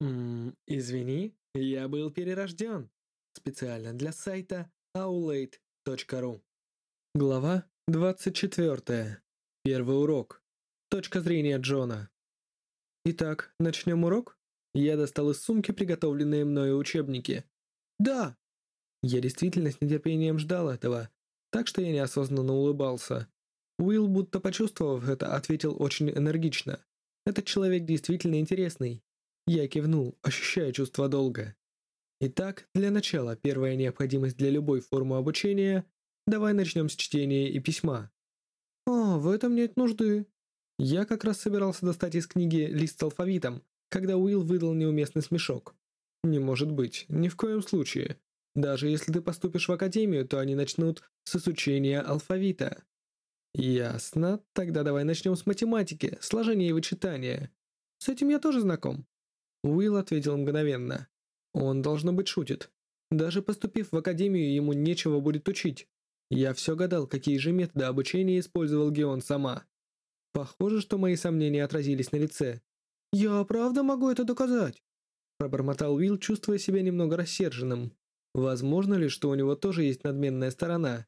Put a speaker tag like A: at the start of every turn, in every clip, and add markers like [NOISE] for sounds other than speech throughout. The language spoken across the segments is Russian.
A: Ммм, извини, я был перерожден. Специально для сайта aulade.ru. Глава 24. Первый урок. Точка зрения Джона. Итак, начнем урок? Я достал из сумки приготовленные мною учебники. Да! Я действительно с нетерпением ждал этого, так что я неосознанно улыбался. Уилл, будто почувствовав это, ответил очень энергично. Этот человек действительно интересный. Я кивнул, ощущая чувство долга. Итак, для начала первая необходимость для любой формы обучения – давай начнем с чтения и письма. О, в этом нет нужды. Я как раз собирался достать из книги лист с алфавитом, когда Уилл выдал неуместный смешок. Не может быть, ни в коем случае. Даже если ты поступишь в академию, то они начнут с изучения алфавита. Ясно, тогда давай начнем с математики, сложения и вычитания. С этим я тоже знаком. Уилл ответил мгновенно. Он, должно быть, шутит. Даже поступив в академию, ему нечего будет учить. Я все гадал, какие же методы обучения использовал Геон сама. Похоже, что мои сомнения отразились на лице. «Я правда могу это доказать?» Пробормотал Уилл, чувствуя себя немного рассерженным. Возможно ли, что у него тоже есть надменная сторона?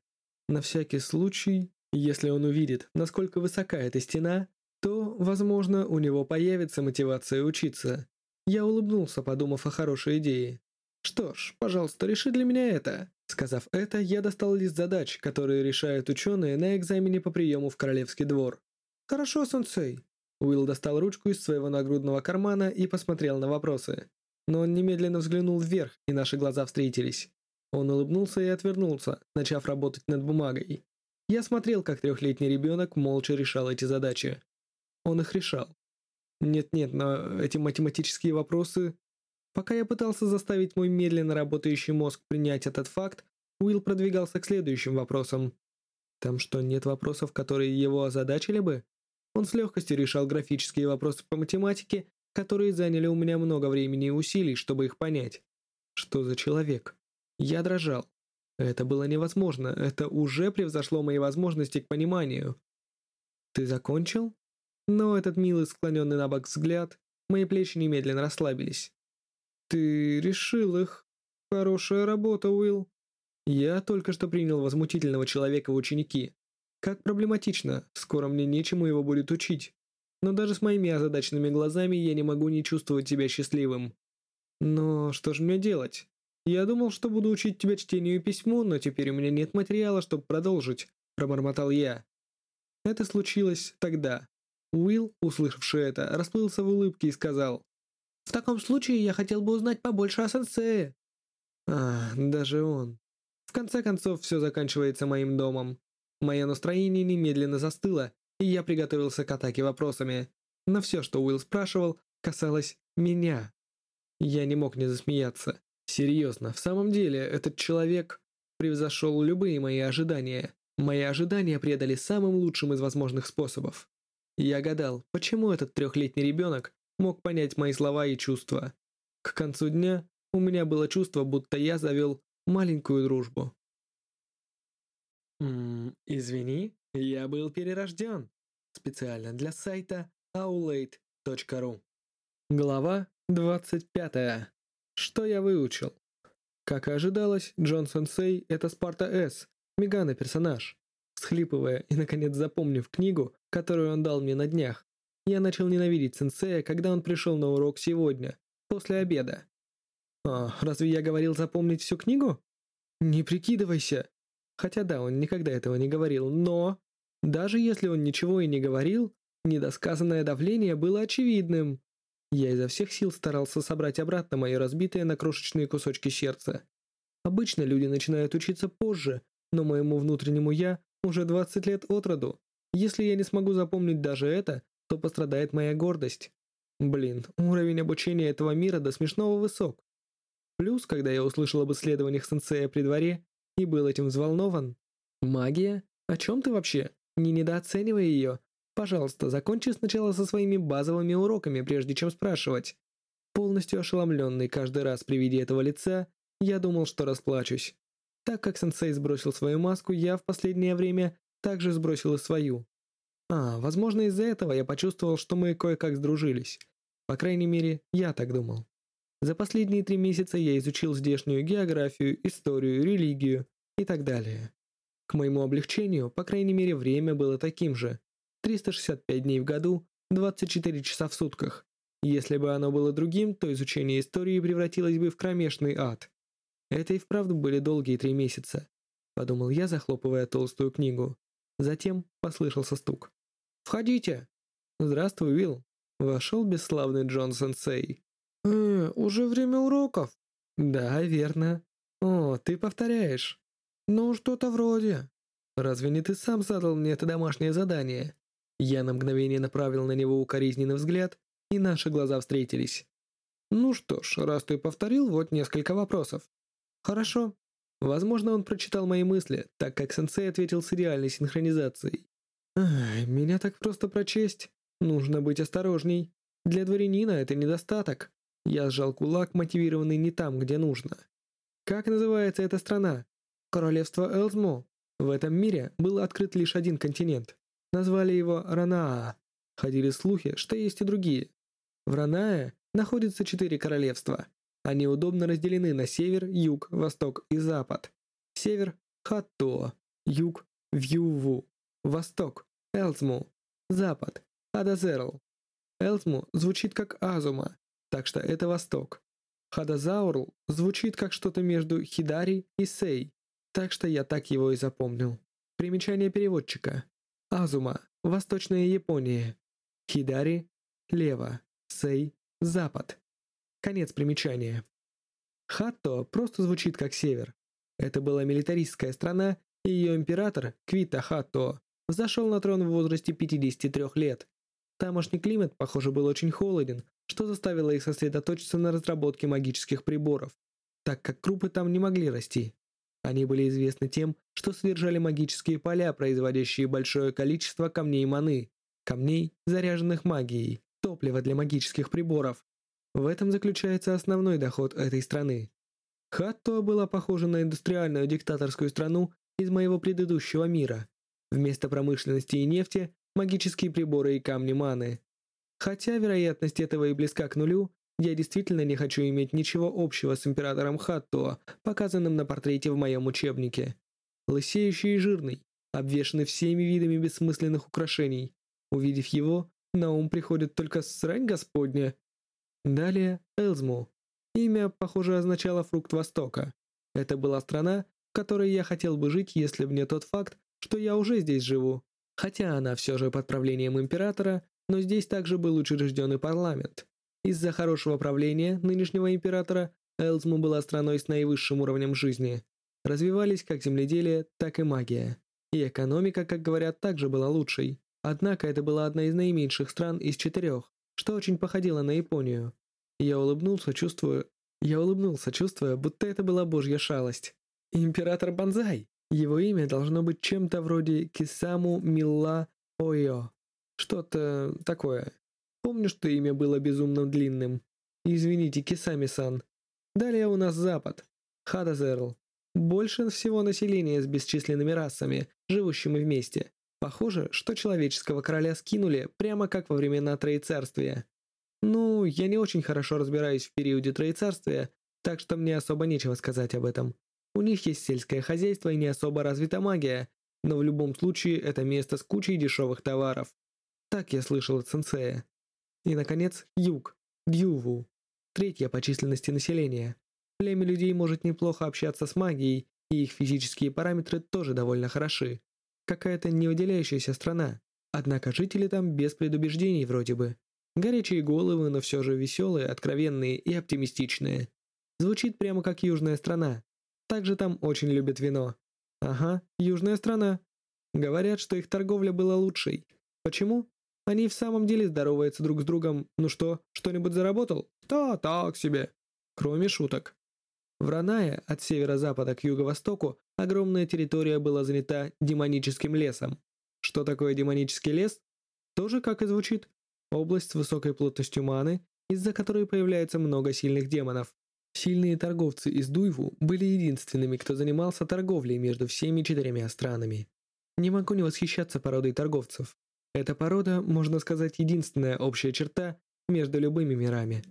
A: На всякий случай, если он увидит, насколько высока эта стена, то, возможно, у него появится мотивация учиться. Я улыбнулся, подумав о хорошей идее. «Что ж, пожалуйста, реши для меня это». Сказав это, я достал лист задач, которые решают ученые на экзамене по приему в Королевский двор. «Хорошо, сенсей». Уилл достал ручку из своего нагрудного кармана и посмотрел на вопросы. Но он немедленно взглянул вверх, и наши глаза встретились. Он улыбнулся и отвернулся, начав работать над бумагой. Я смотрел, как трехлетний ребенок молча решал эти задачи. Он их решал. Нет-нет, но эти математические вопросы... Пока я пытался заставить мой медленно работающий мозг принять этот факт, Уилл продвигался к следующим вопросам. Там что, нет вопросов, которые его озадачили бы? Он с легкостью решал графические вопросы по математике, которые заняли у меня много времени и усилий, чтобы их понять. Что за человек? Я дрожал. Это было невозможно, это уже превзошло мои возможности к пониманию. «Ты закончил?» Но этот милый склоненный на бок взгляд, мои плечи немедленно расслабились. «Ты решил их. Хорошая работа, Уилл. Я только что принял возмутительного человека в ученики. Как проблематично, скоро мне нечему его будет учить. Но даже с моими озадаченными глазами я не могу не чувствовать себя счастливым. Но что же мне делать? Я думал, что буду учить тебя чтению и письму, но теперь у меня нет материала, чтобы продолжить», – пробормотал я. Это случилось тогда, Уилл, услышавший это, расплылся в улыбке и сказал, «В таком случае я хотел бы узнать побольше о сенсее». А, даже он. В конце концов, все заканчивается моим домом. Мое настроение немедленно застыло, и я приготовился к атаке вопросами. Но все, что Уилл спрашивал, касалось меня. Я не мог не засмеяться. Серьезно, в самом деле, этот человек превзошел любые мои ожидания. Мои ожидания предали самым лучшим из возможных способов. Я гадал, почему этот трехлетний ребенок мог понять мои слова и чувства. К концу дня у меня было чувство, будто я завел маленькую дружбу. Ммм, извини, я был перерожден. Специально для сайта aulade.ru. Глава 25. Что я выучил? Как и ожидалось, Джон Сенсей — это Спарта С, Мегана персонаж. Схлипывая и, наконец, запомнив книгу, которую он дал мне на днях, я начал ненавидеть сенсея, когда он пришел на урок сегодня, после обеда. А, разве я говорил запомнить всю книгу? Не прикидывайся. Хотя да, он никогда этого не говорил, но... Даже если он ничего и не говорил, недосказанное давление было очевидным. Я изо всех сил старался собрать обратно мое разбитое на крошечные кусочки сердца. Обычно люди начинают учиться позже, но моему внутреннему «я» Уже 20 лет от роду. Если я не смогу запомнить даже это, то пострадает моя гордость. Блин, уровень обучения этого мира до смешного высок. Плюс, когда я услышал об исследованиях сенсея при дворе и был этим взволнован. Магия? О чем ты вообще? Не недооценивай ее. Пожалуйста, закончи сначала со своими базовыми уроками, прежде чем спрашивать. Полностью ошеломленный каждый раз при виде этого лица, я думал, что расплачусь. Так как сенсей сбросил свою маску, я в последнее время также сбросил и свою. А, возможно, из-за этого я почувствовал, что мы кое-как сдружились. По крайней мере, я так думал. За последние три месяца я изучил здешнюю географию, историю, религию и так далее. К моему облегчению, по крайней мере, время было таким же. 365 дней в году, 24 часа в сутках. Если бы оно было другим, то изучение истории превратилось бы в кромешный ад. Это и вправду были долгие три месяца, подумал я, захлопывая толстую книгу. Затем послышался стук. «Входите!» «Здравствуй, Уилл!» Вошел бесславный Джон Сенсей. «Э, уже время уроков?» «Да, верно. О, ты повторяешь». «Ну, что-то вроде». «Разве не ты сам задал мне это домашнее задание?» Я на мгновение направил на него укоризненный взгляд, и наши глаза встретились. «Ну что ж, раз ты повторил, вот несколько вопросов». «Хорошо». Возможно, он прочитал мои мысли, так как сенсей ответил с идеальной синхронизацией. «Ай, меня так просто прочесть. Нужно быть осторожней. Для дворянина это недостаток». Я сжал кулак, мотивированный не там, где нужно. «Как называется эта страна?» «Королевство Элзмо». В этом мире был открыт лишь один континент. Назвали его Ранаа. Ходили слухи, что есть и другие. В Ранае находятся четыре королевства. Они удобно разделены на север, юг, восток и запад. Север – Хатто, юг – Вьюву, восток – Элзму, запад – Адазерл. Элзму звучит как Азума, так что это восток. Хадазаурл звучит как что-то между Хидари и Сей, так что я так его и запомнил. Примечание переводчика. Азума – Восточная Япония. Хидари – лево. Сей – запад. Конец примечания. Хатто просто звучит как север. Это была милитаристская страна, и ее император, Квита Хатто, зашел на трон в возрасте 53 лет. Тамошний климат, похоже, был очень холоден, что заставило их сосредоточиться на разработке магических приборов, так как крупы там не могли расти. Они были известны тем, что содержали магические поля, производящие большое количество камней маны, камней, заряженных магией, топлива для магических приборов, в этом заключается основной доход этой страны. Хатто была похожа на индустриальную диктаторскую страну из моего предыдущего мира. Вместо промышленности и нефти – магические приборы и камни маны. Хотя вероятность этого и близка к нулю, я действительно не хочу иметь ничего общего с императором Хатто, показанным на портрете в моем учебнике. Лысеющий и жирный, обвешанный всеми видами бессмысленных украшений. Увидев его, на ум приходит только срань господня Далее Элзму. Имя, похоже, означало «фрукт Востока». Это была страна, в которой я хотел бы жить, если бы не тот факт, что я уже здесь живу. Хотя она все же под правлением императора, но здесь также был учрежден парламент. Из-за хорошего правления нынешнего императора Элзму была страной с наивысшим уровнем жизни. Развивались как земледелие, так и магия. И экономика, как говорят, также была лучшей. Однако это была одна из наименьших стран из четырех, что очень походило на Японию. Я улыбнулся, чувствуя... Я улыбнулся, чувствуя, будто это была божья шалость. Император Банзай. Его имя должно быть чем-то вроде Кисаму Милла Ойо. Что-то такое. Помню, что имя было безумно длинным. Извините, Кисами-сан. Далее у нас Запад. Хадазерл. Больше всего населения с бесчисленными расами, живущими вместе. Похоже, что человеческого короля скинули прямо как во времена Троецарствия. Ну, я не очень хорошо разбираюсь в периоде Троецарствия, так что мне особо нечего сказать об этом. У них есть сельское хозяйство и не особо развита магия, но в любом случае это место с кучей дешевых товаров. Так я слышал от сенсея. И, наконец, юг, Дьюву. Третье по численности населения. Племя людей может неплохо общаться с магией, и их физические параметры тоже довольно хороши какая-то невыделяющаяся страна. Однако жители там без предубеждений вроде бы. Горячие головы, но все же веселые, откровенные и оптимистичные. Звучит прямо как южная страна. Также там очень любят вино. Ага, южная страна. Говорят, что их торговля была лучшей. Почему? Они в самом деле здороваются друг с другом. Ну что, что-нибудь заработал? Да, так себе. Кроме шуток. В Ранае от северо-запада к юго-востоку огромная территория была занята демоническим лесом. Что такое демонический лес? Тоже как и звучит. Область с высокой плотностью маны, из-за которой появляется много сильных демонов. Сильные торговцы из Дуйву были единственными, кто занимался торговлей между всеми четырьмя странами. Не могу не восхищаться породой торговцев. Эта порода, можно сказать, единственная общая черта между любыми мирами.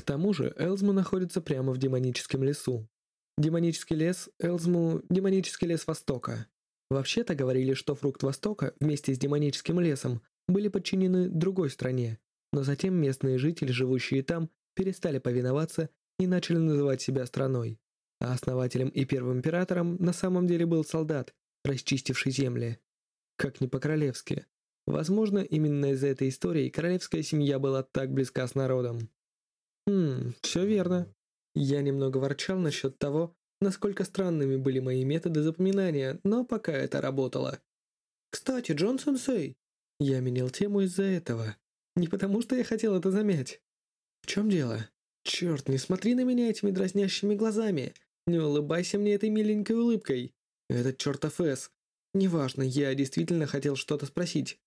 A: К тому же Элзму находится прямо в демоническом лесу. Демонический лес Элзму – демонический лес Востока. Вообще-то говорили, что фрукт Востока вместе с демоническим лесом были подчинены другой стране, но затем местные жители, живущие там, перестали повиноваться и начали называть себя страной. А основателем и первым императором на самом деле был солдат, расчистивший земли. Как не по-королевски. Возможно, именно из-за этой истории королевская семья была так близка с народом. Хм, все верно. Я немного ворчал насчет того, насколько странными были мои методы запоминания, но пока это работало. Кстати, Джон Сенсей, я менял тему из-за этого. Не потому, что я хотел это замять. В чем дело? Черт, не смотри на меня этими дразнящими глазами. Не улыбайся мне этой миленькой улыбкой. Этот чертов Эс. Неважно, я действительно хотел что-то спросить.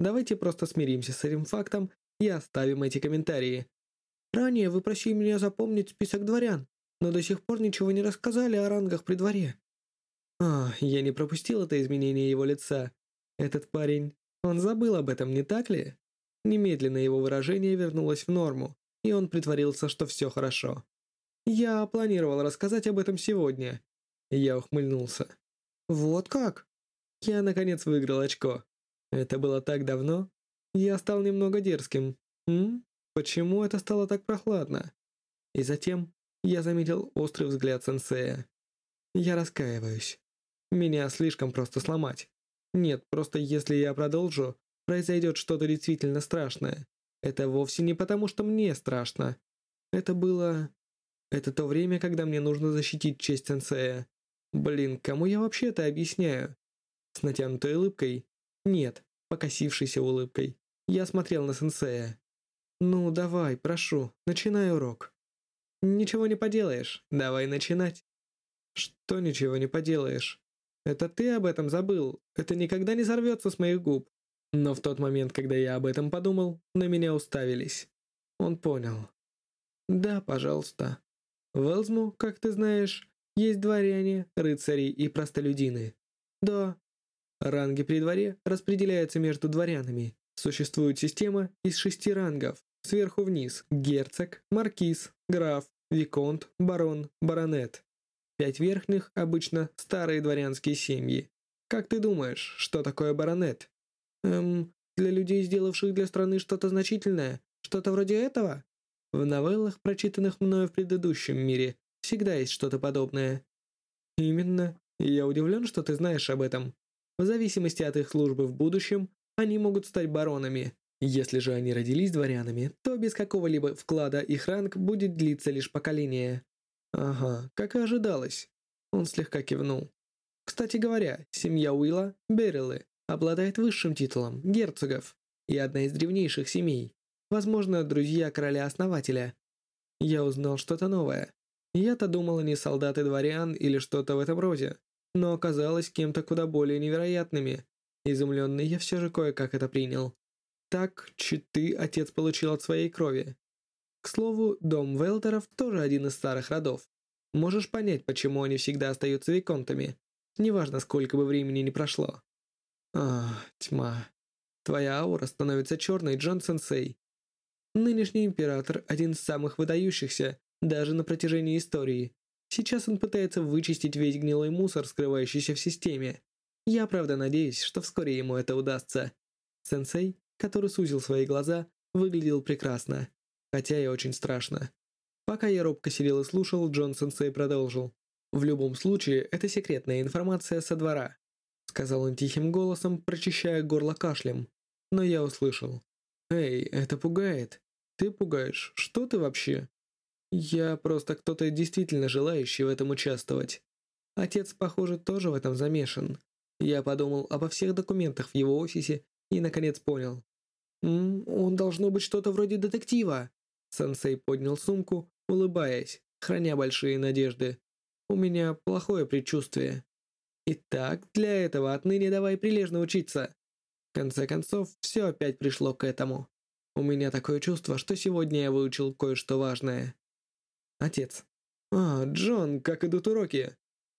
A: Давайте просто смиримся с этим фактом и оставим эти комментарии. Ранее вы просили меня запомнить список дворян, но до сих пор ничего не рассказали о рангах при дворе. А, я не пропустил это изменение его лица. Этот парень, он забыл об этом, не так ли? Немедленно его выражение вернулось в норму, и он притворился, что все хорошо. Я планировал рассказать об этом сегодня. Я ухмыльнулся. Вот как? Я наконец выиграл очко. Это было так давно. Я стал немного дерзким. М? Почему это стало так прохладно? И затем я заметил острый взгляд сенсея. Я раскаиваюсь. Меня слишком просто сломать. Нет, просто если я продолжу, произойдет что-то действительно страшное. Это вовсе не потому, что мне страшно. Это было... Это то время, когда мне нужно защитить честь сенсея. Блин, кому я вообще это объясняю? С натянутой улыбкой? Нет, покосившейся улыбкой. Я смотрел на сенсея. «Ну, давай, прошу, начинай урок». «Ничего не поделаешь, давай начинать». «Что ничего не поделаешь? Это ты об этом забыл, это никогда не сорвется с моих губ». Но в тот момент, когда я об этом подумал, на меня уставились. Он понял. «Да, пожалуйста. В Элзму, как ты знаешь, есть дворяне, рыцари и простолюдины. Да. Ранги при дворе распределяются между дворянами. Существует система из шести рангов, сверху вниз – герцог, маркиз, граф, виконт, барон, баронет. Пять верхних – обычно старые дворянские семьи. Как ты думаешь, что такое баронет? Эм, для людей, сделавших для страны что-то значительное, что-то вроде этого? В новеллах, прочитанных мною в предыдущем мире, всегда есть что-то подобное. Именно. Я удивлен, что ты знаешь об этом. В зависимости от их службы в будущем, они могут стать баронами. Если же они родились дворянами, то без какого-либо вклада их ранг будет длиться лишь поколение. Ага, как и ожидалось. Он слегка кивнул. Кстати говоря, семья Уилла, Берриллы, обладает высшим титулом герцогов и одна из древнейших семей. Возможно, друзья короля-основателя. Я узнал что-то новое. Я-то думал, они солдаты дворян или что-то в этом роде, но оказалось кем-то куда более невероятными. Изумленный я все же кое-как это принял. Так, читы отец получил от своей крови. К слову, дом Велтеров тоже один из старых родов. Можешь понять, почему они всегда остаются виконтами. Неважно, сколько бы времени ни прошло. Ах, тьма. Твоя аура становится черной, Джон Сенсей. Нынешний император – один из самых выдающихся, даже на протяжении истории. Сейчас он пытается вычистить весь гнилой мусор, скрывающийся в системе. Я правда надеюсь, что вскоре ему это удастся. Сенсей который сузил свои глаза, выглядел прекрасно, хотя и очень страшно. Пока я робко сидел и слушал, Джон Сенсей продолжил. «В любом случае, это секретная информация со двора», сказал он тихим голосом, прочищая горло кашлем. Но я услышал. «Эй, это пугает. Ты пугаешь. Что ты вообще?» «Я просто кто-то действительно желающий в этом участвовать. Отец, похоже, тоже в этом замешан. Я подумал обо всех документах в его офисе и, наконец, понял. «М он должно быть что-то вроде детектива». Сенсей поднял сумку, улыбаясь, храня большие надежды. «У меня плохое предчувствие». «Итак, для этого отныне давай прилежно учиться». В конце концов, все опять пришло к этому. У меня такое чувство, что сегодня я выучил кое-что важное. Отец. «А, Джон, как идут уроки?»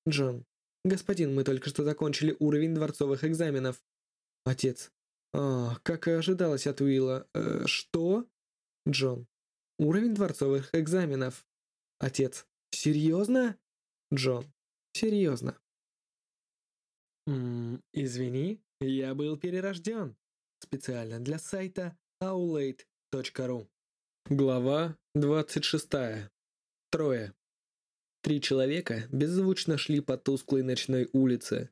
A: Джон. «Господин, мы только что закончили уровень дворцовых экзаменов». Отец. «А, как и ожидалось от Уилла. Э, что?» Джон. Уровень дворцовых экзаменов. Отец. Серьезно? Джон. Серьезно. Ммм, извини, я был перерожден. Специально для сайта aulade.ru. Глава 26. Трое. Три человека беззвучно шли по тусклой ночной улице.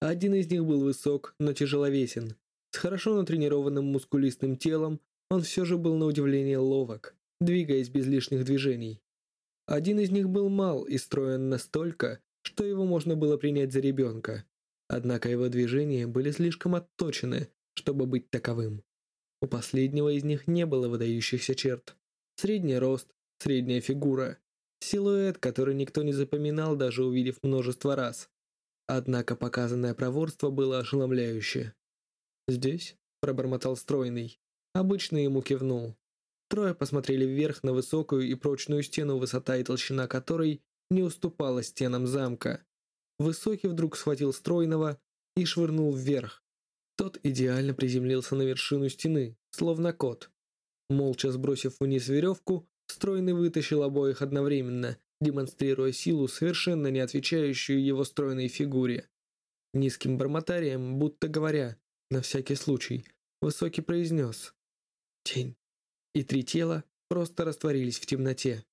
A: Один из них был высок, но тяжеловесен. С хорошо натренированным мускулистым телом он все же был на удивление ловок, двигаясь без лишних движений. Один из них был мал и строен настолько, что его можно было принять за ребенка. Однако его движения были слишком отточены, чтобы быть таковым. У последнего из них не было выдающихся черт. Средний рост, средняя фигура, силуэт, который никто не запоминал, даже увидев множество раз. Однако показанное проворство было ошеломляюще. «Здесь?» – пробормотал стройный. Обычно ему кивнул. Трое посмотрели вверх на высокую и прочную стену, высота и толщина которой не уступала стенам замка. Высокий вдруг схватил стройного и швырнул вверх. Тот идеально приземлился на вершину стены, словно кот. Молча сбросив вниз веревку, стройный вытащил обоих одновременно, демонстрируя силу, совершенно не отвечающую его стройной фигуре. Низким бормотарием, будто говоря, на всякий случай, высокий произнес «Тень» и три тела просто растворились в темноте.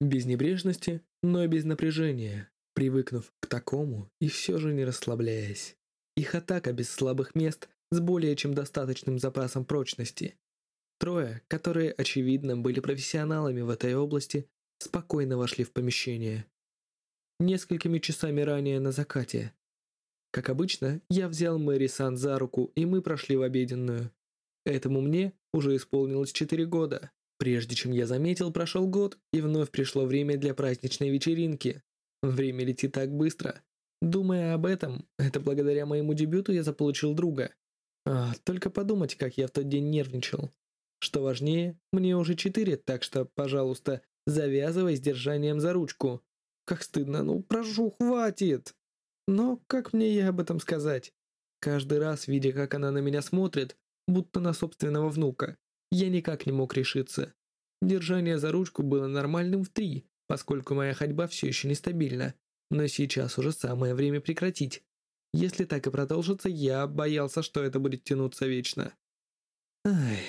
A: Без небрежности, но и без напряжения, привыкнув к такому и все же не расслабляясь. Их атака без слабых мест с более чем достаточным запасом прочности. Трое, которые, очевидно, были профессионалами в этой области, спокойно вошли в помещение. Несколькими часами ранее на закате. Как обычно, я взял Мэри Сан за руку, и мы прошли в обеденную. Этому мне уже исполнилось 4 года. Прежде чем я заметил, прошел год, и вновь пришло время для праздничной вечеринки. Время летит так быстро. Думая об этом, это благодаря моему дебюту я заполучил друга. А, только подумать, как я в тот день нервничал. Что важнее, мне уже четыре, так что, пожалуйста, завязывай с держанием за ручку. Как стыдно, ну прошу, хватит. Но как мне ей об этом сказать? Каждый раз, видя, как она на меня смотрит, будто на собственного внука. Я никак не мог решиться. Держание за ручку было нормальным в три, поскольку моя ходьба все еще нестабильна. Но сейчас уже самое время прекратить. Если так и продолжится, я боялся, что это будет тянуться вечно. Ай.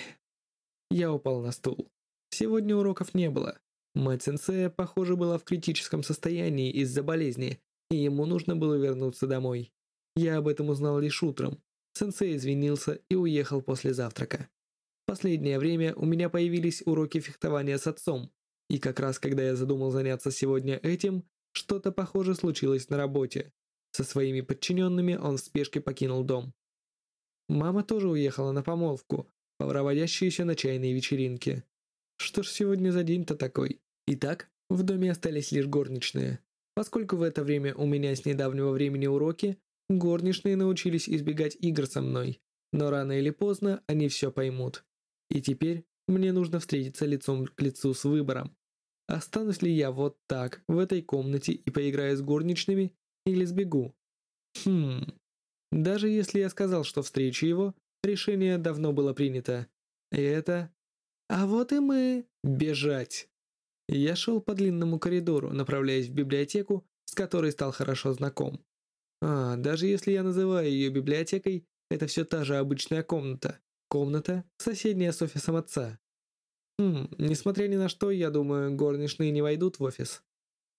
A: Я упал на стул. Сегодня уроков не было. Мать сенсея, похоже, была в критическом состоянии из-за болезни, и ему нужно было вернуться домой. Я об этом узнал лишь утром, Сенсей извинился и уехал после завтрака. В последнее время у меня появились уроки фехтования с отцом, и как раз когда я задумал заняться сегодня этим, что-то похоже случилось на работе. Со своими подчиненными он в спешке покинул дом. Мама тоже уехала на помолвку, проводящуюся на чайной вечеринке. Что ж сегодня за день-то такой? Итак, в доме остались лишь горничные. Поскольку в это время у меня с недавнего времени уроки, Горничные научились избегать игр со мной, но рано или поздно они все поймут. И теперь мне нужно встретиться лицом к лицу с выбором. Останусь ли я вот так, в этой комнате и поиграю с горничными, или сбегу? Хм... Даже если я сказал, что встречу его, решение давно было принято. И это... А вот и мы. Бежать. Я шел по длинному коридору, направляясь в библиотеку, с которой стал хорошо знаком. А, даже если я называю ее библиотекой, это все та же обычная комната. Комната, соседняя с офисом отца. Хм, несмотря ни на что, я думаю, горничные не войдут в офис.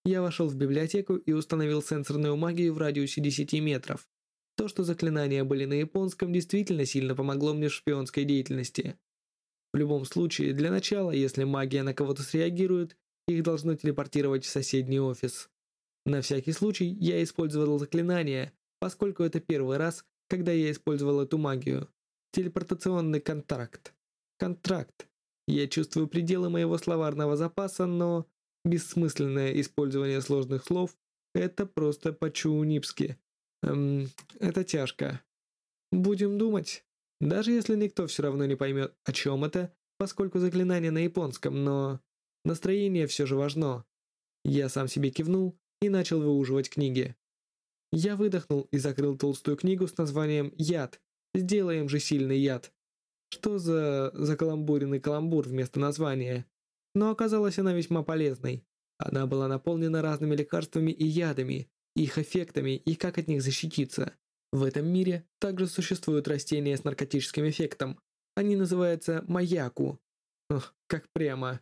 A: Я вошел в библиотеку и установил сенсорную магию в радиусе 10 метров. То, что заклинания были на японском, действительно сильно помогло мне в шпионской деятельности. В любом случае, для начала, если магия на кого-то среагирует, их должно телепортировать в соседний офис. На всякий случай я использовал заклинание, поскольку это первый раз, когда я использовал эту магию. Телепортационный контракт. Контракт. Я чувствую пределы моего словарного запаса, но бессмысленное использование сложных слов – это просто по-чунипски. Эм, это тяжко. Будем думать. Даже если никто все равно не поймет, о чем это, поскольку заклинание на японском, но настроение все же важно. Я сам себе кивнул и начал выуживать книги. Я выдохнул и закрыл толстую книгу с названием «Яд». Сделаем же сильный яд. Что за закаламбуренный каламбур вместо названия? но оказалась она весьма полезной. Она была наполнена разными лекарствами и ядами, их эффектами и как от них защититься. В этом мире также существуют растения с наркотическим эффектом. Они называются маяку. Ох, как прямо.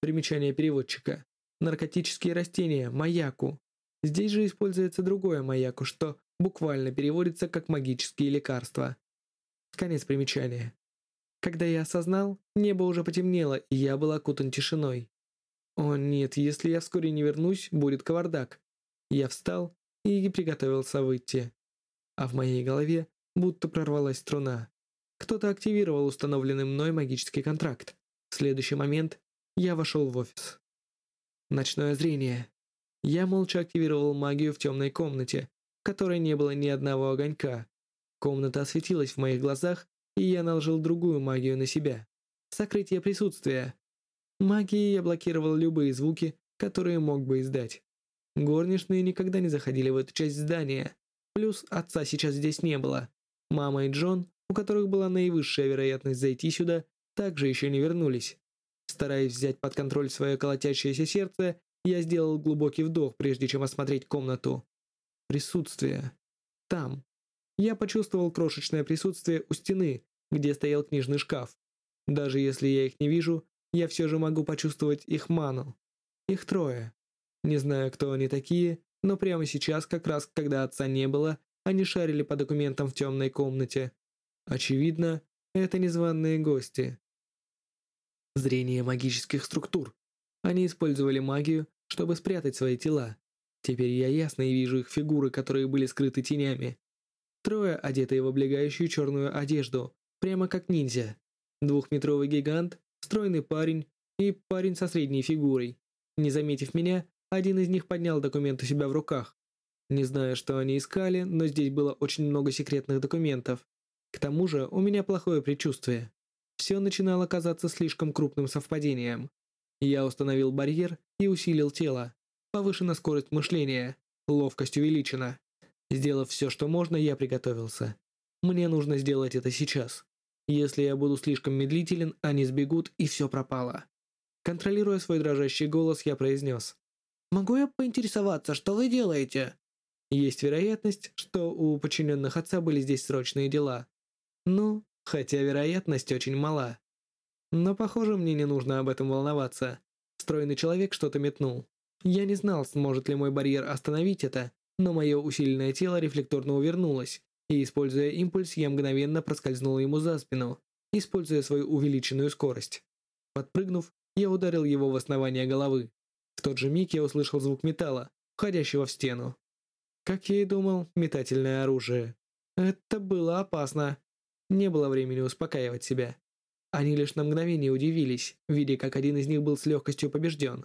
A: Примечание переводчика. Наркотические растения маяку. Здесь же используется другое маяку, что буквально переводится как магические лекарства. Конец примечания. Когда я осознал, небо уже потемнело, и я был окутан тишиной. О нет, если я вскоре не вернусь, будет кавардак. Я встал и приготовился выйти. А в моей голове будто прорвалась струна. Кто-то активировал установленный мной магический контракт. В следующий момент я вошел в офис. Ночное зрение. Я молча активировал магию в темной комнате, в которой не было ни одного огонька. Комната осветилась в моих глазах, и я наложил другую магию на себя. Сокрытие присутствия. Магией я блокировал любые звуки, которые мог бы издать. Горничные никогда не заходили в эту часть здания. Плюс отца сейчас здесь не было. Мама и Джон, у которых была наивысшая вероятность зайти сюда, также еще не вернулись. Стараясь взять под контроль свое колотящееся сердце, я сделал глубокий вдох, прежде чем осмотреть комнату. Присутствие. Там. Я почувствовал крошечное присутствие у стены, где стоял книжный шкаф. Даже если я их не вижу, я все же могу почувствовать их ману. Их трое. Не знаю, кто они такие, но прямо сейчас, как раз когда отца не было, они шарили по документам в темной комнате. Очевидно, это незваные гости. Зрение магических структур. Они использовали магию, чтобы спрятать свои тела. Теперь я ясно и вижу их фигуры, которые были скрыты тенями. Трое, одетые в облегающую черную одежду, прямо как ниндзя. Двухметровый гигант, стройный парень и парень со средней фигурой. Не заметив меня, один из них поднял документ у себя в руках. Не знаю, что они искали, но здесь было очень много секретных документов. К тому же у меня плохое предчувствие. Все начинало казаться слишком крупным совпадением. Я установил барьер и усилил тело. Повышена скорость мышления, ловкость увеличена. Сделав все, что можно, я приготовился. Мне нужно сделать это сейчас. Если я буду слишком медлителен, они сбегут, и все пропало. Контролируя свой дрожащий голос, я произнес. «Могу я поинтересоваться, что вы делаете?» Есть вероятность, что у подчиненных отца были здесь срочные дела. Ну, хотя вероятность очень мала. Но, похоже, мне не нужно об этом волноваться. Стройный человек что-то метнул. Я не знал, сможет ли мой барьер остановить это, но мое усиленное тело рефлекторно увернулось, и, используя импульс, я мгновенно проскользнул ему за спину, используя свою увеличенную скорость. Подпрыгнув, я ударил его в основание головы. В тот же миг я услышал звук металла, входящего в стену. Как я и думал, метательное оружие. Это было опасно. Не было времени успокаивать себя. Они лишь на мгновение удивились, видя, как один из них был с легкостью побежден.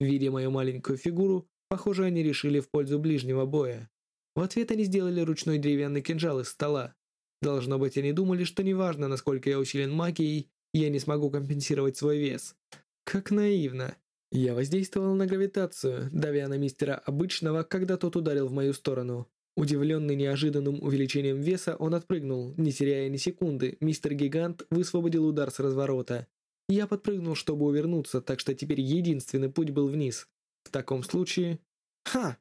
A: Видя мою маленькую фигуру, похоже, они решили в пользу ближнего боя. В ответ они сделали ручной деревянный кинжал из стола. Должно быть, они думали, что неважно, насколько я усилен магией, я не смогу компенсировать свой вес. Как наивно. Я воздействовал на гравитацию, давя на мистера обычного, когда тот ударил в мою сторону. Удивленный неожиданным увеличением веса, он отпрыгнул, не теряя ни секунды. Мистер Гигант высвободил удар с разворота. Я подпрыгнул, чтобы увернуться, так что теперь единственный путь был вниз. В таком случае... Ха!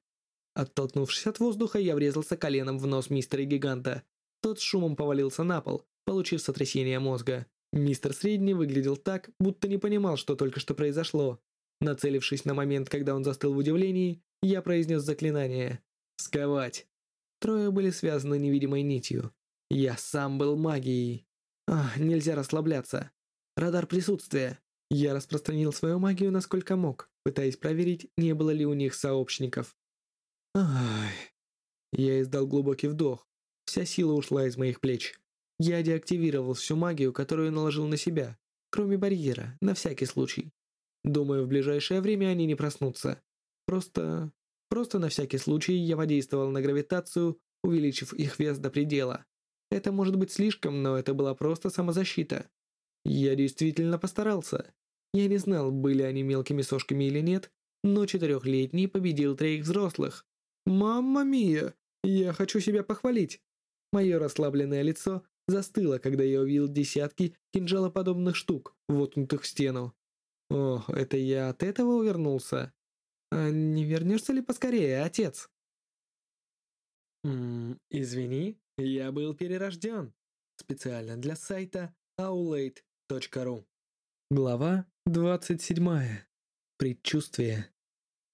A: Оттолкнувшись от воздуха, я врезался коленом в нос мистера Гиганта. Тот с шумом повалился на пол, получив сотрясение мозга. Мистер Средний выглядел так, будто не понимал, что только что произошло. Нацелившись на момент, когда он застыл в удивлении, я произнес заклинание «Сковать». Трое были связаны невидимой нитью. Я сам был магией. Ах, нельзя расслабляться. Радар присутствия. Я распространил свою магию насколько мог, пытаясь проверить, не было ли у них сообщников. Ай. Я издал глубокий вдох. Вся сила ушла из моих плеч. Я деактивировал всю магию, которую наложил на себя, кроме барьера, на всякий случай. Думаю, в ближайшее время они не проснутся. Просто Просто на всякий случай я водействовал на гравитацию, увеличив их вес до предела. Это может быть слишком, но это была просто самозащита. Я действительно постарался. Я не знал, были они мелкими сошками или нет, но четырехлетний победил троих взрослых. «Мамма мия! Я хочу себя похвалить!» Мое расслабленное лицо застыло, когда я увидел десятки кинжалоподобных штук, воткнутых в стену. Ох, это я от этого увернулся? А не вернешься ли поскорее, отец? Ммм, извини, я был перерожден. Специально для сайта aulade.ru Глава 27. Предчувствие.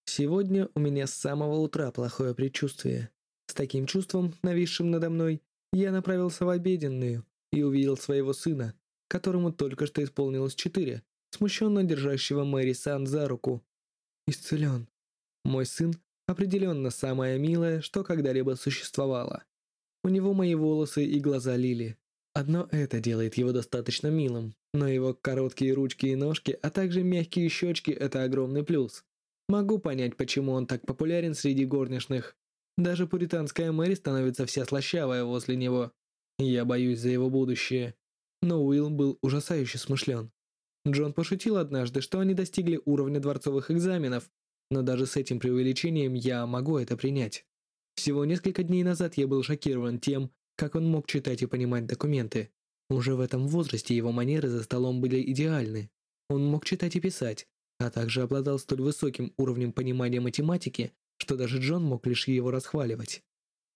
A: Сегодня у меня с самого утра плохое предчувствие. С таким чувством, нависшим надо мной, я направился в обеденную и увидел своего сына, которому только что исполнилось четыре, смущенно держащего Мэри Сан за руку. Исцелен. Мой сын определенно самое милое, что когда-либо существовало. У него мои волосы и глаза лили. Одно это делает его достаточно милым, но его короткие ручки и ножки, а также мягкие щечки – это огромный плюс. Могу понять, почему он так популярен среди горничных. Даже пуританская Мэри становится вся слащавая возле него. Я боюсь за его будущее. Но Уилл был ужасающе смышлен. Джон пошутил однажды, что они достигли уровня дворцовых экзаменов, но даже с этим преувеличением я могу это принять. Всего несколько дней назад я был шокирован тем, как он мог читать и понимать документы. Уже в этом возрасте его манеры за столом были идеальны. Он мог читать и писать, а также обладал столь высоким уровнем понимания математики, что даже Джон мог лишь его расхваливать.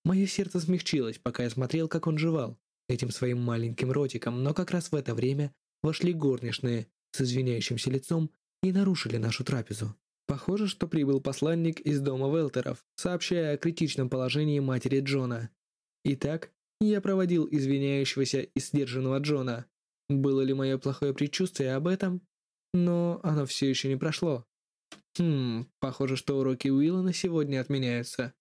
A: Мое сердце смягчилось, пока я смотрел, как он жевал этим своим маленьким ротиком, но как раз в это время вошли горничные с извиняющимся лицом и нарушили нашу трапезу. Похоже, что прибыл посланник из дома Велтеров, сообщая о критичном положении матери Джона. Итак, я проводил извиняющегося и сдержанного Джона. Было ли мое плохое предчувствие об этом? Но оно все еще не прошло. Хм, похоже, что уроки Уилла на сегодня отменяются.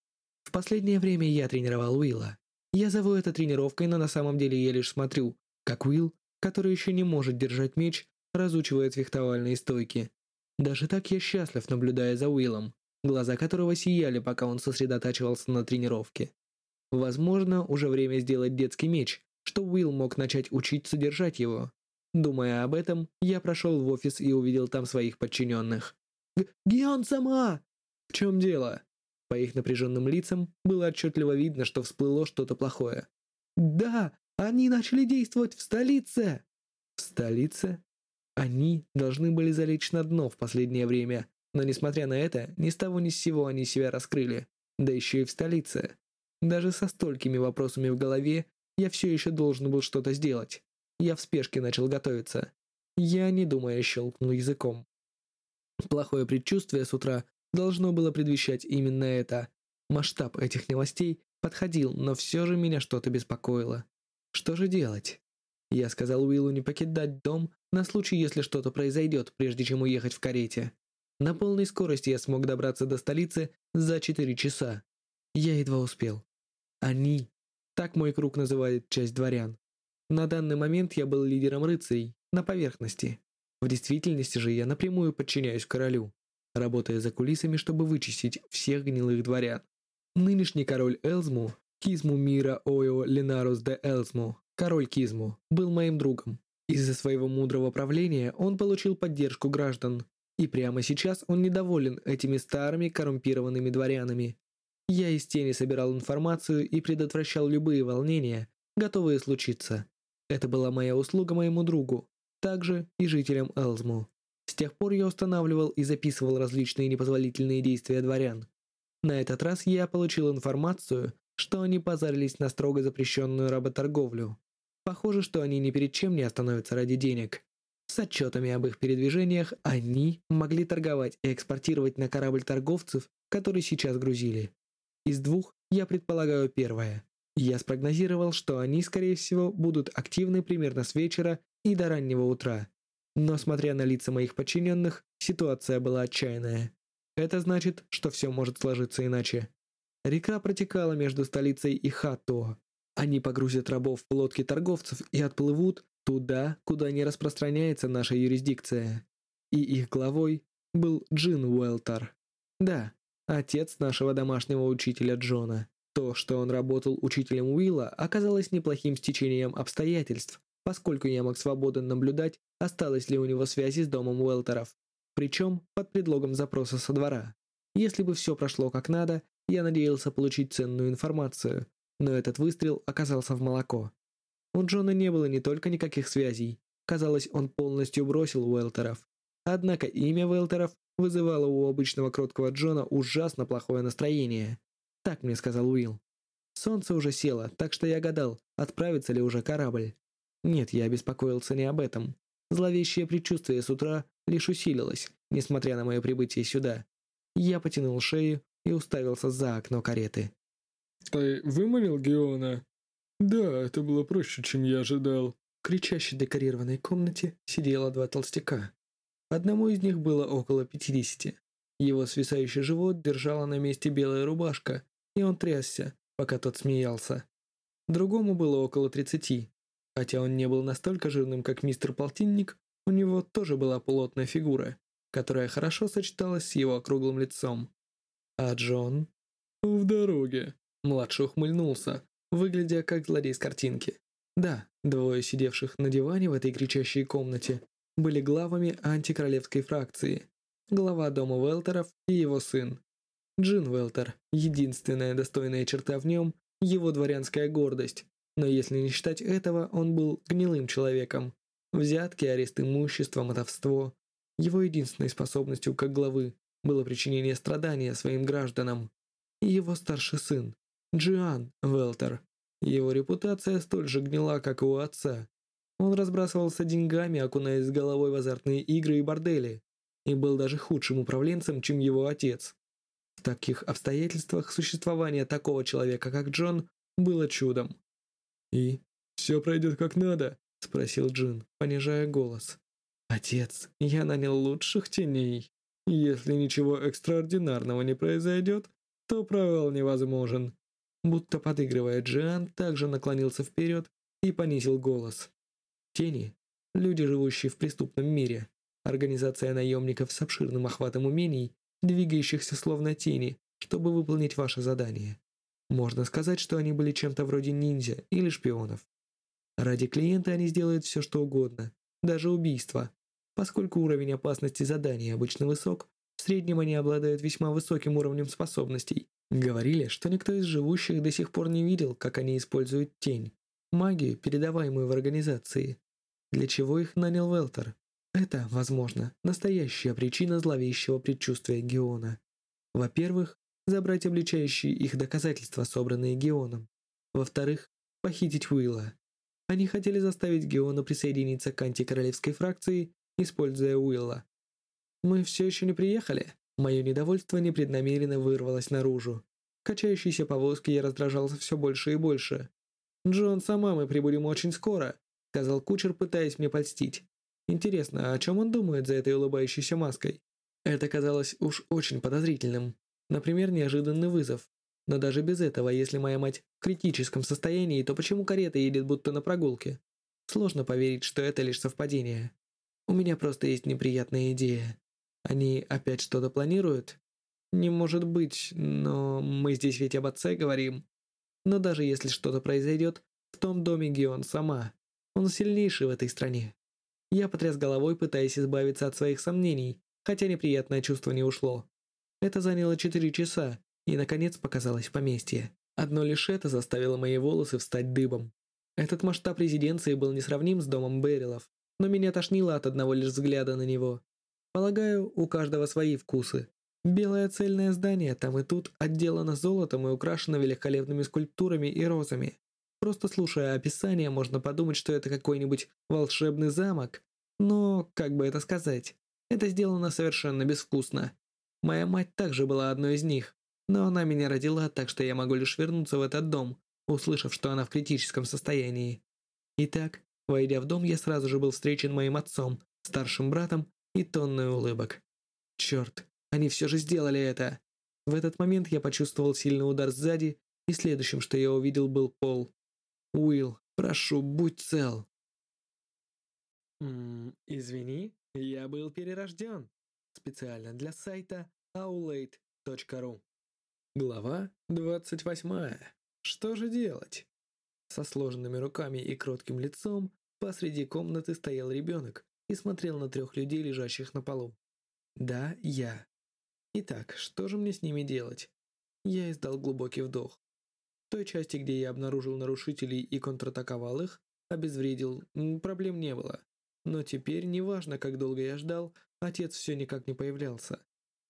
A: В последнее время я тренировал Уилла. Я зову это тренировкой, но на самом деле я лишь смотрю, как Уилл, который еще не может держать меч, разучивает фехтовальные стойки. Даже так я счастлив, наблюдая за Уиллом, глаза которого сияли, пока он сосредотачивался на тренировке. Возможно, уже время сделать детский меч, что Уилл мог начать учиться держать его. Думая об этом, я прошел в офис и увидел там своих подчиненных. «Гион сама!» «В чем дело?» По их напряженным лицам было отчетливо видно, что всплыло что-то плохое. «Да, они начали действовать в столице!» «В столице?» Они должны были залечь на дно в последнее время, но несмотря на это, ни с того ни с сего они себя раскрыли, да еще и в столице. Даже со столькими вопросами в голове я все еще должен был что-то сделать. Я в спешке начал готовиться. Я, не думая, щелкнул языком. Плохое предчувствие с утра должно было предвещать именно это. Масштаб этих новостей подходил, но все же меня что-то беспокоило. Что же делать? Я сказал Уиллу не покидать дом на случай, если что-то произойдет, прежде чем уехать в карете. На полной скорости я смог добраться до столицы за 4 часа. Я едва успел. Они. Так мой круг называет часть дворян. На данный момент я был лидером рыцарей, на поверхности. В действительности же я напрямую подчиняюсь королю, работая за кулисами, чтобы вычистить всех гнилых дворян. Нынешний король Элзму, Кизму Мира Ойо Ленарус де Элзму, король Кизму, был моим другом. Из-за своего мудрого правления он получил поддержку граждан, и прямо сейчас он недоволен этими старыми коррумпированными дворянами. Я из тени собирал информацию и предотвращал любые волнения, готовые случиться. Это была моя услуга моему другу, также и жителям Элзму. С тех пор я устанавливал и записывал различные непозволительные действия дворян. На этот раз я получил информацию, что они позарились на строго запрещенную работорговлю. Похоже, что они ни перед чем не остановятся ради денег. С отчетами об их передвижениях они могли торговать и экспортировать на корабль торговцев, который сейчас грузили. Из двух я предполагаю первое. Я спрогнозировал, что они, скорее всего, будут активны примерно с вечера и до раннего утра. Но смотря на лица моих подчиненных, ситуация была отчаянная. Это значит, что все может сложиться иначе. Река протекала между столицей и Хаттуо. Они погрузят рабов в лодки торговцев и отплывут туда, куда не распространяется наша юрисдикция. И их главой был Джин Уэлтер. Да, отец нашего домашнего учителя Джона. То, что он работал учителем Уилла, оказалось неплохим стечением обстоятельств, поскольку я мог свободно наблюдать, осталось ли у него связи с домом Уэлтеров, причем под предлогом запроса со двора. Если бы все прошло как надо, я надеялся получить ценную информацию, но этот выстрел оказался в молоко. У Джона не было не только никаких связей, казалось, он полностью бросил Уэлтеров. Однако имя Велтеров вызывало у обычного кроткого Джона ужасно плохое настроение. Так мне сказал Уилл. Солнце уже село, так что я гадал, отправится ли уже корабль. Нет, я беспокоился не об этом. Зловещее предчувствие с утра лишь усилилось, несмотря на мое прибытие сюда. Я потянул шею и уставился за окно кареты.
B: «Ты вымолил Геона?» «Да, это было проще, чем я ожидал».
A: В кричащей декорированной комнате сидело два толстяка. Одному из них было около пятидесяти. Его свисающий живот держала на месте белая рубашка, и он трясся, пока тот смеялся. Другому было около тридцати. Хотя он не был настолько жирным, как мистер Полтинник, у него тоже была плотная фигура, которая хорошо сочеталась с его округлым лицом. А Джон?
B: В дороге.
A: Младший ухмыльнулся, выглядя как злодей с картинки. Да, двое сидевших на диване в этой кричащей комнате были главами антикоролевской фракции. Глава дома Велтеров и его сын. Джин Велтер, единственная достойная черта в нем – его дворянская гордость. Но если не считать этого, он был гнилым человеком. Взятки, арест имущества, мотовство. Его единственной способностью как главы было причинение страдания своим гражданам. И его старший сын, Джиан Велтер. Его репутация столь же гнила, как и у отца. Он разбрасывался деньгами, окунаясь с головой в азартные игры и бордели, и был даже худшим управленцем, чем его отец. В таких обстоятельствах существование такого человека, как Джон, было чудом.
B: «И все пройдет как надо?» – спросил Джин, понижая голос.
A: «Отец, я нанял лучших теней.
B: Если ничего экстраординарного не произойдет, то провал невозможен».
A: Будто подыгрывая, Джиан также наклонился вперед и понизил голос. Тени – люди, живущие в преступном мире. Организация наемников с обширным охватом умений, двигающихся словно тени, чтобы выполнить ваше задание. Можно сказать, что они были чем-то вроде ниндзя или шпионов. Ради клиента они сделают все, что угодно, даже убийство. Поскольку уровень опасности задания обычно высок, в среднем они обладают весьма высоким уровнем способностей. Говорили, что никто из живущих до сих пор не видел, как они используют тень, магию, передаваемую в организации. Для чего их нанял Велтер? Это, возможно, настоящая причина зловещего предчувствия Геона. Во-первых, забрать обличающие их доказательства, собранные Геоном. Во-вторых, похитить Уилла. Они хотели заставить Геона присоединиться к антикоролевской фракции, используя Уилла. «Мы все еще не приехали?» Мое недовольство непреднамеренно вырвалось наружу. Качающейся повозке я раздражался все больше и больше. «Джон, сама мы прибудем очень скоро», — сказал кучер, пытаясь мне польстить. Интересно, о чем он думает за этой улыбающейся маской? Это казалось уж очень подозрительным. Например, неожиданный вызов. Но даже без этого, если моя мать в критическом состоянии, то почему карета едет будто на прогулке? Сложно поверить, что это лишь совпадение. У меня просто есть неприятная идея. Они опять что-то планируют? Не может быть, но мы здесь ведь об отце говорим. Но даже если что-то произойдет, в том доме Геон сама. Он сильнейший в этой стране. Я потряс головой, пытаясь избавиться от своих сомнений, хотя неприятное чувство не ушло. Это заняло четыре часа, и, наконец, показалось поместье. Одно лишь это заставило мои волосы встать дыбом. Этот масштаб резиденции был несравним с домом Берилов, но меня тошнило от одного лишь взгляда на него. Полагаю, у каждого свои вкусы. Белое цельное здание там и тут отделано золотом и украшено великолепными скульптурами и розами. Просто слушая описание, можно подумать, что это какой-нибудь волшебный замок. Но, как бы это сказать, это сделано совершенно безвкусно. Моя мать также была одной из них, но она меня родила, так что я могу лишь вернуться в этот дом, услышав, что она в критическом состоянии. Итак, войдя в дом, я сразу же был встречен моим отцом, старшим братом и тонной улыбок. Черт, они все же сделали это. В этот момент я почувствовал сильный удар сзади, и следующим, что я увидел, был пол. Уилл, прошу, будь цел.
B: М извини, я был перерожден специально для сайта aulade.ru. Глава 28. Что же делать? Со сложенными руками и кротким лицом посреди комнаты стоял ребенок и смотрел на трех людей, лежащих на полу. Да, я. Итак, что же мне с ними делать? Я издал глубокий вдох. В той части, где я обнаружил нарушителей и контратаковал их, обезвредил, проблем не было. Но теперь, неважно, как долго я ждал,
A: отец все никак не появлялся.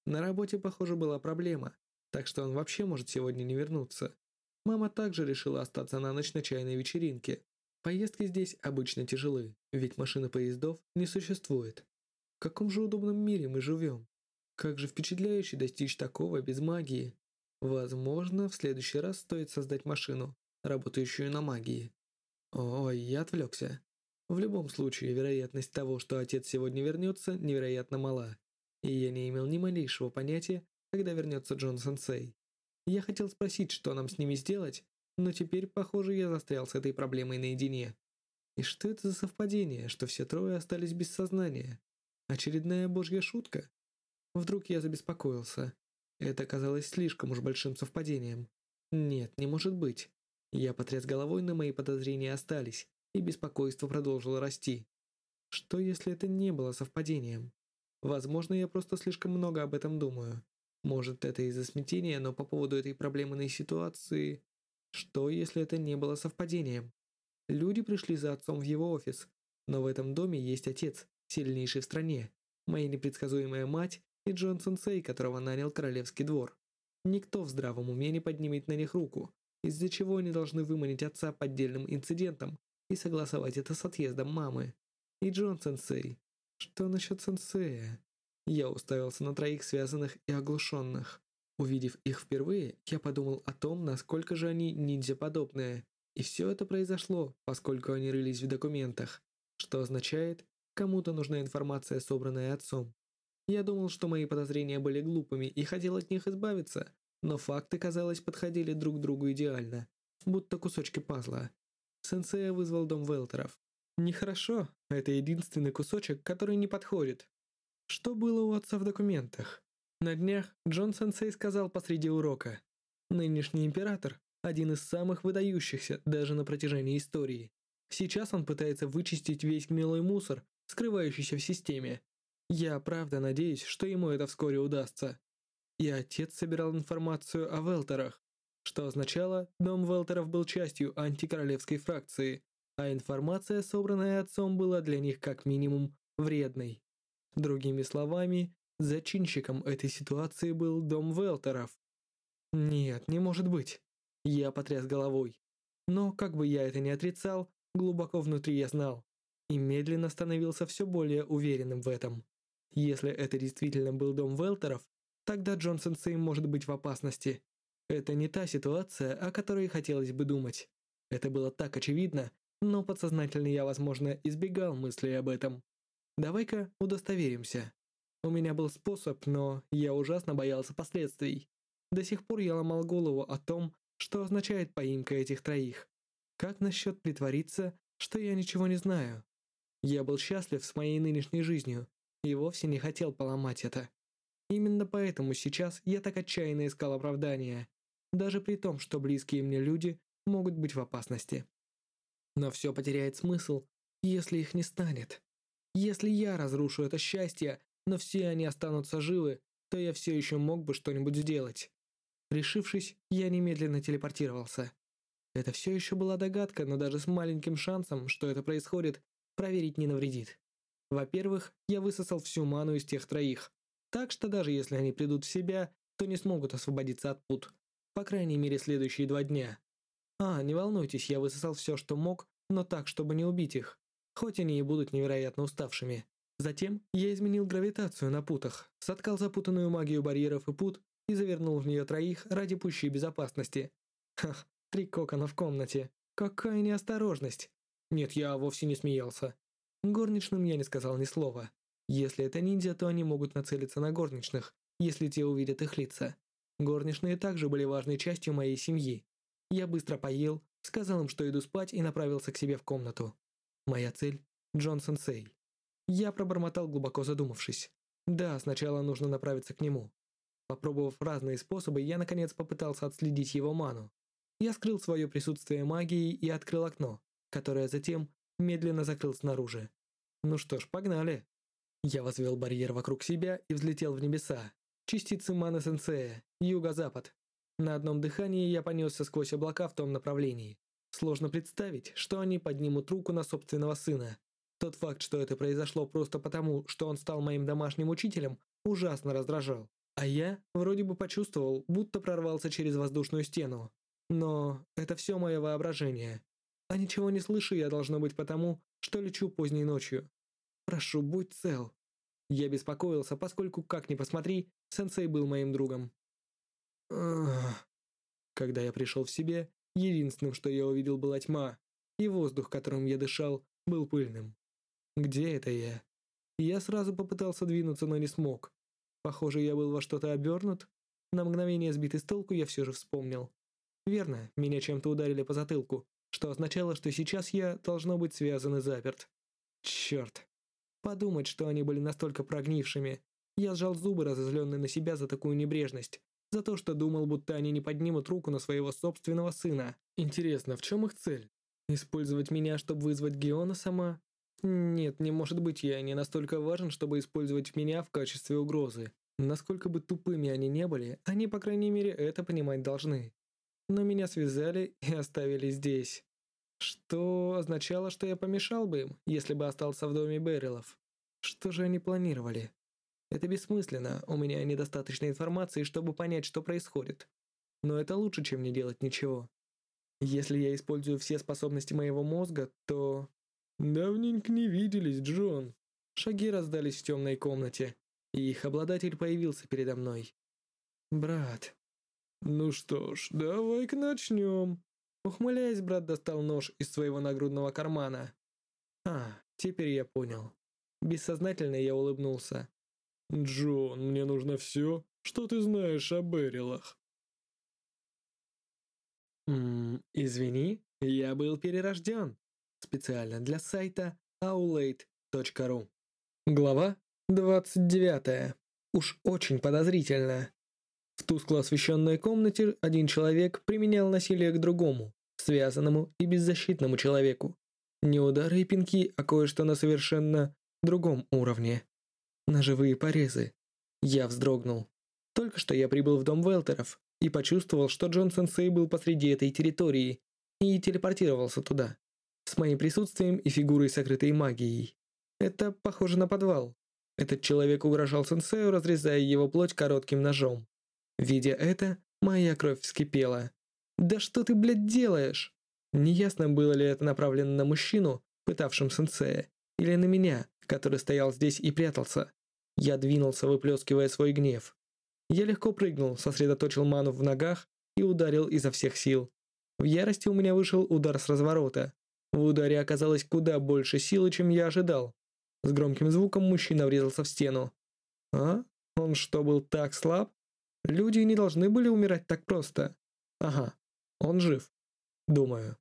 A: На работе, похоже, была проблема, так что он вообще может сегодня не вернуться. Мама также решила остаться на ночь на чайной вечеринке. Поездки здесь обычно тяжелы, ведь машины поездов не существует. В каком же удобном мире мы живем? Как же впечатляюще достичь такого без магии. Возможно, в следующий раз стоит создать машину, работающую на магии. Ой, я отвлекся. В любом случае, вероятность того, что отец сегодня вернется, невероятно мала. И я не имел ни малейшего понятия, когда вернется Джон Сенсей. Я хотел спросить, что нам с ними сделать, но теперь, похоже, я застрял с этой проблемой наедине. И что это за совпадение, что все трое остались без сознания? Очередная божья шутка? Вдруг я забеспокоился. Это казалось слишком уж большим совпадением. Нет, не может быть. Я потряс головой, но мои подозрения остались, и беспокойство продолжило расти. Что если это не было совпадением? Возможно, я просто слишком много об этом думаю. Может, это из-за смятения, но по поводу этой проблемной ситуации... Что, если это не было совпадением? Люди пришли за отцом в его офис, но в этом доме есть отец, сильнейший в стране, моя непредсказуемая мать и Джон Сенсей, которого нанял королевский двор. Никто в здравом уме не поднимет на них руку, из-за чего они должны выманить отца поддельным инцидентом и согласовать это с отъездом мамы. И Джон Сенсей. Что насчет Сенсея? Я уставился на троих связанных и оглушенных. Увидев их впервые, я подумал о том, насколько же они ниндзя-подобные. И все это произошло, поскольку они рылись в документах, что означает, кому-то нужна информация, собранная отцом. Я думал, что мои подозрения были глупыми и хотел от них избавиться, но факты, казалось, подходили друг другу идеально, будто кусочки пазла. Сенсея вызвал дом Велтеров. Нехорошо, это единственный кусочек, который не подходит. Что было у отца в документах? На днях Джон Сенсей сказал посреди урока. Нынешний император – один из самых выдающихся даже на протяжении истории. Сейчас он пытается вычистить весь гнилой мусор, скрывающийся в системе. Я правда надеюсь, что ему это вскоре удастся. И отец собирал информацию о Велтерах, что означало, дом Велтеров был частью антикоролевской фракции, а информация, собранная отцом, была для них как минимум вредной. Другими словами, зачинщиком этой ситуации был дом Велтеров. Нет, не может быть. Я потряс головой. Но, как бы я это ни отрицал, глубоко внутри я знал. И медленно становился все более уверенным в этом. Если это действительно был дом Велтеров, тогда Джонсон Сэй может быть в опасности. Это не та ситуация, о которой хотелось бы думать. Это было так очевидно, но подсознательно я, возможно, избегал мыслей об этом. Давай-ка удостоверимся. У меня был способ, но я ужасно боялся последствий. До сих пор я ломал голову о том, что означает поимка этих троих. Как насчет притвориться, что я ничего не знаю? Я был счастлив с моей нынешней жизнью и вовсе не хотел поломать это. Именно поэтому сейчас я так отчаянно искал оправдания, даже при том, что близкие мне люди могут быть в опасности. Но все потеряет смысл, если их не станет. Если я разрушу это счастье, но все они останутся живы, то я все еще мог бы что-нибудь сделать. Решившись, я немедленно телепортировался. Это все еще была догадка, но даже с маленьким шансом, что это происходит, проверить не навредит. Во-первых, я высосал всю ману из тех троих, так что даже если они придут в себя, то не смогут освободиться от пут. По крайней мере, следующие два дня. А, не волнуйтесь, я высосал все, что мог, но так, чтобы не убить их хоть они и будут невероятно уставшими. Затем я изменил гравитацию на путах, соткал запутанную магию барьеров и пут и завернул в нее троих ради пущей безопасности. Хах, три кокона в комнате. Какая неосторожность. Нет, я вовсе не смеялся. Горничным я не сказал ни слова. Если это ниндзя, то они могут нацелиться на горничных, если те увидят их лица. Горничные также были важной частью моей семьи. Я быстро поел, сказал им, что иду спать и направился к себе в комнату. Моя цель – Джонсон Сей. Я пробормотал, глубоко задумавшись. Да, сначала нужно направиться к нему. Попробовав разные способы, я наконец попытался отследить его ману. Я скрыл свое присутствие магией и открыл окно, которое затем медленно закрыл снаружи. Ну что ж, погнали. Я возвел барьер вокруг себя и взлетел в небеса. Частицы маны сенсея, юго-запад. На одном дыхании я понесся сквозь облака в том направлении. Сложно представить, что они поднимут руку на собственного сына. Тот факт, что это произошло просто потому, что он стал моим домашним учителем, ужасно раздражал. А я вроде бы почувствовал, будто прорвался через воздушную стену. Но это все мое воображение. А ничего не слышу я должно быть потому, что лечу поздней ночью. Прошу, будь цел. Я беспокоился, поскольку, как ни посмотри, сенсей был моим другом. Когда я пришел в себе, единственным, что я увидел, была тьма, и воздух, которым я дышал, был пыльным. Где это я? Я сразу попытался двинуться, но не смог. Похоже, я был во что-то обернут. На мгновение сбитый с толку я все же вспомнил. Верно, меня чем-то ударили по затылку, что означало, что сейчас я должно быть связан и заперт. Черт. Подумать, что они были настолько прогнившими. Я сжал зубы, разозленный на себя за такую небрежность. За то, что думал, будто они не поднимут руку на своего собственного сына. Интересно, в чем их цель? Использовать меня, чтобы вызвать Геона сама? Нет, не может быть, я не настолько важен, чтобы использовать меня в качестве угрозы. Насколько бы тупыми они не были, они, по крайней мере, это понимать должны. Но меня связали и оставили здесь. Что означало, что я помешал бы им, если бы остался в доме Беррилов. Что же они планировали? Это бессмысленно, у меня недостаточно информации, чтобы понять, что происходит. Но это лучше, чем не делать ничего. Если я использую все способности моего мозга, то... Давненько не виделись, Джон. Шаги раздались в темной комнате, и их обладатель появился передо мной. Брат. Ну что ж, давай-ка начнем. Ухмыляясь, брат достал нож из своего нагрудного кармана. А, теперь я понял. Бессознательно я улыбнулся. «Джон, мне нужно все, что ты знаешь о Берилах». «Ммм, извини, я был перерожден. Специально для сайта aulade.ru». Глава 29. Уж очень подозрительно. В тускло освещенной комнате один человек применял насилие к другому, связанному и беззащитному человеку. Не удары и пинки, а кое-что на совершенно другом уровне. Ножевые порезы. Я вздрогнул. Только что я прибыл в дом Велтеров и почувствовал, что Джон Сенсей был посреди этой территории и телепортировался туда. С моим присутствием и фигурой, сокрытой магией. Это похоже на подвал. Этот человек угрожал Сенсею, разрезая его плоть коротким ножом. Видя это, моя кровь вскипела. «Да что ты, блядь, делаешь?» Неясно, было ли это направлено на мужчину, пытавшим сенсея, или на меня, который стоял здесь и прятался. Я двинулся, выплескивая свой гнев. Я легко прыгнул, сосредоточил ману в ногах и ударил изо всех сил. В ярости у меня вышел удар с разворота. В ударе оказалось куда больше силы, чем я ожидал. С громким звуком мужчина врезался в стену. А? Он что, был так слаб? Люди не должны были умирать так просто. Ага, он жив. Думаю.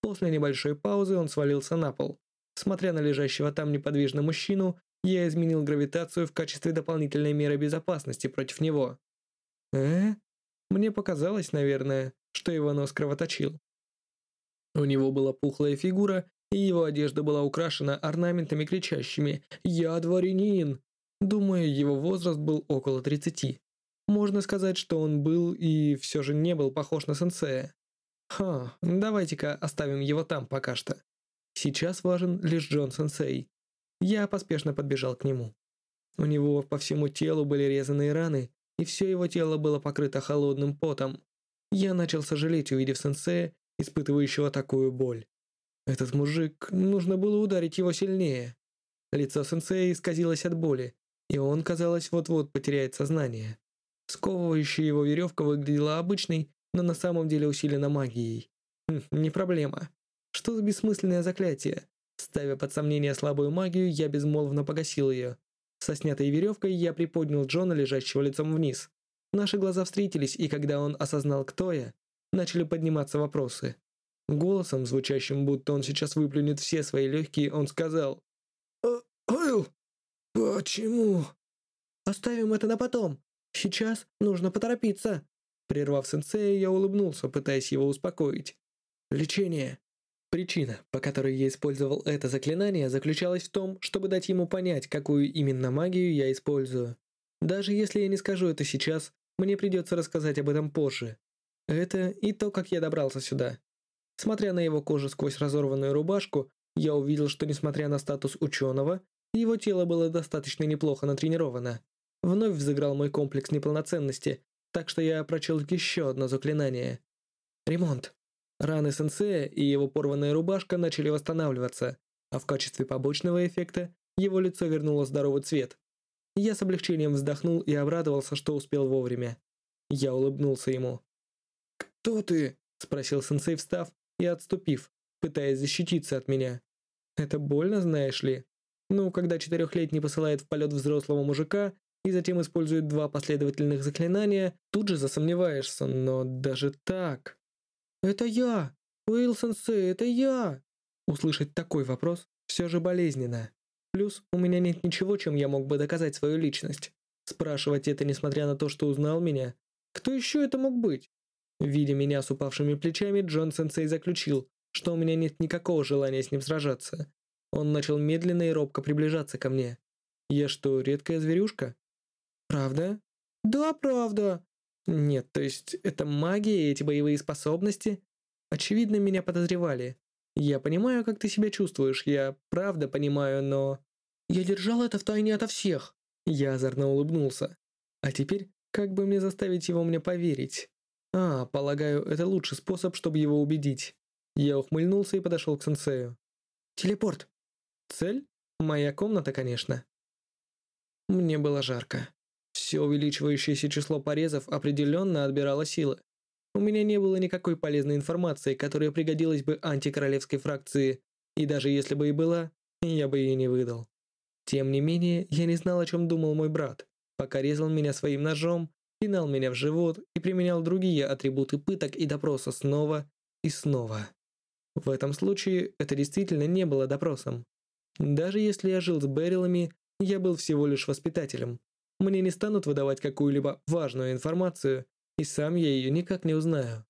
A: После небольшой паузы он свалился на пол. Смотря на лежащего там неподвижно мужчину, я изменил гравитацию в качестве дополнительной меры безопасности против него. Э? Мне показалось, наверное, что его нос кровоточил. У него была пухлая фигура, и его одежда была украшена орнаментами кричащими «Я дворянин!». Думаю, его возраст был около 30. Можно сказать, что он был и все же не был похож на сенсея. Ха, давайте-ка оставим его там пока что. Сейчас важен лишь Джон Сенсей. Я поспешно подбежал к нему. У него по всему телу были резаные раны, и все его тело было покрыто холодным потом. Я начал сожалеть, увидев сенсея, испытывающего такую боль. Этот мужик, нужно было ударить его сильнее. Лицо сенсея исказилось от боли, и он, казалось, вот-вот потеряет сознание. Сковывающая его веревка выглядела обычной, но на самом деле усилена магией. Хм, не проблема. Что за бессмысленное заклятие? Ставя под сомнение слабую магию, я безмолвно погасил ее. Со снятой веревкой я приподнял Джона, лежащего лицом вниз. Наши глаза встретились, и когда он осознал, кто я, начали подниматься вопросы. Голосом, звучащим, будто он сейчас выплюнет все свои легкие, он сказал «Ойл, почему?» «Оставим это на потом. Сейчас нужно поторопиться». Прервав сенсея, я улыбнулся, пытаясь его успокоить. «Лечение. Причина, по которой я использовал это заклинание, заключалась в том, чтобы дать ему понять, какую именно магию я использую. Даже если я не скажу это сейчас, мне придется рассказать об этом позже. Это и то, как я добрался сюда. Смотря на его кожу сквозь разорванную рубашку, я увидел, что несмотря на статус ученого, его тело было достаточно неплохо натренировано. Вновь взыграл мой комплекс неполноценности, так что я прочел еще одно заклинание. Ремонт. Раны сенсея и его порванная рубашка начали восстанавливаться, а в качестве побочного эффекта его лицо вернуло здоровый цвет. Я с облегчением вздохнул и обрадовался, что успел вовремя. Я улыбнулся ему. «Кто ты?» – спросил сенсей, встав и отступив, пытаясь защититься от меня. «Это больно, знаешь ли? Ну, когда четырехлетний посылает в полет взрослого мужика и затем использует два последовательных заклинания, тут же засомневаешься, но даже так...» «Это я! Уилл-сенсей, это я!» Услышать такой вопрос все же болезненно. Плюс у меня нет ничего, чем я мог бы доказать свою личность. Спрашивать это, несмотря на то, что узнал меня. Кто еще это мог быть? Видя меня с упавшими плечами, Джон Сенсей заключил, что у меня нет никакого желания с ним сражаться. Он начал медленно и робко приближаться ко мне. Я что, редкая зверюшка? Правда? Да, правда. Нет, то есть это магия и эти боевые способности? Очевидно, меня подозревали. Я понимаю, как ты себя чувствуешь, я правда понимаю, но... Я держал это в тайне ото всех. Я озорно улыбнулся. А теперь, как бы мне заставить его мне поверить? А, полагаю, это лучший способ, чтобы его убедить. Я ухмыльнулся и подошел к сенсею. Телепорт. Цель? Моя комната, конечно. Мне было жарко. Все увеличивающееся число порезов определенно отбирало силы. У меня не было никакой полезной информации, которая пригодилась бы антикоролевской фракции, и даже если бы и была, я бы ее не выдал. Тем не менее, я не знал, о чем думал мой брат, пока резал меня своим ножом, пинал меня в живот и применял другие атрибуты пыток и допроса снова и снова. В этом случае это действительно не было допросом. Даже если я жил с Берилами, я был всего лишь воспитателем. Мне не станут выдавать какую-либо важную информацию, и сам я ее никак не узнаю.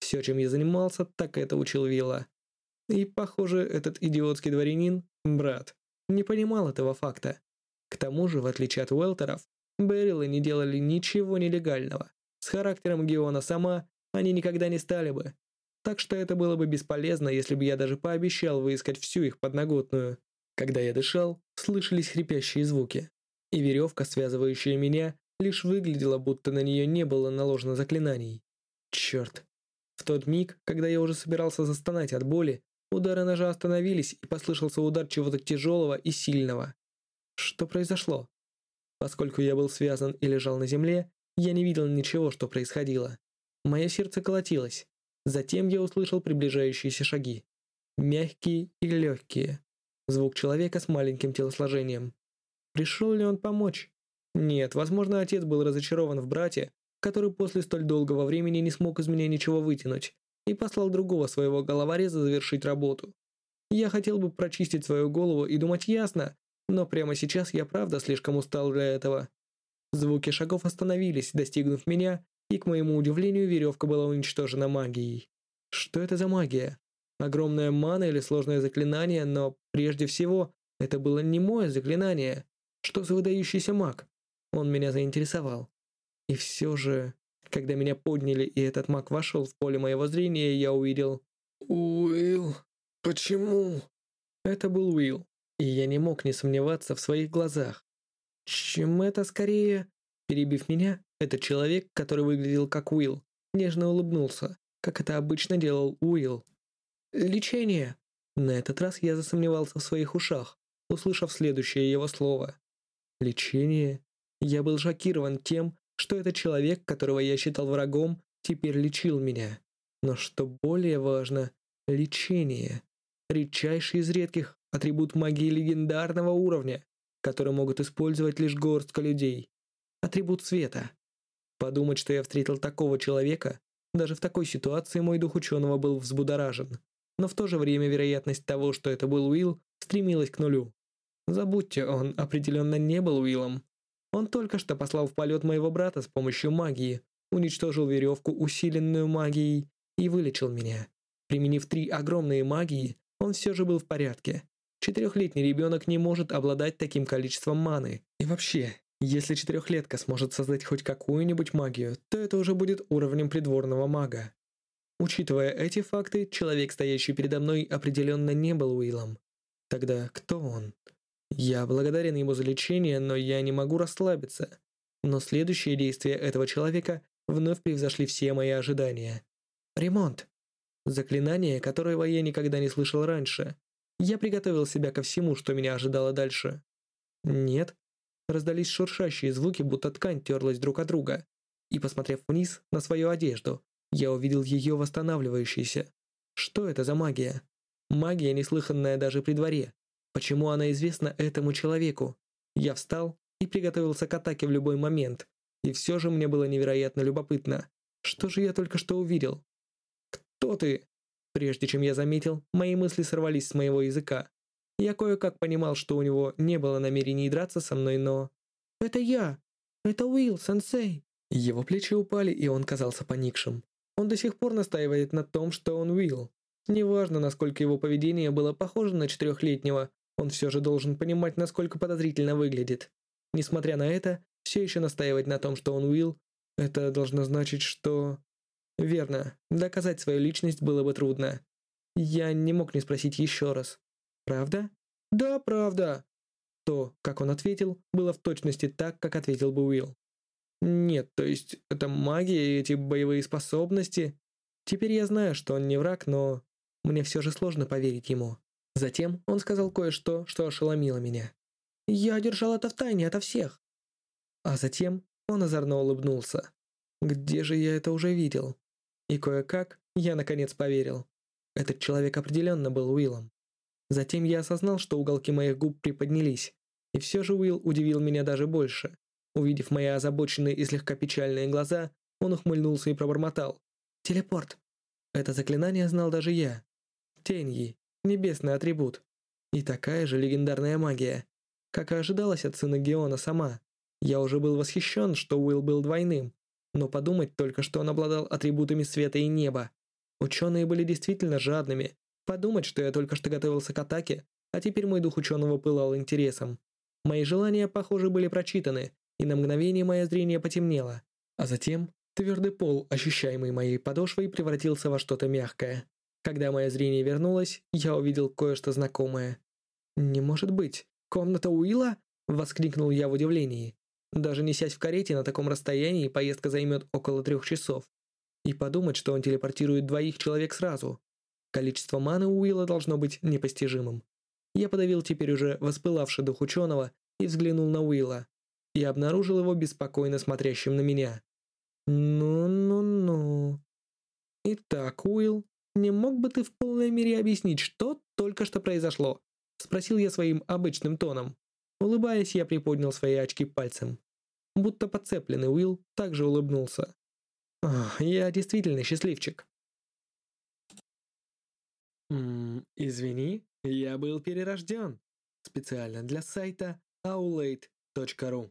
A: Все, чем я занимался, так это учил Вилла. И, похоже, этот идиотский дворянин, брат, не понимал этого факта. К тому же, в отличие от Уэлтеров, Берилы не делали ничего нелегального. С характером Геона сама они никогда не стали бы. Так что это было бы бесполезно, если бы я даже пообещал выискать всю их подноготную. Когда я дышал, слышались хрипящие звуки. И веревка, связывающая меня, лишь выглядела, будто на нее не было наложено заклинаний. Черт. В тот миг, когда я уже собирался застонать от боли, удары ножа остановились и послышался удар чего-то тяжелого и сильного. Что произошло? Поскольку я был связан и лежал на земле, я не видел ничего, что происходило. Мое сердце колотилось. Затем я услышал приближающиеся шаги. Мягкие и легкие. Звук человека с маленьким телосложением. Пришел ли он помочь? Нет, возможно, отец был разочарован в брате, который после столь долгого времени не смог из меня ничего вытянуть, и послал другого своего головореза завершить работу. Я хотел бы прочистить свою голову и думать ясно, но прямо сейчас я правда слишком устал для этого. Звуки шагов остановились, достигнув меня, и, к моему удивлению, веревка была уничтожена магией. Что это за магия? Огромная мана или сложное заклинание, но прежде всего, это было не мое заклинание. Что за выдающийся маг? Он меня заинтересовал. И все же, когда меня подняли и этот маг вошел в поле моего зрения, я увидел... «Уилл, почему?» Это был Уилл, и я не мог не сомневаться в своих глазах. Чем это скорее? Перебив меня, этот человек, который выглядел как Уилл, нежно улыбнулся, как это обычно делал Уилл. «Лечение!» На этот раз я засомневался в своих ушах, услышав следующее его слово. «Лечение?» Я был шокирован тем, что этот человек, которого я считал врагом, теперь лечил меня. Но что более важно, лечение. Редчайший из редких атрибут магии легендарного уровня, который могут использовать лишь горстка людей атрибут света. Подумать, что я встретил такого человека, даже в такой ситуации мой дух ученого был взбудоражен. Но в то же время вероятность того, что это был Уилл, стремилась к нулю. Забудьте, он определенно не был Уиллом. Он только что послал в полет моего брата с помощью магии, уничтожил веревку, усиленную магией, и вылечил меня. Применив три огромные магии, он все же был в порядке. Четырехлетний ребенок не может обладать таким количеством маны. И вообще, если четырехлетка сможет создать хоть какую-нибудь магию, то это уже будет уровнем придворного мага. Учитывая эти факты, человек, стоящий передо мной, определенно не был Уиллом. Тогда кто он? Я благодарен ему за лечение, но я не могу расслабиться. Но следующие действия этого человека вновь превзошли все мои ожидания. Ремонт. Заклинание, которого я никогда не слышал раньше. Я приготовил себя ко всему, что меня ожидало дальше. Нет. Раздались шуршащие звуки, будто ткань терлась друг от друга. И, посмотрев вниз на свою одежду, я увидел ее восстанавливающейся. Что это за магия? Магия, неслыханная даже при дворе. Почему она известна этому человеку? Я встал и приготовился к атаке в любой момент. И все же мне было невероятно любопытно. Что же я только что увидел? «Кто ты?» Прежде чем я заметил, мои мысли сорвались с моего языка. Я кое-как понимал, что у него не было намерений драться со мной, но... «Это я! Это Уилл, сенсей!» Его плечи упали, и он казался поникшим. Он до сих пор настаивает на том, что он Уилл. Неважно, насколько его поведение было похоже на четырехлетнего, он все же должен понимать, насколько подозрительно выглядит. Несмотря на это, все еще настаивать на том, что он Уилл, это должно значить, что... Верно, доказать свою личность было бы трудно. Я не мог не спросить еще раз. Правда? Да, правда. То, как он ответил, было в точности так, как ответил бы Уилл. Нет, то есть это магия и эти боевые способности. Теперь я знаю, что он не враг, но мне все же сложно поверить ему. Затем он сказал кое-что, что ошеломило меня. «Я держал это в тайне ото всех». А затем он озорно улыбнулся. «Где же я это уже видел?» И кое-как я наконец поверил. Этот человек определенно был Уиллом. Затем я осознал, что уголки моих губ приподнялись, и все же Уилл удивил меня даже больше. Увидев мои озабоченные и слегка печальные глаза, он ухмыльнулся и пробормотал. «Телепорт!» Это заклинание знал даже я. Теньи, небесный атрибут. И такая же легендарная магия. Как и ожидалось от сына Геона сама. Я уже был восхищен, что Уилл был двойным. Но подумать только, что он обладал атрибутами света и неба. Ученые были действительно жадными. Подумать, что я только что готовился к атаке, а теперь мой дух ученого пылал интересом. Мои желания, похоже, были прочитаны, и на мгновение мое зрение потемнело. А затем твердый пол, ощущаемый моей подошвой, превратился во что-то мягкое. Когда мое зрение вернулось, я увидел кое-что знакомое. «Не может быть! Комната Уилла?» – воскликнул я в удивлении. Даже несясь в карете на таком расстоянии, поездка займет около трех часов. И подумать, что он телепортирует двоих человек сразу. Количество маны у Уилла должно быть непостижимым. Я подавил теперь уже воспылавший дух ученого и взглянул на Уилла. И обнаружил его беспокойно смотрящим на меня. «Ну-ну-ну...» «Итак, Уилл, не мог бы ты в полной мере объяснить, что только что произошло?» Спросил я своим обычным тоном. Улыбаясь, я приподнял свои очки пальцем. Будто подцепленный Уилл также улыбнулся. Я действительно счастливчик.
B: Ммм, извини, я был перерожден. Специально для сайта aulate.ru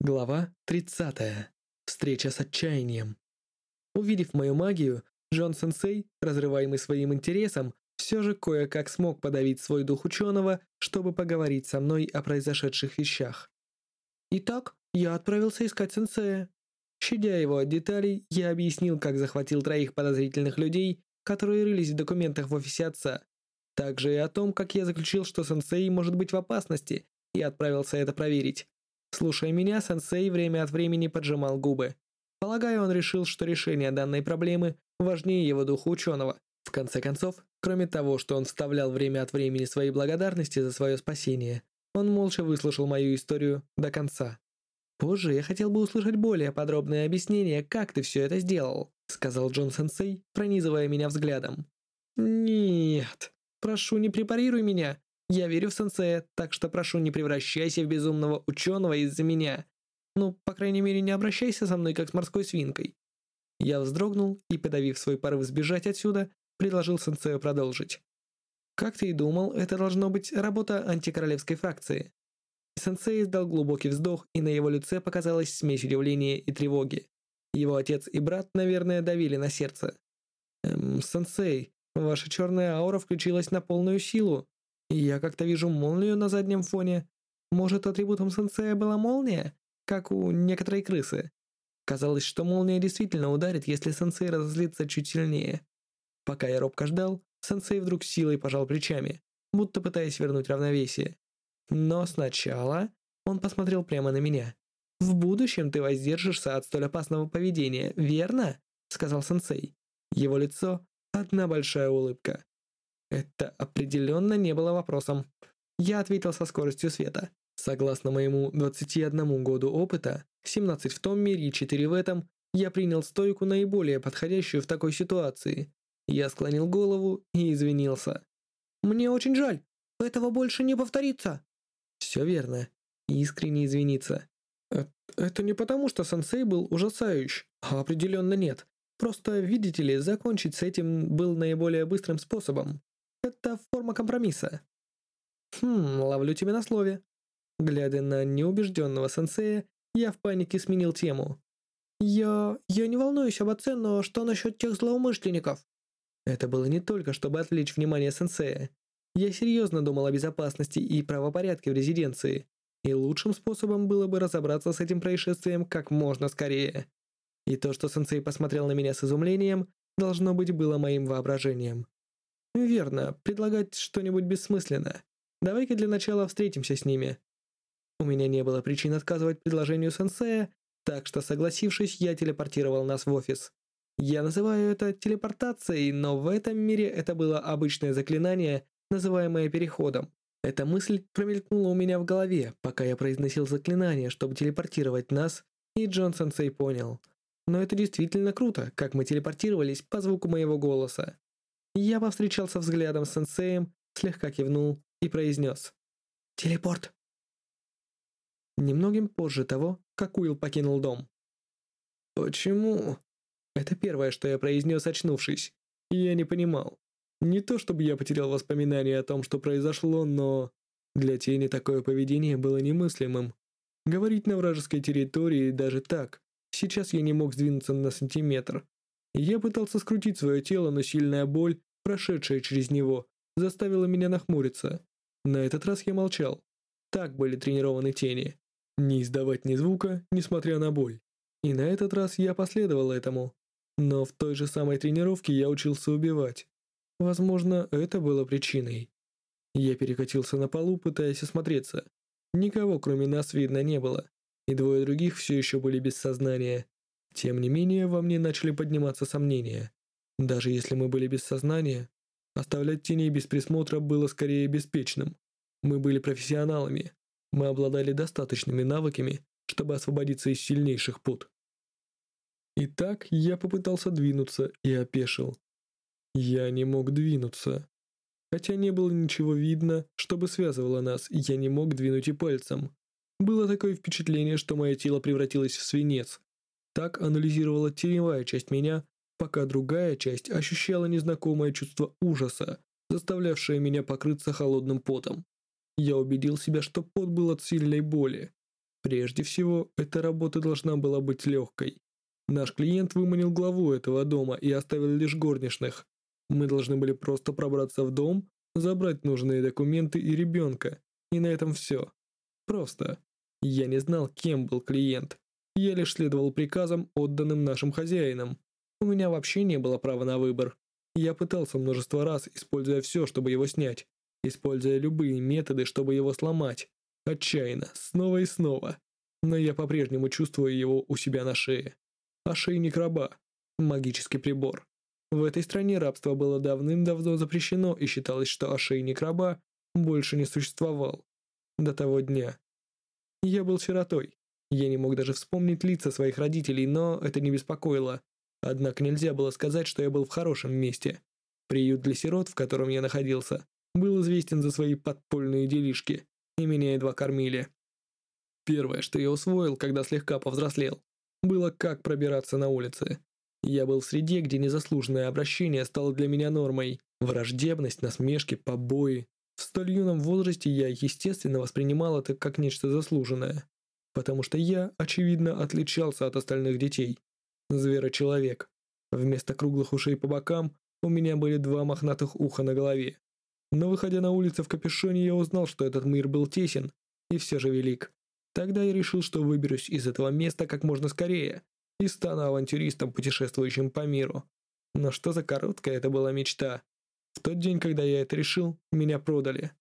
A: Глава 30. Встреча с отчаянием. Увидев мою магию, Джон-сенсей, разрываемый своим интересом, все же кое-как смог подавить свой дух ученого, чтобы поговорить со мной о произошедших вещах. Итак, я отправился искать сенсея. Щадя его от деталей, я объяснил, как захватил троих подозрительных людей, которые рылись в документах в офисе отца. Также и о том, как я заключил, что сенсей может быть в опасности, и отправился это проверить. Слушая меня, сенсей время от времени поджимал губы. Полагаю, он решил, что решение данной проблемы важнее его духа ученого. В конце концов, кроме того, что он вставлял время от времени свои благодарности за свое спасение, он молча выслушал мою историю до конца. «Позже я хотел бы услышать более подробное объяснение, как ты все это сделал», сказал Джон Сенсей, пронизывая меня взглядом. «Нет, прошу, не препарируй меня. Я верю в Сенсея, так что прошу, не превращайся в безумного ученого из-за меня. Ну, по крайней мере, не обращайся со мной, как с морской свинкой». Я вздрогнул и, подавив свой порыв сбежать отсюда, предложил сенсею продолжить. «Как ты и думал, это должно быть работа антикоролевской фракции». Сенсей издал глубокий вздох, и на его лице показалась смесь удивления и тревоги. Его отец и брат, наверное, давили на сердце. «Эм, сенсей, ваша черная аура включилась на полную силу, я как-то вижу молнию на заднем фоне. Может, атрибутом сенсея была молния, как у некоторой крысы?» Казалось, что молния действительно ударит, если сенсей разозлится чуть сильнее. Пока я робко ждал, сенсей вдруг силой пожал плечами. будто пытаясь вернуть равновесие. Но сначала он посмотрел прямо на меня. «В будущем ты воздержишься от столь опасного поведения, верно?» — сказал сенсей. Его лицо — одна большая улыбка. Это определенно не было вопросом. Я ответил со скоростью света. Согласно моему 21 году опыта, 17 в том мире и 4 в этом, я принял стойку наиболее подходящую в такой ситуации. Я склонил голову и извинился. «Мне очень жаль. Этого больше не повторится». «Все верно. Искренне извиниться. Э, это не потому, что сенсей был ужасающий, а определенно нет. Просто, видите ли, закончить с этим был наиболее быстрым способом. Это форма компромисса. Хм, ловлю тебя на слове. Глядя на неубежденного сенсея, я в панике сменил тему. «Я... я не волнуюсь об отце, но что насчет тех злоумышленников?» Это было не только, чтобы отвлечь внимание сенсея. Я серьезно думал о безопасности и правопорядке в резиденции, и лучшим способом было бы разобраться с этим происшествием как можно скорее. И то, что сенсей посмотрел на меня с изумлением, должно быть было моим воображением. Верно, предлагать что-нибудь бессмысленно. Давай-ка для начала встретимся с ними. У меня не было причин отказывать предложению сенсея, так что, согласившись, я телепортировал нас в офис. Я называю это телепортацией, но в этом мире это было обычное заклинание, называемое переходом. Эта мысль промелькнула у меня в голове, пока я произносил заклинание, чтобы телепортировать нас, и Джон Сенсей понял. Но это действительно круто, как мы телепортировались по звуку моего голоса. Я повстречался взглядом с сенсеем, слегка кивнул и произнес «Телепорт». Немногим позже того, как Уилл покинул дом. «Почему?» Это первое, что я произнес, очнувшись. Я не понимал. Не то чтобы я потерял воспоминания о том, что произошло, но... Для тени такое поведение было немыслимым. Говорить на вражеской территории даже так. Сейчас я не мог сдвинуться на сантиметр. Я пытался скрутить свое тело, но сильная боль, прошедшая через него, заставила меня нахмуриться. На этот раз я молчал. Так были тренированы тени. Не издавать ни звука, несмотря на боль. И на этот раз я последовал этому. Но в той же самой тренировке я учился убивать. Возможно, это было причиной. Я перекатился на полу, пытаясь осмотреться. Никого, кроме нас, видно не было, и двое других все еще были без сознания. Тем не менее, во мне начали подниматься сомнения. Даже если мы были без сознания, оставлять теней без присмотра было скорее беспечным. Мы были профессионалами, мы обладали достаточными навыками, чтобы освободиться из сильнейших пут. Итак, я попытался двинуться и опешил. Я не мог двинуться. Хотя не было ничего видно, чтобы связывало нас, я не мог двинуть и пальцем. Было такое впечатление, что мое тело превратилось в свинец. Так анализировала теневая часть меня, пока другая часть ощущала незнакомое чувство ужаса, заставлявшее меня покрыться холодным потом. Я убедил себя, что пот был от сильной боли. Прежде всего, эта работа должна была быть легкой. Наш клиент выманил главу этого дома и оставил лишь горничных. Мы должны были просто пробраться в дом, забрать нужные документы и ребенка. И на этом все. Просто. Я не знал, кем был клиент. Я лишь следовал приказам, отданным нашим хозяинам. У меня вообще не было права на выбор. Я пытался множество раз, используя все, чтобы его снять используя любые методы, чтобы его сломать. Отчаянно, снова и снова. Но я по-прежнему чувствую его у себя на шее. Ошейник раба. Магический прибор. В этой стране рабство было давным-давно запрещено и считалось, что ошейник раба больше не существовал. До того дня. Я был сиротой. Я не мог даже вспомнить лица своих родителей, но это не беспокоило. Однако нельзя было сказать, что я был в хорошем месте. Приют для сирот, в котором я находился, был известен за свои подпольные делишки, и меня едва кормили. Первое, что я усвоил, когда слегка повзрослел, было как пробираться на улице. Я был в среде, где незаслуженное обращение стало для меня нормой. Враждебность, насмешки, побои. В столь юном возрасте я, естественно, воспринимал это как нечто заслуженное. Потому что я, очевидно, отличался от остальных детей. Зверочеловек. Вместо круглых ушей по бокам у меня были два мохнатых уха на голове. Но выходя на улицу в капюшоне, я узнал, что этот мир был тесен и все же велик. Тогда я решил, что выберусь из этого места как можно скорее и стану авантюристом, путешествующим по миру. Но что за короткая это была мечта. В тот день, когда я это решил, меня продали.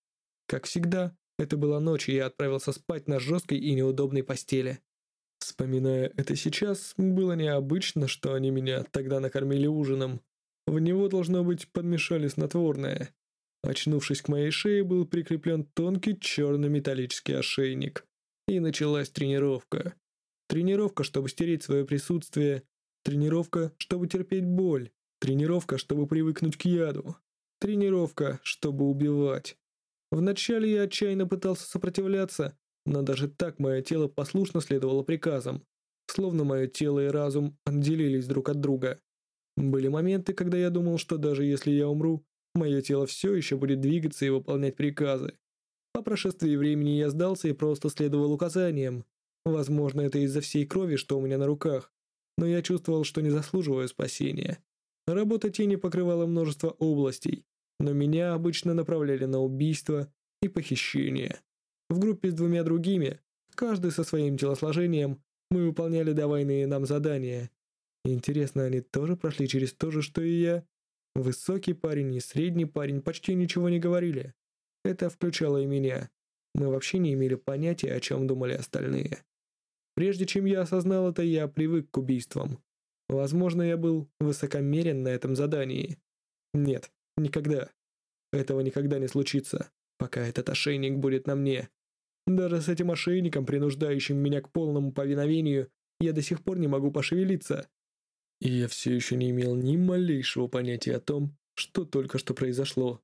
A: Как всегда, это была ночь, и я отправился спать на жесткой и неудобной постели. Вспоминая это сейчас, было необычно, что они меня тогда накормили ужином. В него, должно быть, подмешали снотворное. Очнувшись к моей шее, был прикреплен тонкий черный металлический ошейник. И началась тренировка. Тренировка, чтобы стереть свое присутствие. Тренировка, чтобы терпеть боль. Тренировка, чтобы привыкнуть к яду. Тренировка, чтобы убивать. Вначале я отчаянно пытался сопротивляться, но даже так мое тело послушно следовало приказам, словно мое тело и разум отделились друг от друга. Были моменты, когда я думал, что даже если я умру, мое тело все еще будет двигаться и выполнять приказы. По прошествии времени я сдался и просто следовал указаниям. Возможно, это из-за всей крови, что у меня на руках, но я чувствовал, что не заслуживаю спасения. Работа тени покрывала множество областей, но меня обычно направляли на убийство и похищение. В группе с двумя другими, каждый со своим телосложением, мы выполняли даваемые нам задания. Интересно, они тоже прошли через то же, что и я? Высокий парень и средний парень почти ничего не говорили. Это включало и меня. Мы вообще не имели понятия, о чем думали остальные. Прежде чем я осознал это, я привык к убийствам. Возможно, я был высокомерен на этом задании. Нет, никогда. Этого никогда не случится, пока этот ошейник будет на мне. Даже с этим ошейником, принуждающим меня к полному повиновению, я до сих пор не могу пошевелиться. И я все еще не имел ни малейшего понятия о том, что только что произошло.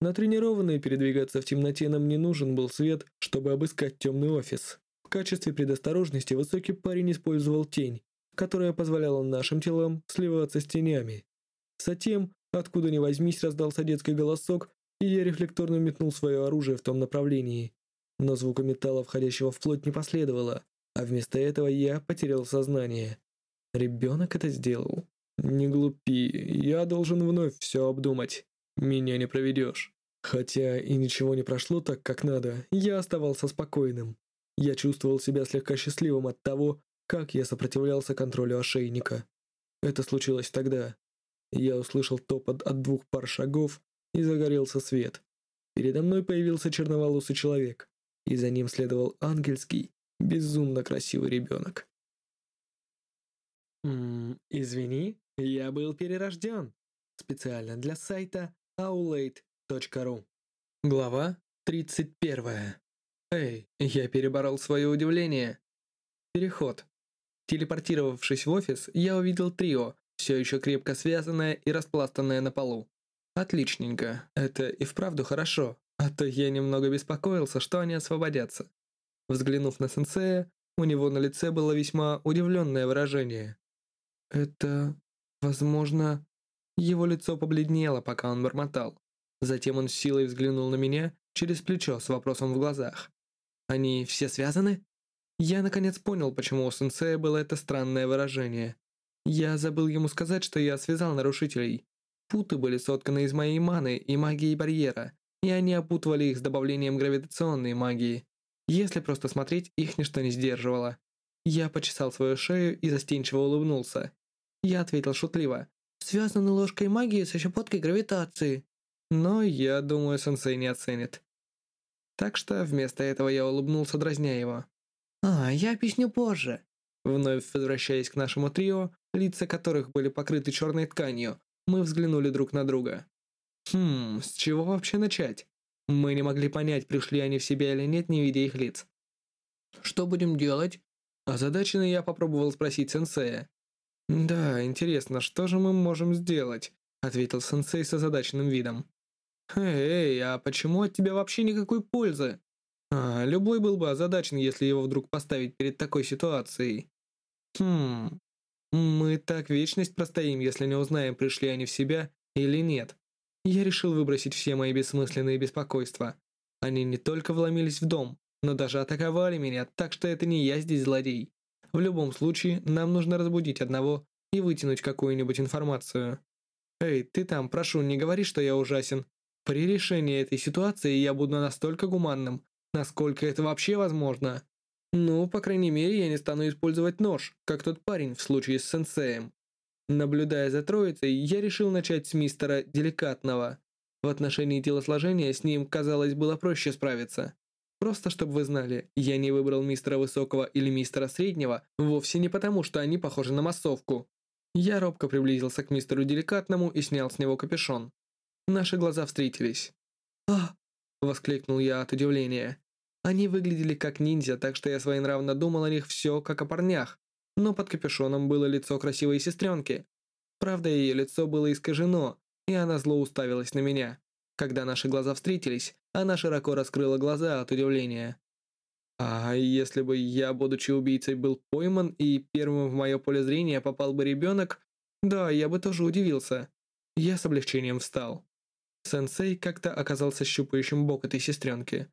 A: Натренированные передвигаться в темноте нам не нужен был свет, чтобы обыскать темный офис. Качестве предосторожности высокий парень использовал тень, которая позволяла нашим телам сливаться с тенями. Затем, откуда ни возьмись, раздался детский голосок, и я рефлекторно метнул свое оружие в том направлении. Но звука металла, входящего в плоть, не последовало, а вместо этого я потерял сознание. Ребенок это сделал. Не глупи, я должен вновь все обдумать. Меня не проведешь. Хотя и ничего не прошло так, как надо, я оставался спокойным. Я чувствовал себя слегка счастливым от того, как я сопротивлялся контролю ошейника. Это случилось тогда. Я услышал топот от двух пар шагов, и загорелся свет. Передо мной появился черноволосый человек, и за ним следовал ангельский, безумно красивый ребенок.
B: «Ммм, извини, я был перерожден. Специально для сайта aulade.ru.
A: Глава 31. Эй, я переборол свое удивление. Переход. Телепортировавшись в офис, я увидел трио, все еще крепко связанное и распластанное на полу. Отличненько, это и вправду хорошо, а то я немного беспокоился, что они освободятся. Взглянув на сенсея, у него на лице было весьма удивленное выражение. Это, возможно, его лицо побледнело, пока он бормотал. Затем он с силой взглянул на меня через плечо с вопросом в глазах. «Они все связаны?» Я наконец понял, почему у сенсея было это странное выражение. Я забыл ему сказать, что я связал нарушителей. Путы были сотканы из моей маны и магии барьера, и они опутывали их с добавлением гравитационной магии. Если просто смотреть, их ничто не сдерживало. Я почесал свою шею и застенчиво улыбнулся. Я ответил шутливо связаны ложкой магии со щепоткой гравитации. Но я думаю, сенсей не оценит. Так что вместо этого я улыбнулся, дразня его. «А, я объясню позже». Вновь возвращаясь к нашему трио, лица которых были покрыты черной тканью, мы взглянули друг на друга. Хм, с чего вообще начать? Мы не могли понять, пришли они в себя или нет, не видя их лиц. «Что будем делать?» Озадаченный я попробовал спросить сенсея. «Да, интересно, что же мы можем сделать?» ответил сенсей с озадаченным видом. «Эй, а почему от тебя вообще никакой пользы?» А, любой был бы озадачен, если его вдруг поставить перед такой ситуацией. Хм, мы так вечность простоим, если не узнаем, пришли они в себя или нет. Я решил выбросить все мои бессмысленные беспокойства. Они не только вломились в дом, но даже атаковали меня, так что это не я здесь злодей. В любом случае, нам нужно разбудить одного и вытянуть какую-нибудь информацию. Эй, ты там, прошу, не говори, что я ужасен. При решении этой ситуации я буду настолько гуманным, насколько это вообще возможно. Ну, по крайней мере, я не стану использовать нож, как тот парень в случае с сенсеем. Наблюдая за троицей, я решил начать с мистера Деликатного. В отношении телосложения с ним, казалось, было проще справиться. Просто чтобы вы знали, я не выбрал мистера Высокого или мистера Среднего вовсе не потому, что они похожи на массовку. Я робко приблизился к мистеру Деликатному и снял с него капюшон. Наши глаза встретились. «А!» – воскликнул я от удивления. Они выглядели как ниндзя, так что я своенравно думал о них все как о парнях. Но под капюшоном было лицо красивой сестренки. Правда, ее лицо было искажено, и она зло уставилась на меня. Когда наши глаза встретились, она широко раскрыла глаза от удивления. А если бы я, будучи убийцей, был пойман и первым в мое поле зрения попал бы ребенок, да, я бы тоже удивился. Я с облегчением встал. Сенсей как-то оказался щупающим бок этой сестренки.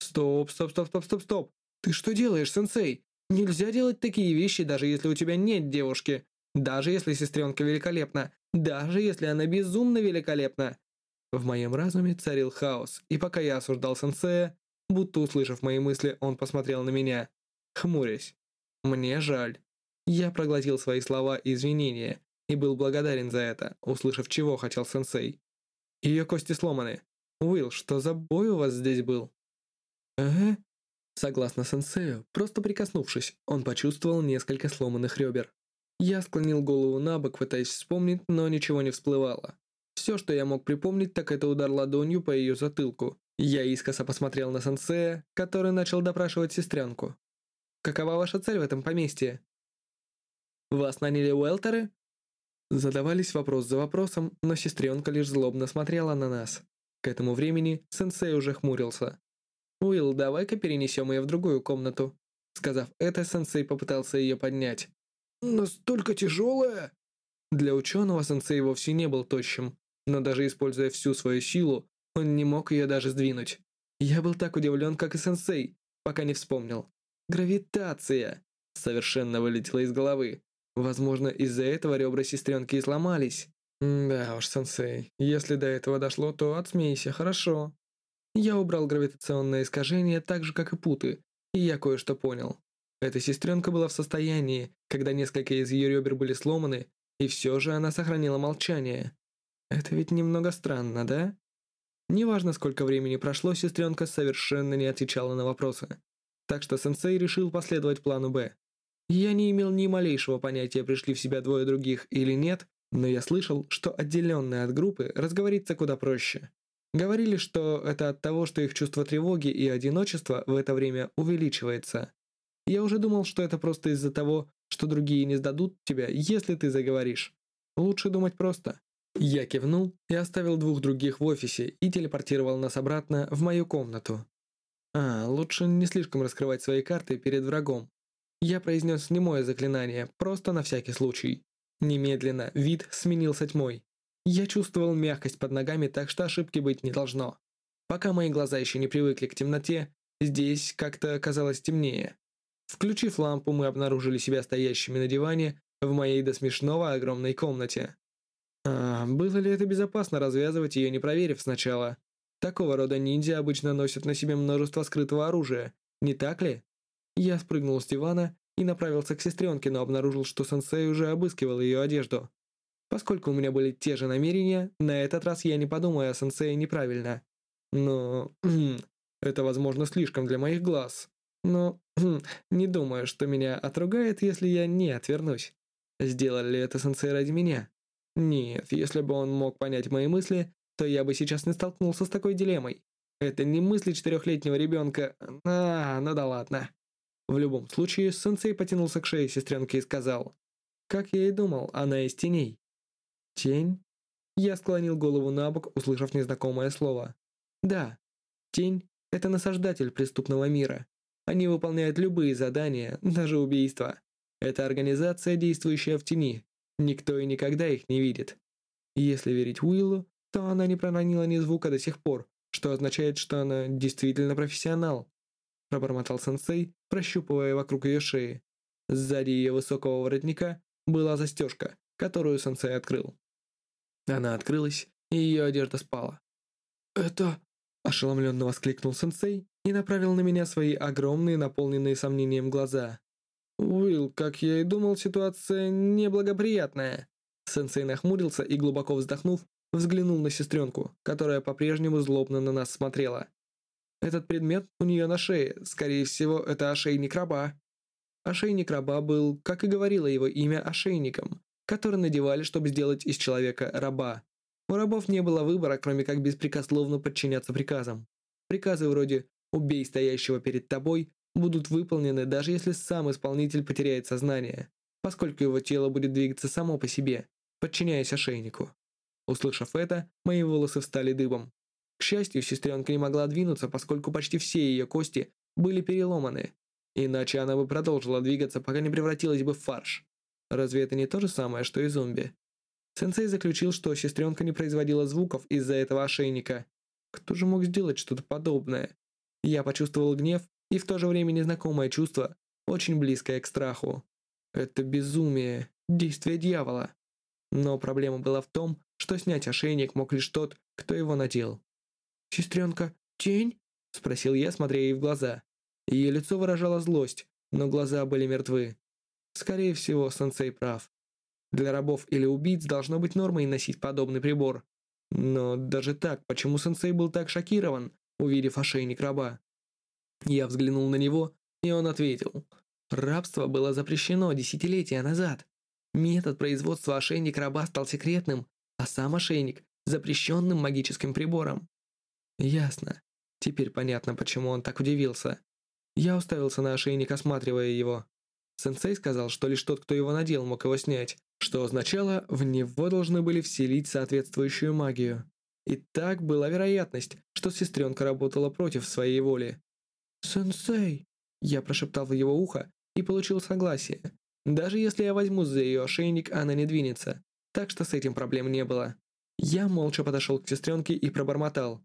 A: «Стоп, стоп, стоп, стоп, стоп, стоп! Ты что делаешь, сенсей? Нельзя делать такие вещи, даже если у тебя нет девушки. Даже если сестренка великолепна. Даже если она безумно великолепна. В моем разуме царил хаос, и пока я осуждал сенсея, будто услышав мои мысли, он посмотрел на меня, хмурясь. Мне жаль. Я проглотил свои слова и извинения, и был благодарен за это, услышав, чего хотел сенсей. Ее кости сломаны. Уилл, что за бой у вас здесь был? Ага. Согласно сенсею, просто прикоснувшись, он почувствовал несколько сломанных ребер. Я склонил голову на бок, пытаясь вспомнить, но ничего не всплывало. Все, что я мог припомнить, так это удар ладонью по ее затылку. Я искоса посмотрел на сенсея, который начал допрашивать сестренку. «Какова ваша цель в этом поместье?» «Вас наняли Уэлтеры?» Задавались вопрос за вопросом, но сестренка лишь злобно смотрела на нас. К этому времени сенсей уже хмурился. «Уилл, давай-ка перенесем ее в другую комнату». Сказав это, сенсей попытался ее поднять. «Настолько тяжелая?» Для ученого сенсей вовсе не был тощим но даже используя всю свою силу, он не мог ее даже сдвинуть. Я был так удивлен, как и сенсей, пока не вспомнил. Гравитация! Совершенно вылетела из головы. Возможно, из-за этого ребра сестренки и сломались. Да уж, сенсей, если до этого дошло, то отсмейся, хорошо. Я убрал гравитационное искажение так же, как и путы, и я кое-что понял. Эта сестренка была в состоянии, когда несколько из ее ребер были сломаны, и все же она сохранила молчание. Это ведь немного странно, да? Неважно, сколько времени прошло, сестренка совершенно не отвечала на вопросы. Так что сенсей решил последовать плану «Б». Я не имел ни малейшего понятия, пришли в себя двое других или нет, но я слышал, что отделенные от группы разговориться куда проще. Говорили, что это от того, что их чувство тревоги и одиночества в это время увеличивается. Я уже думал, что это просто из-за того, что другие не сдадут тебя, если ты заговоришь. Лучше думать просто. Я кивнул и оставил двух других в офисе и телепортировал нас обратно в мою комнату. А, лучше не слишком раскрывать свои карты перед врагом. Я произнес немое заклинание, просто на всякий случай. Немедленно вид сменился тьмой. Я чувствовал мягкость под ногами, так что ошибки быть не должно. Пока мои глаза еще не привыкли к темноте, здесь как-то казалось темнее. Включив лампу, мы обнаружили себя стоящими на диване в моей до смешного огромной комнате. А, было ли это безопасно развязывать ее, не проверив сначала? Такого рода ниндзя обычно носят на себе множество скрытого оружия, не так ли? Я спрыгнул с дивана и направился к сестренке, но обнаружил, что сенсей уже обыскивал ее одежду. Поскольку у меня были те же намерения, на этот раз я не думаю о сенсее неправильно. Но... это, возможно, слишком для моих глаз. Но... не думаю, что меня отругает, если я не отвернусь. Сделали ли это сенсей ради меня? Нет, если бы он мог понять мои мысли, то я бы сейчас не столкнулся с такой дилеммой. Это не мысли четырехлетнего ребенка. А, ну да ладно. В любом случае, сенсей потянулся к шее сестренки и сказал. Как я и думал, она из теней. Тень? Я склонил голову на бок, услышав незнакомое слово. Да, тень — это насаждатель преступного мира. Они выполняют любые задания, даже убийства. Это организация, действующая в тени, Никто и никогда их не видит. Если верить Уиллу, то она не проронила ни звука до сих пор, что означает, что она действительно профессионал. Пробормотал сенсей, прощупывая вокруг ее шеи. Сзади ее высокого воротника была застежка, которую сенсей открыл. Она открылась, и ее одежда спала. «Это...» – ошеломленно воскликнул сенсей и направил на меня свои огромные, наполненные сомнением глаза. «Уилл, как я и думал, ситуация неблагоприятная». Сенсей нахмурился и, глубоко вздохнув, взглянул на сестренку, которая по-прежнему злобно на нас смотрела. Этот предмет у нее на шее, скорее всего, это ошейник раба. Ошейник раба был, как и говорило его имя, ошейником, который надевали, чтобы сделать из человека раба. У рабов не было выбора, кроме как беспрекословно подчиняться приказам. Приказы вроде «убей стоящего перед тобой» будут выполнены, даже если сам исполнитель потеряет сознание, поскольку его тело будет двигаться само по себе, подчиняясь ошейнику. Услышав это, мои волосы встали дыбом. К счастью, сестренка не могла двинуться, поскольку почти все ее кости были переломаны, иначе она бы продолжила двигаться, пока не превратилась бы в фарш. Разве это не то же самое, что и зомби? Сенсей заключил, что сестренка не производила звуков из-за этого ошейника. Кто же мог сделать что-то подобное? Я почувствовал гнев и в то же время незнакомое чувство, очень близкое к страху. Это безумие, действие дьявола. Но проблема была в том, что снять ошейник мог лишь тот, кто его надел. «Сестренка, тень?» – спросил я, смотря ей в глаза. Ее лицо выражало злость, но глаза были мертвы. Скорее всего, сенсей прав. Для рабов или убийц должно быть нормой носить подобный прибор. Но даже так, почему сенсей был так шокирован, увидев ошейник раба? Я взглянул на него, и он ответил. Рабство было запрещено десятилетия назад. Метод производства ошейника раба стал секретным, а сам ошейник – запрещенным магическим прибором. Ясно. Теперь понятно, почему он так удивился. Я уставился на ошейник, осматривая его. Сенсей сказал, что лишь тот, кто его надел, мог его снять, что означало, в него должны были вселить соответствующую магию. И так была вероятность, что сестренка работала против своей воли. «Сенсей!» Я прошептал в его ухо и получил согласие. Даже если я возьму за ее ошейник, она не двинется, так что с этим проблем не было. Я молча подошел к сестренке и пробормотал.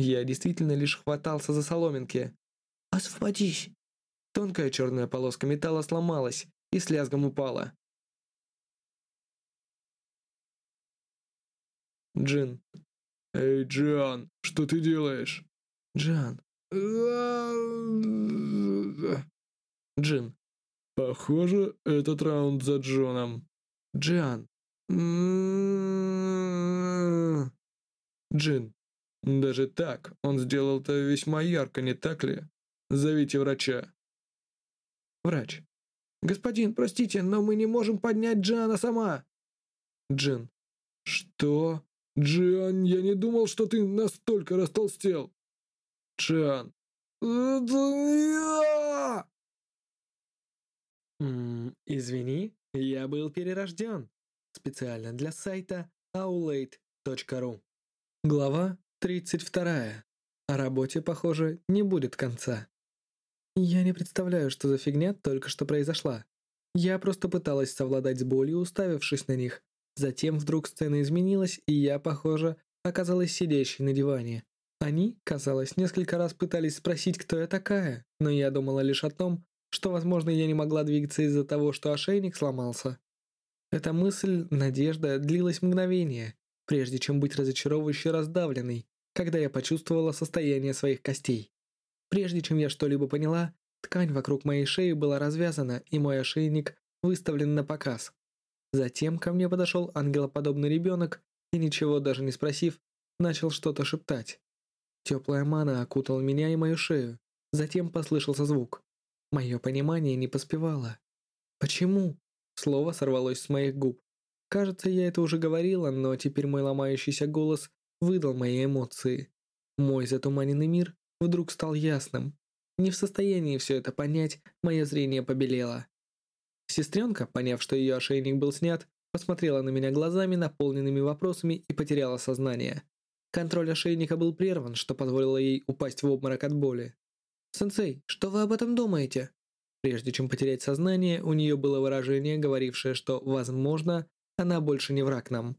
A: Я действительно лишь хватался за соломинки. «Освободись!» Тонкая черная полоска металла сломалась и с лязгом упала. Джин.
B: «Эй, Джиан, что ты делаешь?»
A: Джан. Джин.
B: Похоже, этот раунд за Джоном.
A: Джиан.
B: Джин. Даже так, он сделал это весьма ярко, не так ли? Зовите врача.
A: Врач. Господин, простите, но мы не можем поднять Джиана сама. Джин.
B: Что? Джиан, я не думал, что ты настолько растолстел. Джиан.
A: извини, я был перерожден. Специально для сайта aulade.ru. Глава 32. О работе, похоже, не будет конца. Я не представляю, что за фигня только что произошла. Я просто пыталась совладать с болью, уставившись на них. Затем вдруг сцена изменилась, и я, похоже, оказалась сидящей на диване. Они, казалось, несколько раз пытались спросить, кто я такая, но я думала лишь о том, что, возможно, я не могла двигаться из-за того, что ошейник сломался. Эта мысль, надежда, длилась мгновение, прежде чем быть разочаровывающе раздавленной, когда я почувствовала состояние своих костей. Прежде чем я что-либо поняла, ткань вокруг моей шеи была развязана, и мой ошейник выставлен на показ. Затем ко мне подошел ангелоподобный ребенок и, ничего даже не спросив, начал что-то шептать. Теплая мана окутала меня и мою шею. Затем послышался звук. Мое понимание не поспевало. «Почему?» Слово сорвалось с моих губ. Кажется, я это уже говорила, но теперь мой ломающийся голос выдал мои эмоции. Мой затуманенный мир вдруг стал ясным. Не в состоянии все это понять, мое зрение побелело. Сестренка, поняв, что ее ошейник был снят, посмотрела на меня глазами, наполненными вопросами, и потеряла сознание. Контроль ошейника был прерван, что позволило ей упасть в обморок от боли. «Сенсей, что вы об этом думаете?» Прежде чем потерять сознание, у нее было выражение, говорившее, что, возможно, она больше не враг нам.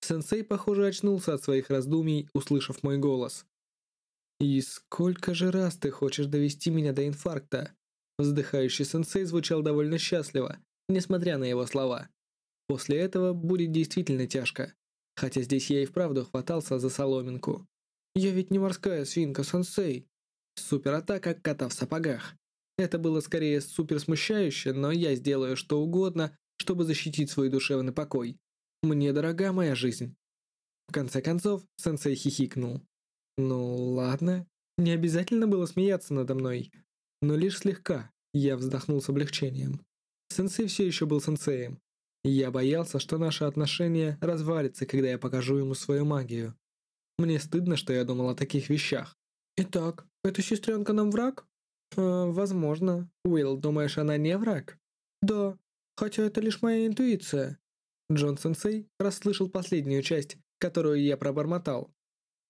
A: Сенсей, похоже, очнулся от своих раздумий, услышав мой голос. «И сколько же раз ты хочешь довести меня до инфаркта?» Вздыхающий сенсей звучал довольно счастливо, несмотря на его слова. После этого будет действительно тяжко. Хотя здесь я и вправду хватался за соломинку. Я ведь не морская свинка, сенсей. Суператака кота в сапогах. Это было скорее супер смущающе, но я сделаю что угодно, чтобы защитить свой душевный покой. Мне дорога моя жизнь. В конце концов, сенсей хихикнул. Ну, ладно. Не обязательно было смеяться надо мной. Но лишь слегка. Я вздохнул с облегчением. Сенсей все еще был сенсеем. Я боялся, что наши отношения развалятся, когда я покажу ему свою магию. Мне стыдно, что я думал о таких вещах. Итак, эта сестренка нам враг? Э, возможно. Уилл, думаешь, она не враг? Да, хотя это лишь моя интуиция. Джон Сенсей расслышал последнюю часть, которую я пробормотал.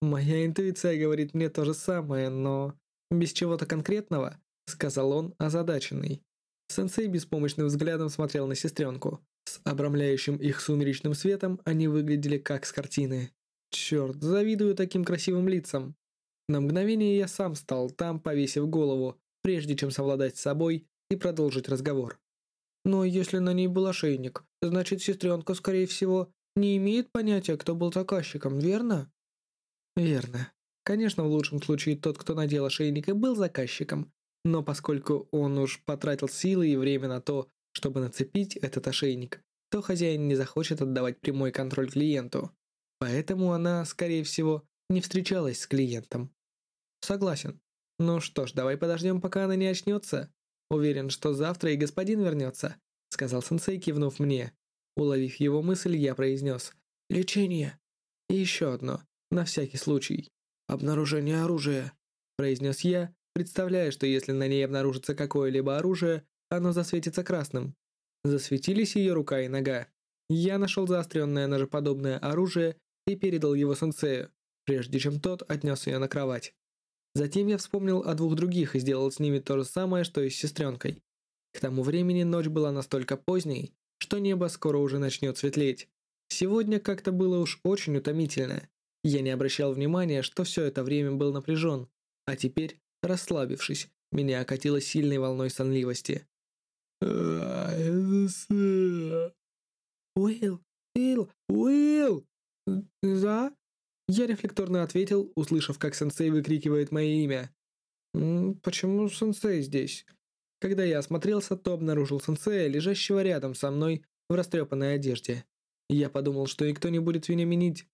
A: Моя интуиция говорит мне то же самое, но без чего-то конкретного, сказал он, озадаченный. Сенсей беспомощным взглядом смотрел на сестренку. С обрамляющим их сумеречным светом они выглядели как с картины. Черт, завидую таким красивым лицам. На мгновение я сам стал там, повесив голову, прежде чем совладать с собой и продолжить разговор. Но если на ней был ошейник, значит сестренка, скорее всего, не имеет понятия, кто был заказчиком, верно? Верно. Конечно, в лучшем случае тот, кто надел ошейник и был заказчиком, но поскольку он уж потратил силы и время на то, чтобы нацепить этот ошейник, то хозяин не захочет отдавать прямой контроль клиенту. Поэтому она, скорее всего, не встречалась с клиентом. Согласен. Ну что ж, давай подождем, пока она не очнется. Уверен, что завтра и господин вернется, сказал сенсей, кивнув мне. Уловив его мысль, я произнес «Лечение». И еще одно, на всякий случай. «Обнаружение оружия», произнес я, представляя, что если на ней обнаружится какое-либо оружие, оно засветится красным. Засветились ее рука и нога. Я нашел заостренное ножеподобное оружие и передал его сенсею, прежде чем тот отнес ее на кровать. Затем я вспомнил о двух других и сделал с ними то же самое, что и с сестренкой. К тому времени ночь была настолько поздней, что небо скоро уже начнет светлеть. Сегодня как-то было уж очень утомительно. Я не обращал внимания, что все это время был напряжен, а теперь, расслабившись, меня окатило сильной волной сонливости. «Уилл, Уилл, Уилл!» «Да?» Я рефлекторно ответил, услышав, как сенсей выкрикивает мое имя. «Почему сенсей здесь?» Когда я осмотрелся, то обнаружил сенсея, лежащего рядом со мной в растрепанной одежде. Я подумал, что никто не будет меня винить.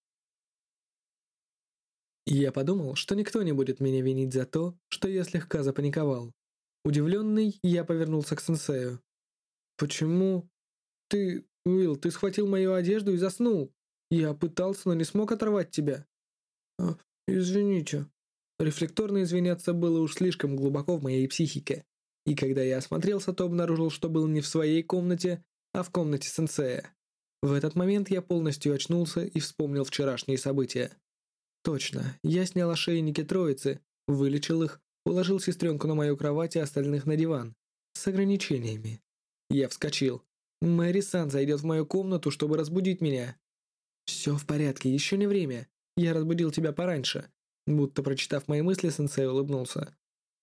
A: Я подумал, что никто не будет меня винить за то, что я слегка запаниковал. Удивленный, я повернулся к сенсею. «Почему? Ты, Уилл, ты схватил мою одежду и заснул!» Я пытался, но не смог оторвать тебя. А, извините. Рефлекторно извиняться было уж слишком глубоко в моей психике. И когда я осмотрелся, то обнаружил, что был не в своей комнате, а в комнате сенсея. В этот момент я полностью очнулся и вспомнил вчерашние события. Точно, я снял ошейники троицы, вылечил их, уложил сестренку на мою кровать и остальных на диван. С ограничениями. Я вскочил. Мэри Сан зайдет в мою комнату, чтобы разбудить меня. «Все в порядке, еще не время. Я разбудил тебя пораньше». Будто прочитав мои мысли, сенсей улыбнулся.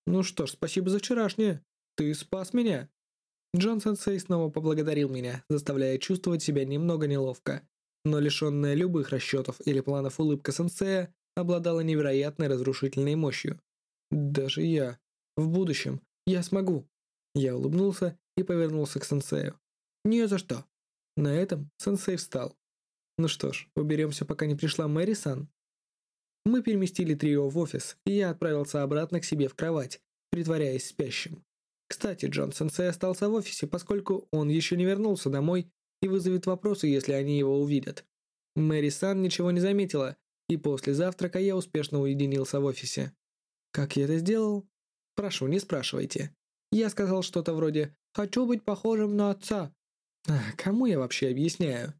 A: «Ну что ж, спасибо за вчерашнее. Ты спас меня». Джон Сенсей снова поблагодарил меня, заставляя чувствовать себя немного неловко. Но лишенная любых расчетов или планов улыбка Сенсея обладала невероятной разрушительной мощью. «Даже я. В будущем. Я смогу». Я улыбнулся и повернулся к Сенсею. «Не за что». На этом Сенсей встал. Ну что ж, уберемся, пока не пришла Мэри-сан. Мы переместили трио в офис, и я отправился обратно к себе в кровать, притворяясь спящим. Кстати, Джон Сенсей остался в офисе, поскольку он еще не вернулся домой и вызовет вопросы, если они его увидят. Мэри Сан ничего не заметила, и после завтрака я успешно уединился в офисе. Как я это сделал? Прошу, не спрашивайте. Я сказал что-то вроде «хочу быть похожим на отца». А, кому я вообще объясняю?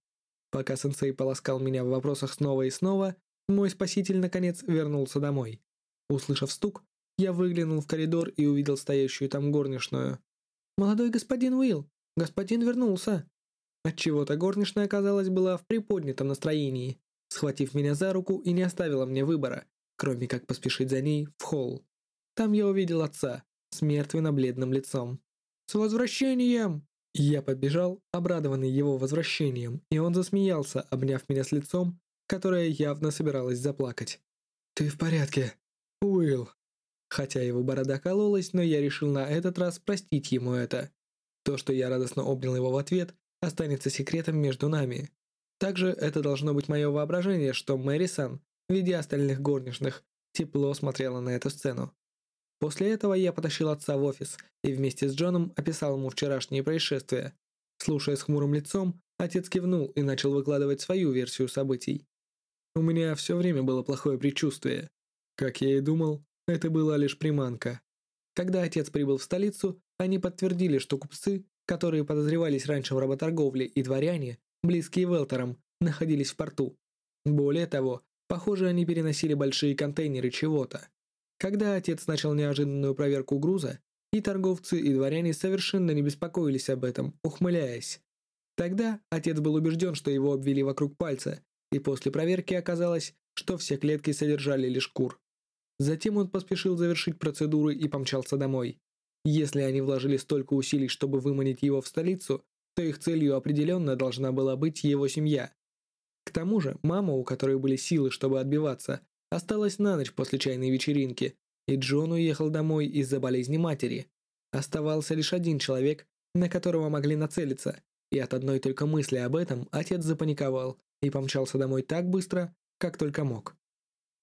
A: Пока сенсей полоскал меня в вопросах снова и снова, мой спаситель наконец вернулся домой. Услышав стук, я выглянул в коридор и увидел стоящую там горничную. «Молодой господин Уилл, господин вернулся!» Отчего-то горничная, казалось, была в приподнятом настроении, схватив меня за руку и не оставила мне выбора, кроме как поспешить за ней в холл. Там я увидел отца с мертвенно-бледным лицом. «С возвращением!» Я побежал, обрадованный его возвращением, и он засмеялся, обняв меня с лицом, которое явно собиралось заплакать. «Ты в порядке?» «Уилл». Хотя его борода кололась, но я решил на этот раз простить ему это. То, что я радостно обнял его в ответ, останется секретом между нами. Также это должно быть мое воображение, что Мэрисон, в виде остальных горничных, тепло смотрела на эту сцену. После этого я потащил отца в офис и вместе с Джоном описал ему вчерашние происшествия. Слушая с хмурым лицом, отец кивнул и начал выкладывать свою версию событий. У меня все время было плохое предчувствие. Как я и думал, это была лишь приманка. Когда отец прибыл в столицу, они подтвердили, что купцы, которые подозревались раньше в работорговле, и дворяне, близкие Велтерам, находились в порту. Более того, похоже, они переносили большие контейнеры чего-то. Когда отец начал неожиданную проверку груза, и торговцы, и дворяне совершенно не беспокоились об этом, ухмыляясь. Тогда отец был убежден, что его обвели вокруг пальца, и после проверки оказалось, что все клетки содержали лишь кур. Затем он поспешил завершить процедуры и помчался домой. Если они вложили столько усилий, чтобы выманить его в столицу, то их целью определенно должна была быть его семья. К тому же, мама, у которой были силы, чтобы отбиваться, осталась на ночь после чайной вечеринки, и Джон уехал домой из-за болезни матери. Оставался лишь один человек, на которого могли нацелиться, и от одной только мысли об этом отец запаниковал и помчался домой так быстро, как только мог.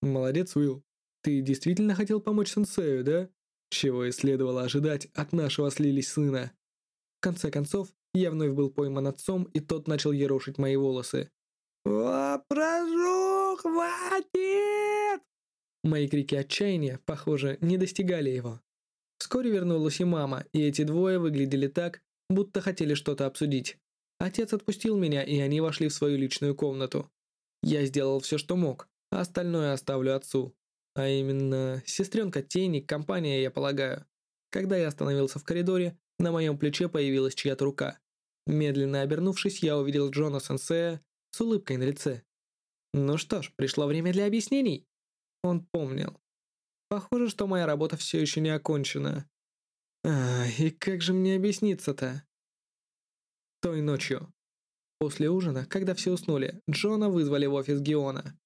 A: «Молодец, Уилл. Ты действительно хотел помочь сенсею, да? Чего и следовало ожидать от нашего слились сына». В конце концов, я вновь был пойман отцом, и тот начал ерошить мои волосы. «О, прошу, хватит!» Мои крики отчаяния, похоже, не достигали его. Вскоре вернулась и мама, и эти двое выглядели так, будто хотели что-то обсудить. Отец отпустил меня, и они вошли в свою личную комнату. Я сделал все, что мог, а остальное оставлю отцу. А именно, сестренка Тени, компания, я полагаю. Когда я остановился в коридоре, на моем плече появилась чья-то рука. Медленно обернувшись, я увидел Джона Сенсея с улыбкой на лице. Ну что ж, пришло время для объяснений. Он помнил. Похоже, что моя работа все еще не окончена. А, и как же мне объясниться-то? Той ночью. После ужина, когда все уснули, Джона вызвали в офис Геона.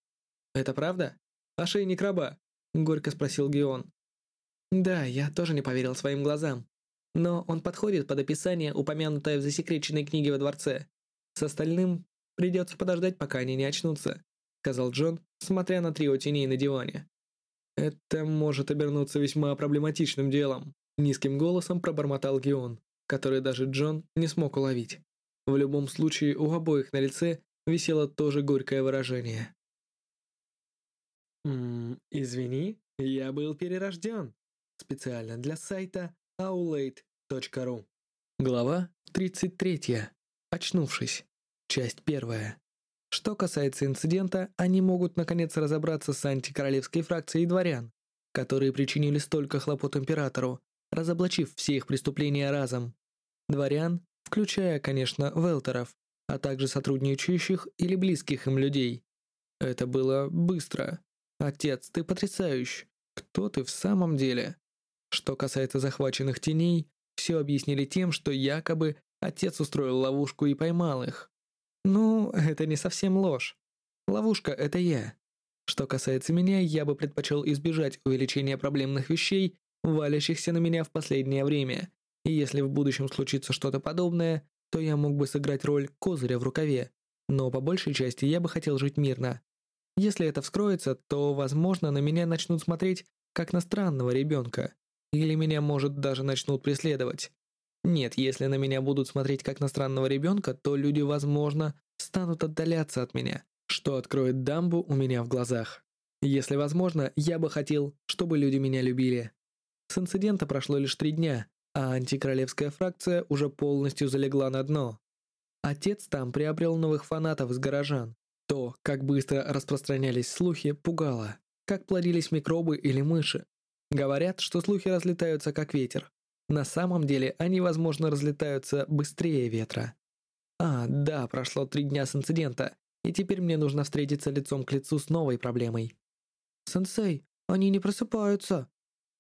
A: «Это правда? Ошейник раба?» – горько спросил Геон. «Да, я тоже не поверил своим глазам. Но он подходит под описание, упомянутое в засекреченной книге во дворце. С остальным придется подождать, пока они не очнутся», – сказал Джон, смотря на трио теней на диване. «Это может обернуться весьма проблематичным делом», – низким голосом пробормотал Геон, который даже Джон не смог уловить. В любом случае, у обоих на лице висело тоже горькое выражение. «Ммм, извини, я был перерожден. Специально для сайта aulade.ru». Глава 33. Очнувшись. Часть первая. Что касается инцидента, они могут наконец разобраться с антикоролевской фракцией дворян, которые причинили столько хлопот императору, разоблачив все их преступления разом. Дворян, включая, конечно, велтеров, а также сотрудничающих или близких им людей. Это было быстро. Отец, ты потрясающий. Кто ты в самом деле? Что касается захваченных теней, все объяснили тем, что якобы отец устроил ловушку и поймал их. Ну, это не совсем ложь. Ловушка — это я. Что касается меня, я бы предпочел избежать увеличения проблемных вещей, валящихся на меня в последнее время, и если в будущем случится что-то подобное, то я мог бы сыграть роль козыря в рукаве. Но по большей части я бы хотел жить мирно. Если это вскроется, то, возможно, на меня начнут смотреть как на странного ребенка. Или меня, может, даже начнут преследовать. Нет, если на меня будут смотреть как на странного ребенка, то люди, возможно, станут отдаляться от меня, что откроет дамбу у меня в глазах. Если возможно, я бы хотел, чтобы люди меня любили. С инцидента прошло лишь три дня, а антикоролевская фракция уже полностью залегла на дно. Отец там приобрел новых фанатов из горожан. То, как быстро распространялись слухи, пугало. Как плодились микробы или мыши. Говорят, что слухи разлетаются как ветер. На самом деле они, возможно, разлетаются быстрее ветра. А, да, прошло три дня с инцидента, и теперь мне нужно встретиться лицом к лицу с новой проблемой. «Сенсей, они не просыпаются!»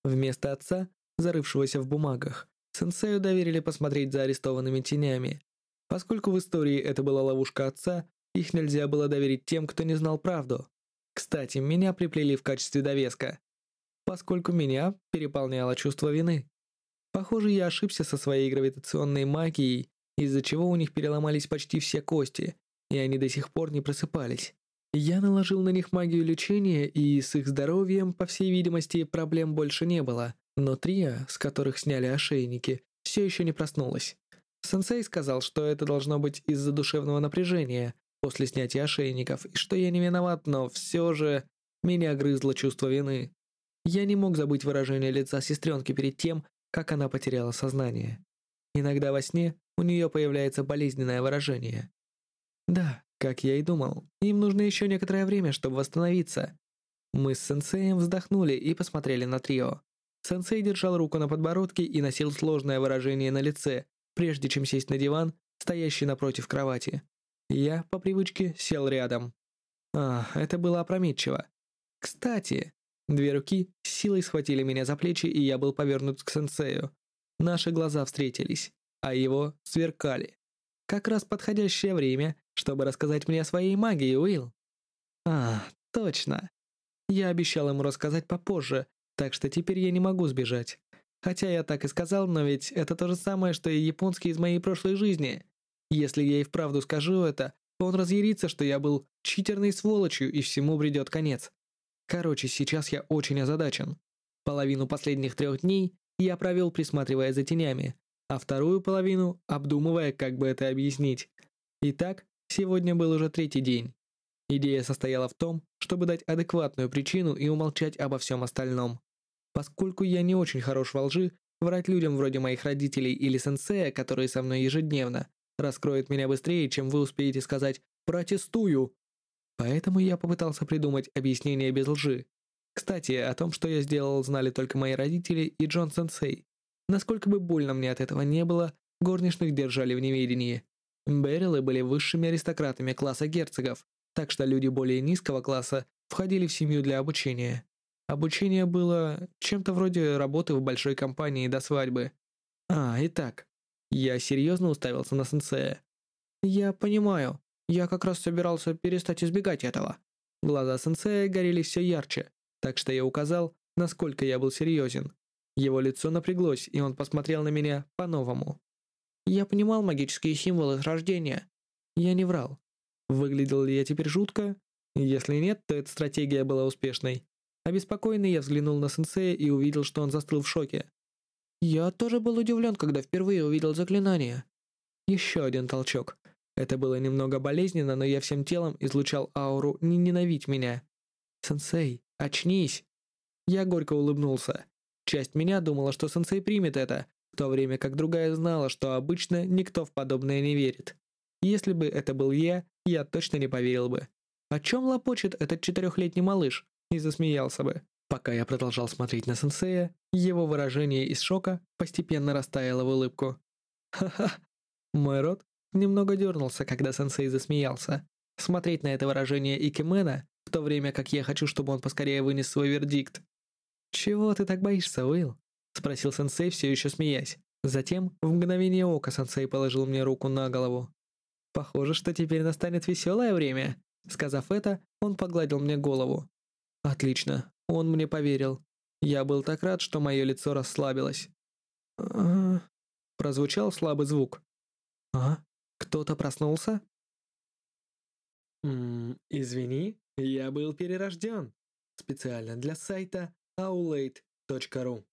A: Вместо отца зарывшегося в бумагах, сенсею доверили посмотреть за арестованными тенями. Поскольку в истории это была ловушка отца, их нельзя было доверить тем, кто не знал правду. Кстати, меня приплели в качестве довеска, поскольку меня переполняло чувство вины. Похоже, я ошибся со своей гравитационной магией, из-за чего у них переломались почти все кости, и они до сих пор не просыпались. Я наложил на них магию лечения, и с их здоровьем, по всей видимости, проблем больше не было. Но Трия, с которых сняли ошейники, все еще не проснулась. Сенсей сказал, что это должно быть из-за душевного напряжения после снятия ошейников, и что я не виноват, но все же меня грызло чувство вины. Я не мог забыть выражение лица сестренки перед тем, как она потеряла сознание. Иногда во сне у нее появляется болезненное выражение. Да, как я и думал, им нужно еще некоторое время, чтобы восстановиться. Мы с сенсеем вздохнули и посмотрели на трио. Сенсей держал руку на подбородке и носил сложное выражение на лице, прежде чем сесть на диван, стоящий напротив кровати. Я, по привычке, сел рядом. А, это было опрометчиво. Кстати, две руки силой схватили меня за плечи, и я был повернут к сенсею. Наши глаза встретились, а его сверкали. Как раз подходящее время, чтобы рассказать мне о своей магии, Уилл. А, точно. Я обещал ему рассказать попозже, так что теперь я не могу сбежать. Хотя я так и сказал, но ведь это то же самое, что и японский из моей прошлой жизни. Если я и вправду скажу это, то он разъярится, что я был читерной сволочью и всему придет конец. Короче, сейчас я очень озадачен. Половину последних трех дней я провел, присматривая за тенями, а вторую половину обдумывая, как бы это объяснить. Итак, сегодня был уже третий день. Идея состояла в том, чтобы дать адекватную причину и умолчать обо всем остальном. Поскольку я не очень хорош во лжи, врать людям вроде моих родителей или сенсея, которые со мной ежедневно, раскроет меня быстрее, чем вы успеете сказать «протестую». Поэтому я попытался придумать объяснение без лжи. Кстати, о том, что я сделал, знали только мои родители и Джон Сенсей. Насколько бы больно мне от этого не было, горничных держали в неведении. Берилы были высшими аристократами класса герцогов, так что люди более низкого класса входили в семью для обучения. Обучение было чем-то вроде работы в большой компании до свадьбы. А, итак, я серьезно уставился на сенсея. Я понимаю, я как раз собирался перестать избегать этого. Глаза сенсея горели все ярче, так что я указал, насколько я был серьезен. Его лицо напряглось, и он посмотрел на меня по-новому. Я понимал магические символы с рождения. Я не врал. Выглядел ли я теперь жутко? Если нет, то эта стратегия была успешной. Обеспокоенный я взглянул на сенсея и увидел, что он застыл в шоке. Я тоже был удивлен, когда впервые увидел заклинание. Еще один толчок. Это было немного болезненно, но я всем телом излучал ауру «не ненавидь меня». «Сенсей, очнись!» Я горько улыбнулся. Часть меня думала, что сенсей примет это, в то время как другая знала, что обычно никто в подобное не верит. Если бы это был я, я точно не поверил бы. О чем лопочет этот четырехлетний малыш? и засмеялся бы. Пока я продолжал смотреть на сенсея, его выражение из шока постепенно растаяло в улыбку. Ха-ха. Мой рот немного дернулся, когда сенсей засмеялся. Смотреть на это выражение Икимена, в то время как я хочу, чтобы он поскорее вынес свой вердикт. «Чего ты так боишься, Уилл?» — спросил сенсей, все еще смеясь. Затем, в мгновение ока, сенсей положил мне руку на голову. «Похоже, что теперь настанет веселое время». Сказав это, он погладил мне голову. Отлично, он мне поверил. Я был так рад, что мое лицо расслабилось. А, прозвучал слабый звук. А, кто-то проснулся?
B: Ммм, извини, я был перерожден. Специально для сайта aulade.ru.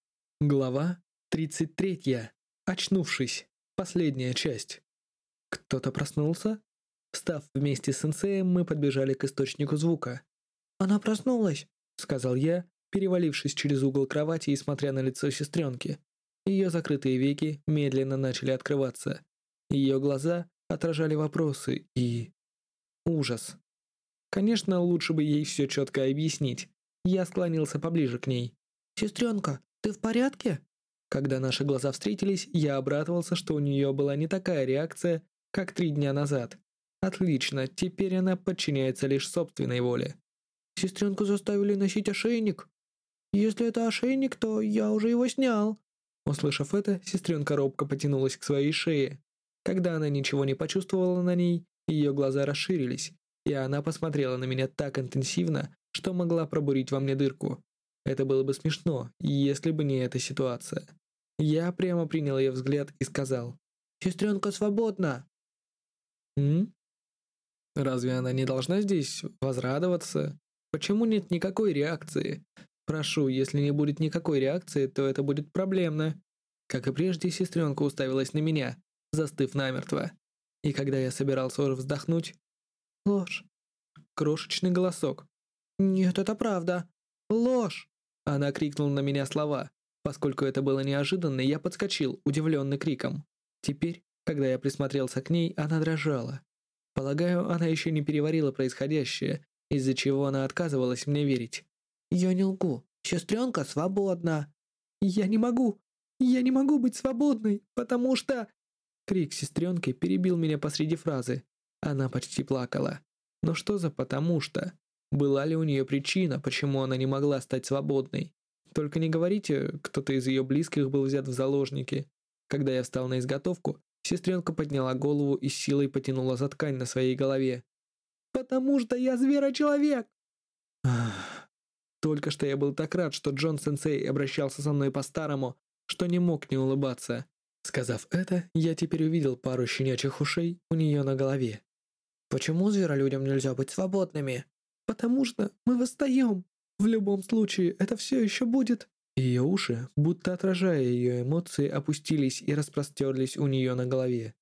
A: Глава 33. Очнувшись. Последняя часть. Кто-то проснулся? Встав вместе с сенсеем, мы подбежали к источнику звука. «Она проснулась», — сказал я, перевалившись через угол кровати и смотря на лицо сестренки. Ее закрытые веки медленно начали открываться. Ее глаза отражали вопросы и... ужас. Конечно, лучше бы ей все четко объяснить. Я склонился поближе к ней. «Сестренка, ты в порядке?» Когда наши глаза встретились, я обрадовался, что у нее была не такая реакция, как три дня назад. Отлично, теперь она подчиняется лишь собственной воле. Сестренку заставили носить ошейник. Если это ошейник, то я уже его снял. Услышав это, сестренка робко потянулась к своей шее. Когда она ничего не почувствовала на ней, ее глаза расширились, и она посмотрела на меня так интенсивно, что могла пробурить во мне дырку. Это было бы смешно, если бы не эта ситуация. Я прямо принял ее взгляд и сказал, «Сестренка свободна!» «М?»
B: Разве она не должна здесь возрадоваться? Почему нет никакой реакции? Прошу, если не будет никакой реакции, то это будет проблемно. Как и прежде, сестренка уставилась на меня, застыв намертво. И когда я собирался уже вздохнуть... Ложь. Крошечный голосок. «Нет, это правда. Ложь!» Она крикнула на меня слова. Поскольку это было неожиданно, я подскочил, удивленный криком. Теперь, когда я присмотрелся к ней, она дрожала. Полагаю, она еще не переварила происходящее, из-за чего она отказывалась мне верить. «Я не лгу. Сестренка свободна». «Я не могу. Я не могу быть свободной, потому что...» Крик сестренки перебил меня посреди фразы. Она почти плакала. Но что за «потому что»? Была ли у нее причина, почему она не могла стать свободной? Только не говорите, кто-то из ее близких был взят в заложники. Когда я встал на изготовку, сестренка подняла голову и силой потянула за ткань на своей голове. «Потому что я зверочеловек!» Только что я был так рад, что Джон-сенсей обращался со мной по-старому, что не мог не улыбаться. Сказав это, я теперь увидел пару щенячьих ушей у нее на голове. «Почему зверолюдям нельзя быть свободными?» «Потому что мы восстаем. В любом случае, это все еще будет...» Ее уши, будто отражая ее эмоции, опустились и распростерлись у нее на голове.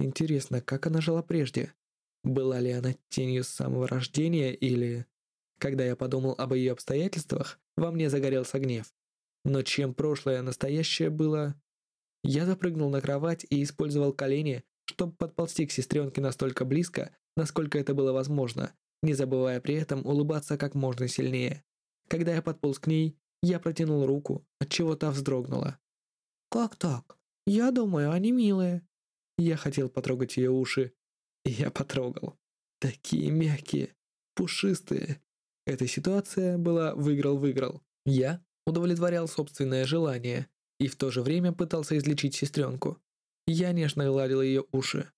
B: Интересно, как она жила прежде? Была ли она тенью с самого рождения или... Когда я подумал об ее обстоятельствах, во мне загорелся гнев. Но чем прошлое настоящее было... Я запрыгнул на кровать и использовал колени, чтобы подползти к сестренке настолько близко, насколько это было возможно, не забывая при этом улыбаться как можно сильнее. Когда я подполз к ней, я протянул руку, от чего та вздрогнула. «Как так? Я думаю, они милые». Я хотел потрогать ее уши, и я потрогал. Такие мягкие, пушистые. Эта ситуация была выиграл-выиграл. Я удовлетворял собственное желание и в то же время пытался излечить сестренку. Я нежно гладил ее уши.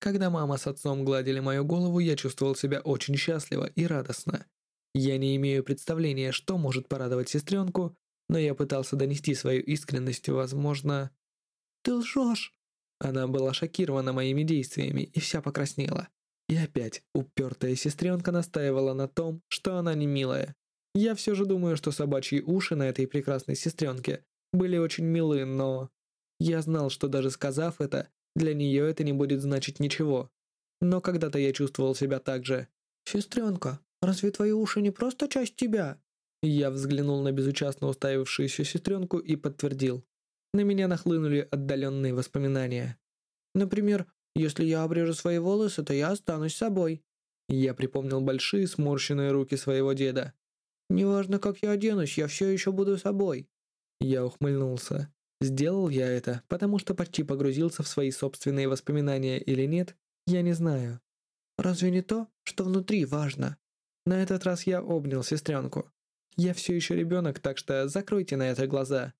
B: Когда мама с отцом гладили мою голову, я чувствовал себя очень счастливо и радостно. Я не имею представления, что может порадовать сестренку, но я пытался донести свою искренность, возможно... «Ты лжешь!» Она была шокирована моими действиями и вся покраснела. И опять упертая сестренка настаивала на том, что она не милая. Я все же думаю, что собачьи уши на этой прекрасной сестренке были очень милы, но... Я знал, что даже сказав это, для нее это не будет значить ничего. Но когда-то я чувствовал себя так же. «Сестренка, разве твои уши не просто часть тебя?» Я взглянул на безучастно уставившуюся сестренку и подтвердил. На меня нахлынули отдаленные воспоминания. Например, если я обрежу свои волосы, то я останусь собой. Я припомнил большие сморщенные руки своего деда. Неважно, как я оденусь, я все еще буду собой. Я ухмыльнулся. Сделал я это, потому что почти погрузился в свои собственные воспоминания или нет, я не знаю. Разве не то, что внутри важно? На этот раз я обнял сестренку. Я все еще ребенок, так что закройте на это глаза.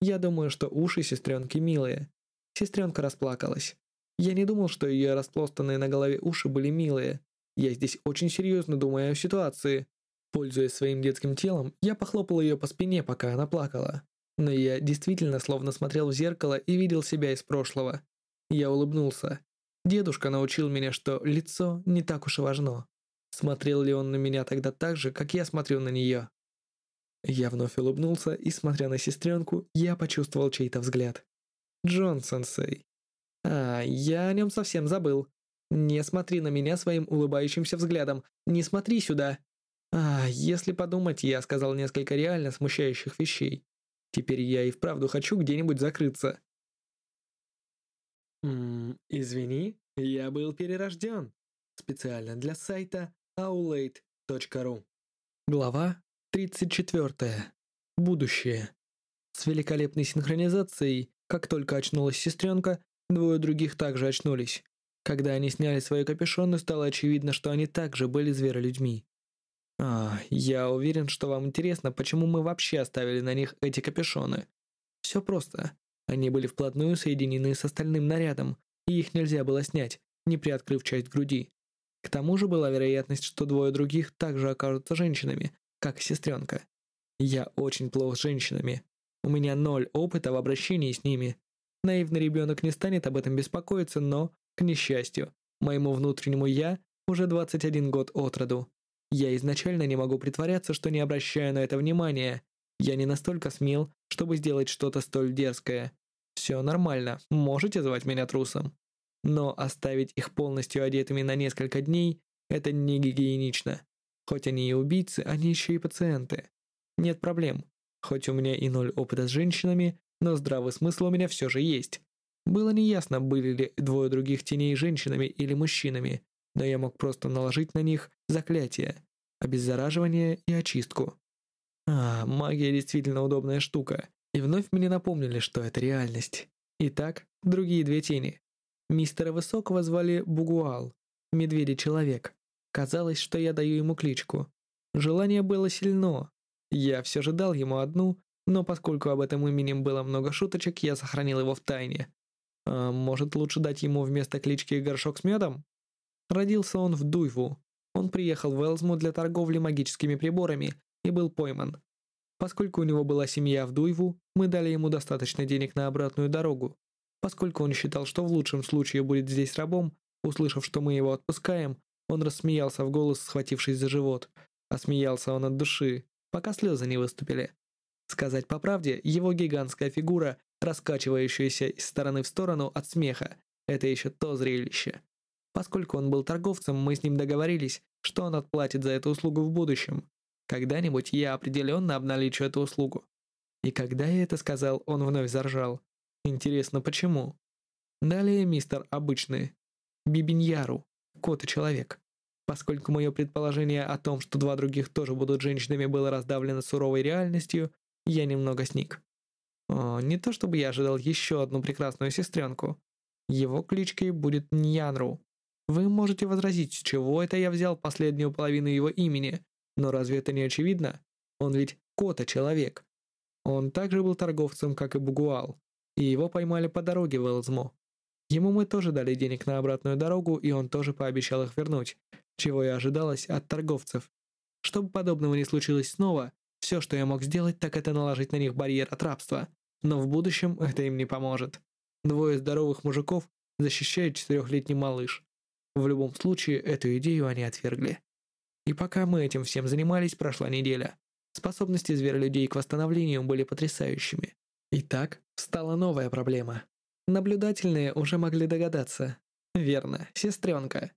B: Я думаю, что уши сестренки милые. Сестренка расплакалась. Я не думал, что ее расплостанные на голове уши были милые. Я здесь очень серьезно думаю о ситуации. Пользуясь своим детским телом, я похлопал ее по спине, пока она плакала. Но я действительно словно смотрел в зеркало и видел себя из прошлого. Я улыбнулся. Дедушка научил меня, что лицо не так уж и важно. Смотрел ли он на меня тогда так же, как я смотрю на нее? Я вновь улыбнулся, и, смотря на сестренку, я почувствовал чей-то взгляд. Джон Сенсей. А, я о нем совсем забыл. Не смотри на меня своим улыбающимся взглядом. Не смотри сюда. А, если подумать, я сказал несколько реально смущающих вещей. Теперь я и вправду хочу где-нибудь закрыться.
A: Ммм, извини, я был перерожден. Специально для сайта aulade.ru
B: Глава 34. Будущее. С великолепной синхронизацией, как только очнулась сестренка, двое других также очнулись. Когда они сняли свои капюшоны, стало очевидно, что они также были зверолюдьми. А, я уверен, что вам интересно, почему мы вообще оставили на них эти капюшоны. Все просто. Они были вплотную соединены с остальным нарядом, и их нельзя было снять, не приоткрыв часть груди. К тому же была вероятность, что двое других также окажутся женщинами, как сестренка. Я очень плох с женщинами. У меня ноль опыта в обращении с ними. Наивный ребенок не станет об этом беспокоиться, но, к несчастью, моему внутреннему «я»
A: уже 21 год от роду. Я изначально не могу притворяться, что не обращаю на это внимания. Я не настолько смел, чтобы сделать что-то столь дерзкое. Все нормально, можете звать меня трусом. Но оставить их полностью одетыми на несколько дней – это не гигиенично. Хоть они и убийцы, они еще и пациенты. Нет проблем. Хоть у меня и ноль опыта с женщинами, но здравый смысл у меня все же есть. Было неясно, были ли двое других теней женщинами или мужчинами, но я мог просто наложить на них заклятие, обеззараживание и очистку. А, магия действительно удобная штука. И вновь мне напомнили, что это реальность. Итак, другие две тени. Мистера Высокого звали Бугуал, медведь-человек. Казалось, что я даю ему кличку. Желание было сильно. Я все же дал ему одну, но поскольку об этом имени было много шуточек, я сохранил его в тайне. А может, лучше дать ему вместо клички горшок с медом? Родился он в Дуйву. Он приехал в Элзму для торговли магическими приборами и был пойман. Поскольку у него была семья в Дуйву, мы дали ему достаточно денег на обратную дорогу. Поскольку он считал, что в лучшем случае будет здесь рабом, услышав, что мы его отпускаем, он рассмеялся в голос, схватившись за живот. А смеялся он от души, пока слезы не выступили. Сказать по правде, его гигантская фигура, раскачивающаяся из стороны в сторону от смеха, это еще то зрелище. Поскольку он был торговцем, мы с ним договорились, что он отплатит за эту услугу в будущем. Когда-нибудь я определенно обналичу эту услугу. И когда я это сказал, он вновь заржал. Интересно, почему? Далее мистер обычный. Бибиньяру. Кот и человек. Поскольку мое предположение о том, что два других тоже будут женщинами, было раздавлено суровой реальностью, я немного сник. О, не то чтобы я ожидал еще одну прекрасную сестренку. Его кличкой будет Ньянру. Вы можете возразить, с чего это я взял последнюю половину его имени, но разве это не очевидно? Он ведь кота-человек. Он также был торговцем, как и Бугуал, и его поймали по дороге в Элзмо. Ему мы тоже дали денег на обратную дорогу, и он тоже пообещал их вернуть, чего и ожидалось от торговцев. Чтобы подобного не случилось снова, все, что я мог сделать, так это наложить на них барьер от рабства. Но в будущем это им не поможет. Двое здоровых мужиков защищает четырехлетний малыш. В любом случае, эту идею они отвергли. И пока мы этим всем занимались, прошла неделя. Способности зверолюдей к восстановлению были потрясающими. Итак, встала новая проблема. Наблюдательные уже могли догадаться. Верно, сестренка.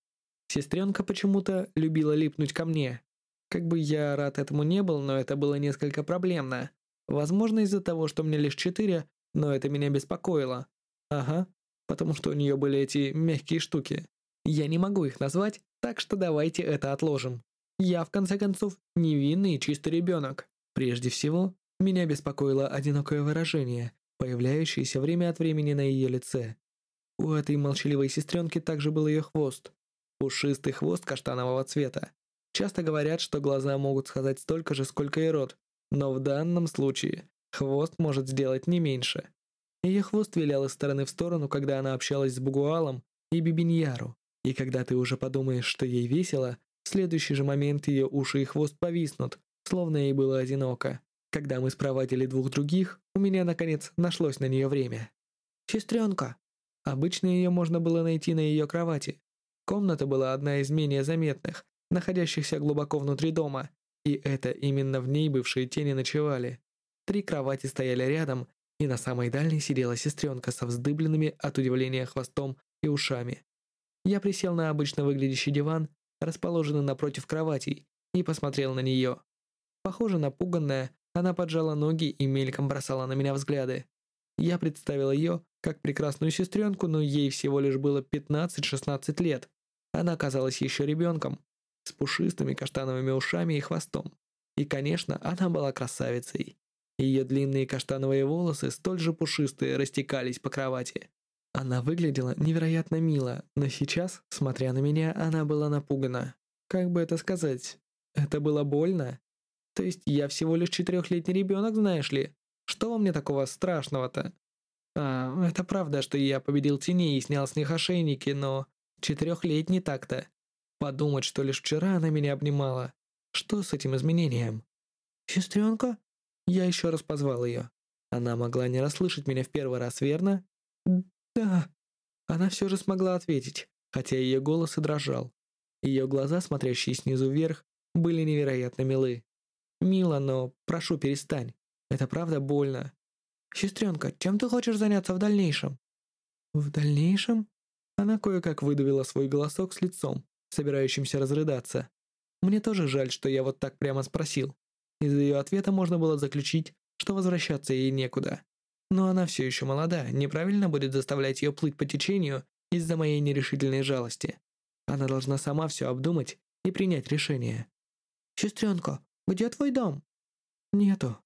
A: Сестренка почему-то любила липнуть ко мне. Как бы я рад этому не был, но это было несколько проблемно. Возможно, из-за того, что мне лишь четыре, но это меня беспокоило. Ага, потому что у нее были эти мягкие штуки. Я не могу их назвать, так что давайте это отложим. Я, в конце концов, невинный и чистый ребенок. Прежде всего, меня беспокоило одинокое выражение, появляющееся время от времени на ее лице. У этой молчаливой сестренки также был ее хвост. Пушистый хвост каштанового цвета. Часто говорят, что глаза могут сказать столько же, сколько и рот, но в данном случае хвост может сделать не меньше. Ее хвост вилял из стороны в сторону, когда она общалась с Бугуалом и Бибиньяру, и когда ты уже подумаешь, что ей весело, в следующий же момент ее уши и хвост повиснут, словно ей было одиноко. Когда мы спровадили двух других, у меня, наконец, нашлось на нее время. «Сестренка!» Обычно ее можно было найти на ее кровати. Комната была одна из менее заметных, находящихся глубоко внутри дома, и это именно в ней бывшие тени ночевали. Три кровати стояли рядом, и на самой дальней сидела сестренка со вздыбленными от удивления хвостом и ушами. Я присел на обычно выглядящий диван расположенный напротив кроватей, и посмотрел на нее. Похоже, напуганная, она поджала ноги и мельком бросала на меня взгляды. Я представил ее как прекрасную сестренку, но ей всего лишь было 15-16 лет. Она казалась еще ребенком, с пушистыми каштановыми ушами и хвостом. И, конечно, она была красавицей. Ее длинные каштановые волосы, столь же пушистые, растекались по кровати. Она выглядела невероятно мило, но сейчас, смотря на меня, она была напугана. Как бы это сказать? Это было больно? То есть я всего лишь четырехлетний ребенок, знаешь ли? Что во мне такого страшного-то? А, это правда, что я победил теней и снял с них ошейники, но четырехлетний так-то. Подумать, что лишь вчера она меня обнимала. Что с этим изменением? Сестренка? Я еще раз позвал ее. Она могла не расслышать меня в первый раз, верно? «Да». Она все же смогла ответить, хотя ее голос и дрожал. Ее глаза, смотрящие снизу вверх, были невероятно милы. «Мило, но прошу, перестань. Это правда больно». «Сестренка, чем ты хочешь заняться в дальнейшем?» «В дальнейшем?» Она кое-как выдавила свой голосок с лицом, собирающимся разрыдаться. Мне тоже жаль, что я вот так прямо спросил. Из ее ответа можно было заключить, что возвращаться ей некуда. Но она все еще молода, неправильно будет заставлять ее плыть по течению из-за моей нерешительной жалости. Она должна сама все обдумать и принять решение. «Сестренка, где твой дом?» «Нету.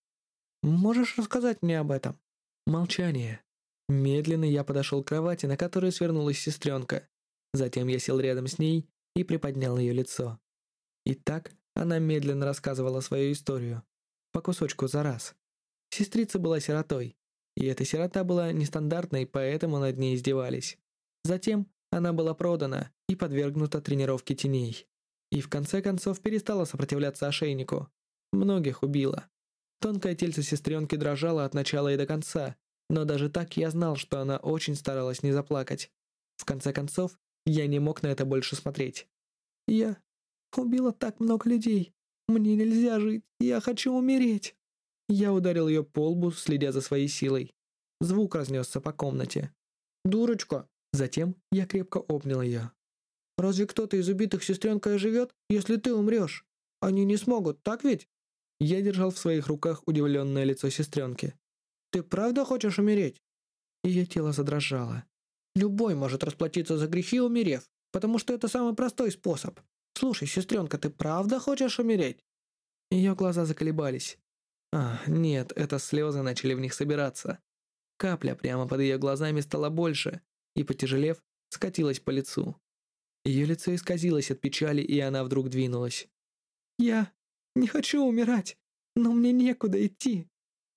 A: Можешь рассказать мне об этом?» Молчание. Медленно я подошел к кровати, на которой свернулась сестренка. Затем я сел рядом с ней и приподнял ее лицо. И так она медленно рассказывала свою историю, по кусочку за раз. Сестрица была сиротой, и эта сирота была нестандартной, поэтому над ней издевались. Затем она была продана и подвергнута тренировке теней. И в конце концов перестала сопротивляться ошейнику. Многих убила. Тонкое тельце сестренки дрожало от начала и до конца, но даже так я знал, что она очень старалась не заплакать. В конце концов, я не мог на это больше смотреть. Я убила так много людей. Мне нельзя жить. Я хочу умереть. Я ударил ее по лбу, следя за своей силой. Звук разнесся по комнате. «Дурочка!» Затем я крепко обнял ее. «Разве кто-то из убитых сестренкой живет, если ты умрешь? Они не смогут, так ведь?» Я держал в своих руках удивленное лицо сестренки. «Ты правда хочешь умереть?» Ее тело задрожало. «Любой может расплатиться за грехи, умерев, потому что это самый простой способ. Слушай, сестренка, ты правда хочешь умереть?» Ее глаза заколебались. А, нет, это слезы начали в них собираться. Капля прямо под ее глазами стала больше и, потяжелев, скатилась по лицу. Ее лицо исказилось от печали, и она вдруг двинулась. «Я не хочу умирать, но мне некуда идти.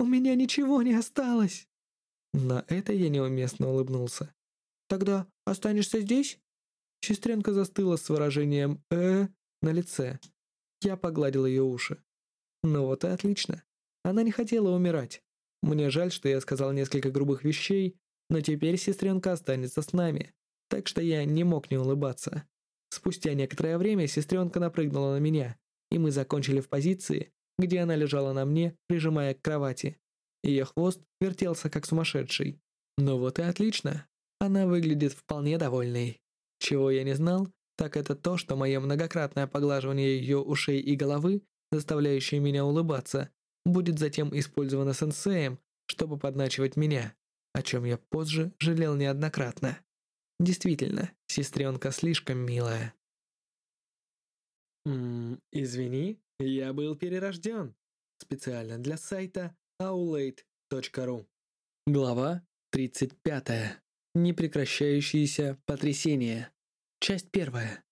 A: У меня ничего не осталось». На это я неуместно улыбнулся. «Тогда останешься здесь?» Сестренка застыла с выражением «э» на лице. Я погладил ее уши. «Ну вот и отлично. Она не хотела умирать. Мне жаль, что я сказал несколько грубых вещей, но теперь сестренка останется с нами, так что я не мог не улыбаться. Спустя некоторое время сестренка напрыгнула на меня, и мы закончили в позиции, где она лежала на мне, прижимая к кровати. Ее хвост вертелся как сумасшедший. Ну вот и отлично. Она выглядит вполне довольной. Чего я не знал, так это то, что мое многократное поглаживание ее ушей и головы, заставляющее меня улыбаться, будет затем использовано сенсеем, чтобы подначивать меня, о чем я позже жалел неоднократно. Действительно, сестренка слишком милая.
B: Ммм, извини, я был перерожден. Специально для сайта aulade.ru.
A: Глава 35. Непрекращающиеся потрясения. Часть первая.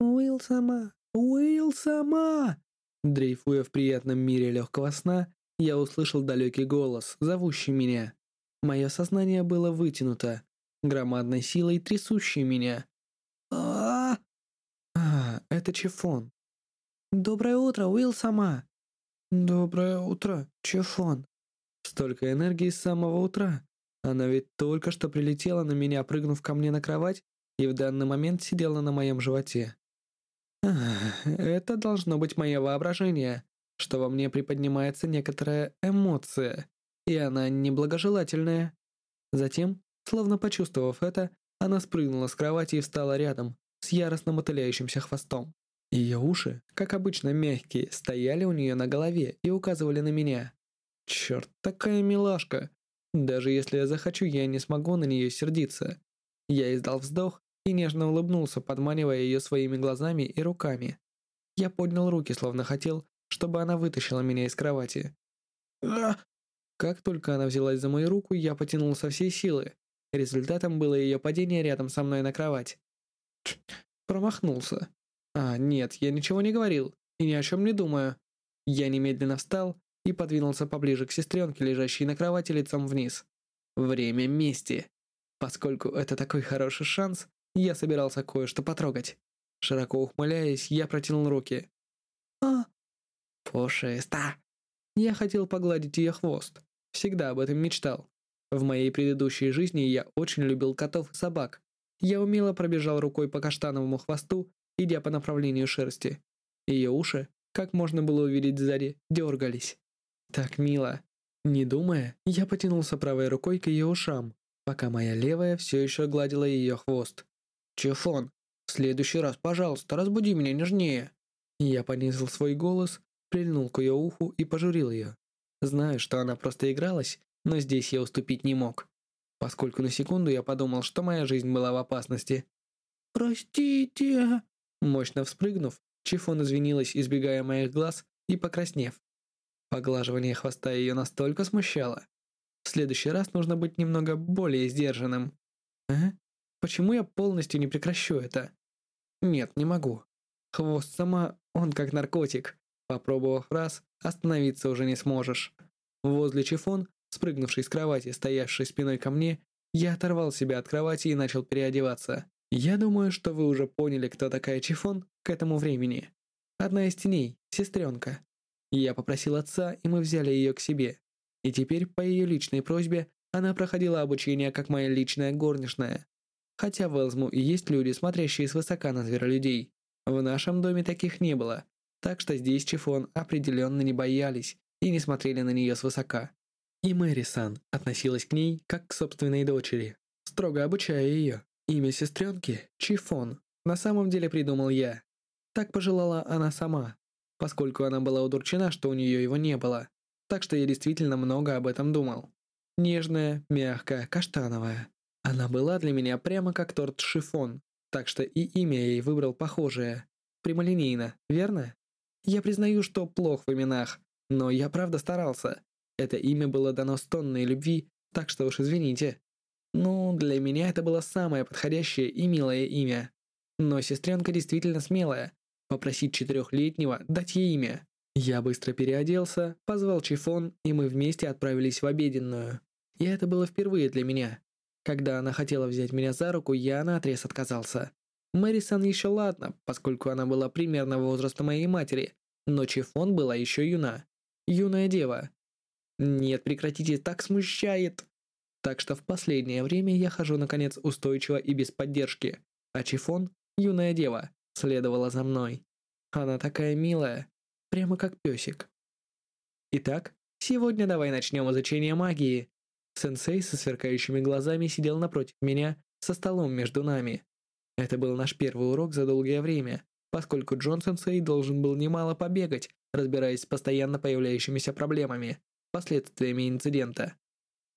A: Уилл сама, Уилл сама, Дрейфуя в приятном мире легкого сна, я услышал далекий голос, зовущий меня. Мое сознание было вытянуто, громадной силой трясущей меня. а А, это Чефон. «Доброе утро, Уилл сама!» «Доброе утро, Чефон!» Столько энергии с самого утра. Она ведь только что прилетела на меня, прыгнув ко мне на кровать, и в данный момент сидела на моем животе. Это должно быть мое воображение, что во мне приподнимается некоторая эмоция, и она неблагожелательная. Затем, словно почувствовав это, она спрыгнула с кровати и встала рядом, с яростно мотыляющимся хвостом. Ее уши, как обычно мягкие, стояли у нее на голове и указывали на меня. Черт, такая милашка. Даже если я захочу, я не смогу на нее сердиться. Я издал вздох и нежно улыбнулся, подманивая ее своими глазами и руками. Я поднял руки, словно хотел, чтобы она вытащила меня из кровати. Как только она взялась за мою руку, я потянул со всей силы. Результатом было ее падение рядом со мной на кровать. [SNIFFS] Промахнулся. А, нет, я ничего не говорил и ни о чем не думаю. Я немедленно встал и подвинулся поближе к сестренке, лежащей на кровати лицом вниз. Время мести. Поскольку это такой хороший шанс, я собирался кое-что потрогать. Широко ухмыляясь, я протянул руки. «А, пушиста!» Я хотел погладить ее хвост. Всегда об этом мечтал. В моей предыдущей жизни я очень любил котов и собак. Я умело пробежал рукой по каштановому хвосту
B: идя по направлению шерсти. Ее уши, как можно было увидеть сзади, дергались. Так мило. Не думая, я потянулся правой рукой к ее ушам, пока моя левая все еще гладила ее хвост. «Чефон, в следующий раз, пожалуйста, разбуди меня нежнее». Я понизил свой голос, прильнул к ее уху и пожурил ее. Знаю, что она просто игралась, но здесь я уступить не мог, поскольку на секунду я подумал, что моя жизнь была в опасности. «Простите!» Мощно вспрыгнув, Чифон извинилась, избегая моих глаз и покраснев. Поглаживание хвоста ее настолько смущало. В следующий раз нужно быть немного более сдержанным. А? Почему я полностью не прекращу это? Нет, не могу. Хвост сама, он как наркотик. Попробовав раз, остановиться уже не сможешь. Возле Чифон, спрыгнувший с кровати, стоявший спиной ко мне, я оторвал себя от кровати и начал переодеваться. Я думаю, что вы уже поняли, кто такая Чифон к этому времени. Одна из теней, сестренка. Я попросил отца, и мы взяли ее к себе. И теперь, по ее личной просьбе, она проходила обучение как моя личная горничная. Хотя в Элзму и есть люди, смотрящие свысока на зверолюдей. В нашем доме таких не было, так что здесь Чифон определенно не боялись и не смотрели на нее свысока. И Мэри-сан относилась к ней как к собственной дочери, строго обучая ее. Имя сестренки – Чифон. На самом деле придумал я. Так пожелала она сама, поскольку она была удурчена, что у нее его не было. Так что я действительно много об этом думал. Нежная, мягкая, каштановая. Она была для меня прямо как торт-шифон, так что и имя ей выбрал похожее. Прямолинейно, верно? Я признаю, что плох в именах, но я правда старался. Это имя было дано с тонной любви, так что уж извините. Ну, для меня это было самое подходящее и милое имя. Но сестренка действительно смелая. Попросить четырехлетнего дать ей имя. Я быстро переоделся, позвал Чифон, и мы вместе отправились в обеденную. И это было впервые для меня. Когда она хотела взять меня за руку, я наотрез отказался. Мэрисон еще ладно, поскольку она была примерно возраста моей матери, но Чифон была еще юна. Юная дева. Нет, прекратите, так смущает. Так что в последнее время я хожу, наконец, устойчиво и без поддержки. А Чифон, юная дева, следовала за мной. Она такая милая, прямо как песик. Итак, сегодня давай начнем изучение магии. Сенсей со сверкающими глазами сидел напротив меня, со столом между нами. Это был наш первый урок за долгое время, поскольку Джон Сенсей должен был немало побегать, разбираясь с постоянно появляющимися проблемами, последствиями инцидента.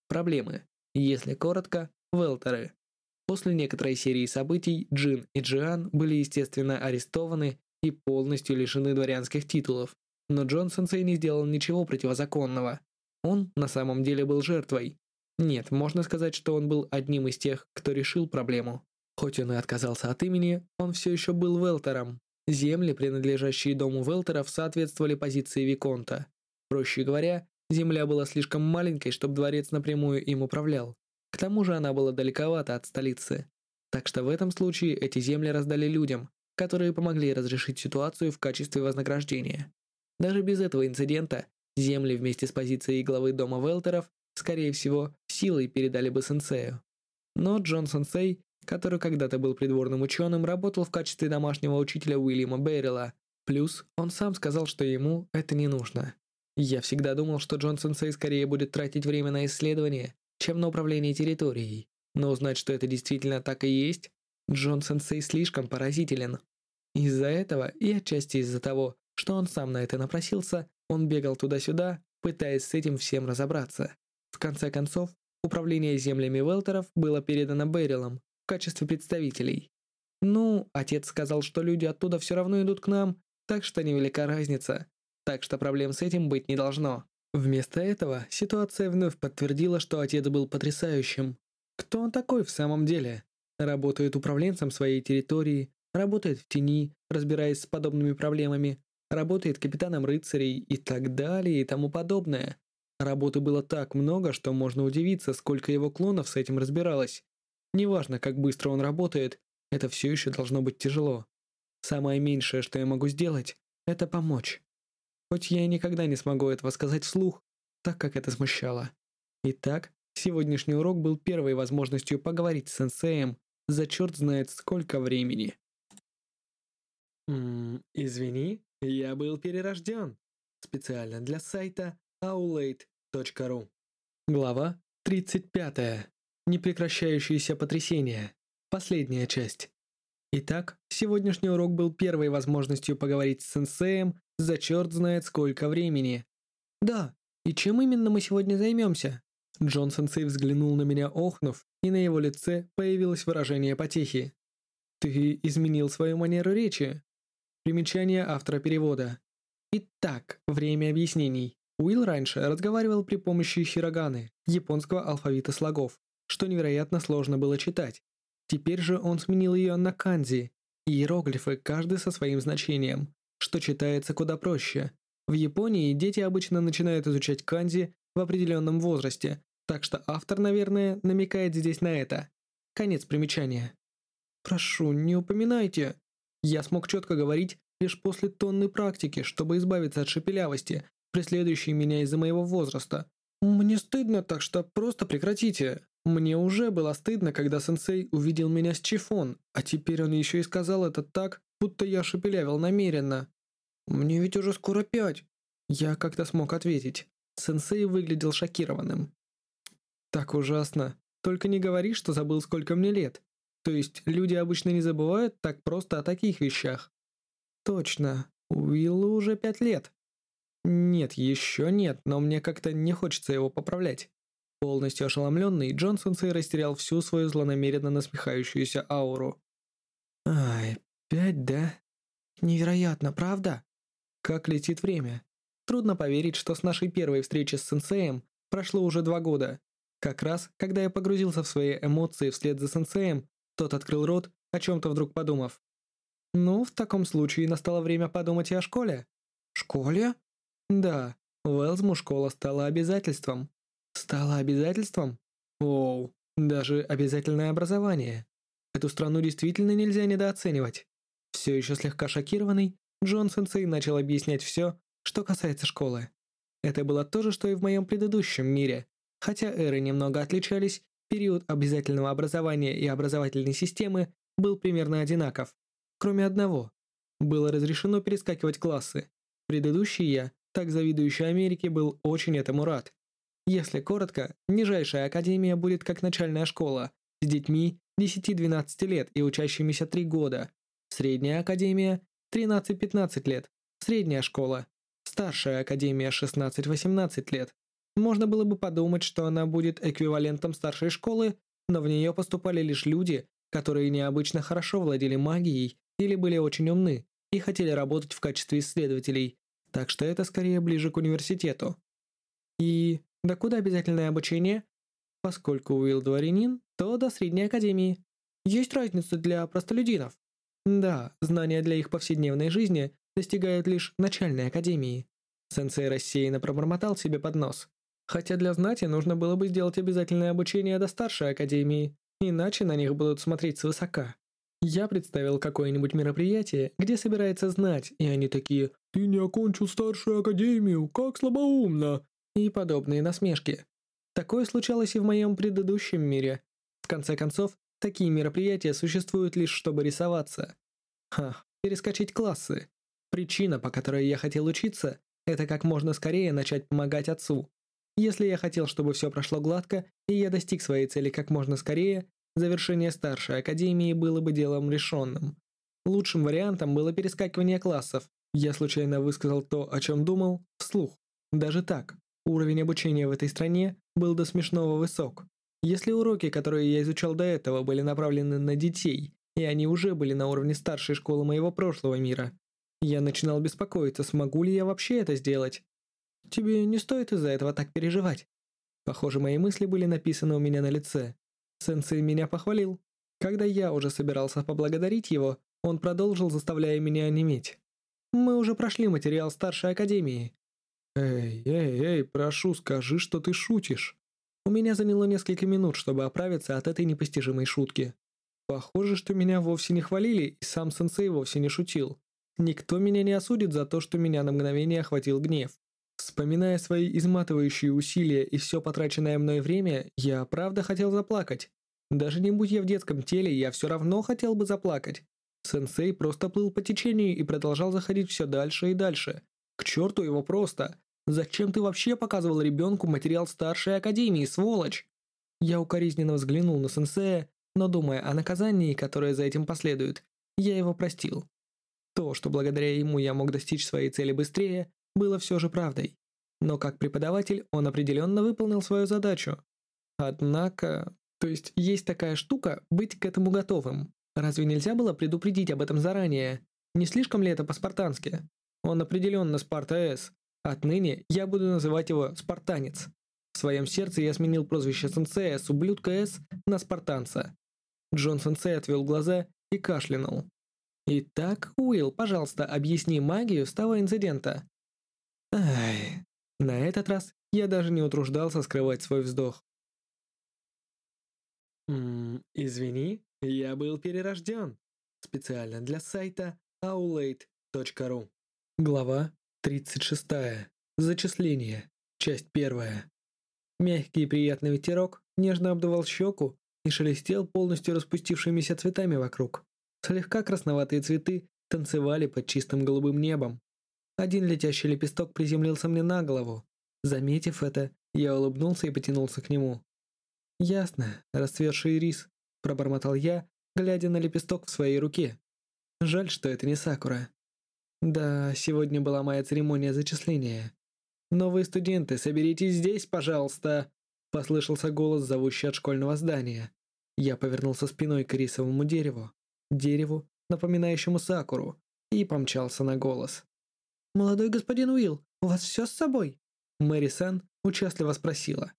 B: Проблемы. Если коротко, велтеры. После некоторой серии событий Джин и Джиан были, естественно, арестованы и полностью лишены дворянских титулов, но Джон Сенсей не сделал ничего противозаконного. Он на самом деле был жертвой. Нет, можно сказать, что он был одним из тех, кто решил проблему. Хоть он и отказался от имени, он все еще был Велтером. Земли, принадлежащие дому Велтеров, соответствовали позиции Виконта. Проще говоря, Земля была слишком маленькой, чтобы дворец напрямую им управлял. К тому же она была далековато от столицы. Так что в этом случае эти земли раздали людям, которые помогли разрешить ситуацию в качестве вознаграждения. Даже без этого инцидента земли вместе с позицией главы дома Велтеров, скорее всего, силой передали бы сенсею. Но Джон Сенсей, который когда-то был придворным ученым, работал в качестве домашнего учителя Уильяма Беррила, плюс он сам сказал, что ему это не нужно. Я всегда думал, что Джон Сенсей скорее будет тратить время на исследование, чем на управление территорией. Но узнать, что это действительно так и есть, Джон Сенсей слишком поразителен. Из-за этого и отчасти из-за того, что он сам на это напросился, он бегал туда-сюда, пытаясь с этим всем разобраться. В конце концов, управление землями Велтеров было передано Берилам в качестве представителей. Ну, отец сказал, что люди оттуда все равно идут к нам, так что невелика разница так что проблем с этим быть не должно. Вместо этого ситуация вновь подтвердила, что отец был потрясающим. Кто он такой в самом деле? Работает управленцем своей территории, работает в тени, разбираясь с подобными проблемами, работает капитаном рыцарей и так далее и тому подобное. Работы было так много, что можно удивиться, сколько его клонов с этим разбиралось. Неважно, как быстро он работает, это все еще должно быть тяжело. Самое меньшее, что я могу сделать, это помочь. Хоть я и никогда не смогу этого сказать вслух, так как это смущало. Итак, сегодняшний урок был первой возможностью поговорить с сенсеем за черт знает сколько времени.
A: Извини, я был перерожден. Специально для сайта aulade.ru. Глава 35. Непрекращающиеся потрясения. Последняя часть. Итак, сегодняшний урок был первой возможностью поговорить с сенсеем за черт знает сколько времени. Да, и чем именно мы сегодня займемся? Джон сенсей взглянул на меня, охнув, и на его лице появилось выражение потехи. Ты изменил свою манеру речи. Примечание автора перевода. Итак, время объяснений. Уилл раньше разговаривал при помощи хироганы, японского алфавита слогов, что невероятно сложно было читать. Теперь же он сменил ее на канзи, иероглифы, каждый со своим значением, что читается куда проще. В Японии дети обычно начинают изучать канзи в определенном возрасте, так что автор, наверное, намекает здесь на это. Конец примечания. Прошу, не упоминайте. Я смог четко говорить лишь после тонны практики, чтобы избавиться от шепелявости, преследующей меня из-за моего возраста. Мне стыдно, так что просто прекратите. Мне уже было стыдно, когда сенсей увидел меня с чифон, а теперь он еще и сказал это так, будто я шепелявил намеренно. Мне ведь уже скоро пять. Я как-то смог ответить. Сенсей выглядел шокированным. Так ужасно. Только не говори, что забыл, сколько мне лет. То есть люди обычно не забывают так просто о таких вещах. Точно. Уиллу уже пять лет. Нет, еще нет, но мне как-то не хочется его поправлять. Полностью ошеломленный, Джон Сенсей растерял всю свою злонамеренно насмехающуюся ауру. Ай, пять, да? Невероятно, правда? Как летит время. Трудно поверить, что с нашей первой встречи с сенсеем прошло уже два года. Как раз, когда я погрузился в свои эмоции вслед за сенсеем, тот открыл рот, о чем-то вдруг подумав. Ну, в таком случае настало время подумать и о школе. Школе? Да, в Элзму школа стала обязательством. Стала обязательством? Оу, даже обязательное образование. Эту страну действительно нельзя недооценивать. Все еще слегка шокированный, Джон Сенсей начал объяснять все, что касается школы. Это было то же, что и в моем предыдущем мире, Хотя эры немного отличались, период обязательного образования и образовательной системы был примерно одинаков. Кроме одного. Было разрешено перескакивать классы. Предыдущий я, так завидующий Америке, был очень этому рад. Если коротко, нижайшая академия будет как начальная школа, с детьми 10-12 лет и учащимися 3 года. Средняя академия 13-15 лет, средняя школа. Старшая академия 16-18 лет, можно было бы подумать, что она будет эквивалентом старшей школы, но в нее поступали лишь люди, которые необычно хорошо владели магией или были очень умны и хотели работать в качестве исследователей, так что это скорее ближе к университету. И докуда обязательное обучение? Поскольку Уилл дворянин, то до средней академии. Есть разница для простолюдинов. Да, знания для их повседневной жизни достигают лишь начальной академии. Сенсей рассеянно пробормотал себе под нос. Хотя для знати нужно было бы сделать обязательное обучение до старшей академии, иначе на них будут смотреть свысока. Я представил какое-нибудь мероприятие, где собирается знать, и они такие «Ты не окончил старшую академию, как слабоумно!» и подобные насмешки. Такое случалось и в моем предыдущем мире. В конце концов, такие мероприятия существуют лишь чтобы рисоваться. Ха, перескочить классы. Причина, по которой я хотел учиться, это как можно скорее начать помогать отцу. Если я хотел, чтобы все прошло гладко, и я достиг своей цели как можно скорее, завершение старшей академии было бы делом решенным. Лучшим вариантом было перескакивание классов. Я случайно высказал то, о чем думал, вслух. Даже так, уровень обучения в этой стране был до смешного высок. Если уроки, которые я изучал до этого, были направлены на детей, и они уже были на уровне старшей школы моего прошлого мира, я начинал беспокоиться, смогу ли я вообще это сделать. Тебе не стоит из-за этого так переживать. Похоже, мои мысли были написаны у меня на лице. Сенсей меня похвалил. Когда я уже собирался поблагодарить его, он продолжил, заставляя меня онеметь. Мы уже прошли материал старшей академии. Эй, эй, эй, прошу, скажи, что ты шутишь. У меня заняло несколько минут, чтобы оправиться от этой непостижимой шутки. Похоже, что меня вовсе не хвалили, и сам сенсей вовсе не шутил. Никто меня не осудит за то, что меня на мгновение охватил гнев. Вспоминая свои изматывающие усилия и все потраченное мной время, я правда хотел заплакать. Даже не будь я в детском теле, я все равно хотел бы заплакать. Сенсей просто плыл по течению и продолжал заходить все дальше и дальше. К черту его просто. Зачем ты вообще показывал ребенку материал старшей академии, сволочь? Я укоризненно взглянул на сенсея, но думая о наказании, которое за этим последует, я его простил. То, что благодаря ему я мог достичь своей цели быстрее, было все же правдой. Но как преподаватель он определенно выполнил свою задачу. Однако, то есть есть такая штука быть к этому готовым. Разве нельзя было предупредить об этом заранее? Не слишком ли это по-спартански? Он определенно Спарта-С, Отныне я буду называть его «Спартанец». В своем сердце я сменил прозвище сенсея с ублюдка С на спартанца. Джон сенсей отвел глаза и кашлянул. «Итак, Уилл, пожалуйста, объясни магию с того инцидента». Ай, на этот раз я даже не утруждался скрывать свой вздох.
B: «Ммм, извини, я был перерожден. Специально для сайта aulade.ru
A: Глава 36. Зачисление. Часть 1. Мягкий и приятный ветерок нежно обдувал щеку и шелестел полностью распустившимися цветами вокруг. Слегка красноватые цветы танцевали под чистым голубым небом. Один летящий лепесток приземлился мне на голову. Заметив это, я улыбнулся и потянулся к нему. «Ясно, расцветший рис», – пробормотал я, глядя на лепесток в своей руке. «Жаль, что это не сакура. Да, сегодня была моя церемония зачисления. Новые студенты, соберитесь здесь, пожалуйста, послышался голос, зовущий от школьного здания. Я повернулся спиной к рисовому дереву, дереву, напоминающему сакуру, и помчался на голос. «Молодой господин Уилл, у вас все с собой?» Мэри Сан участливо спросила.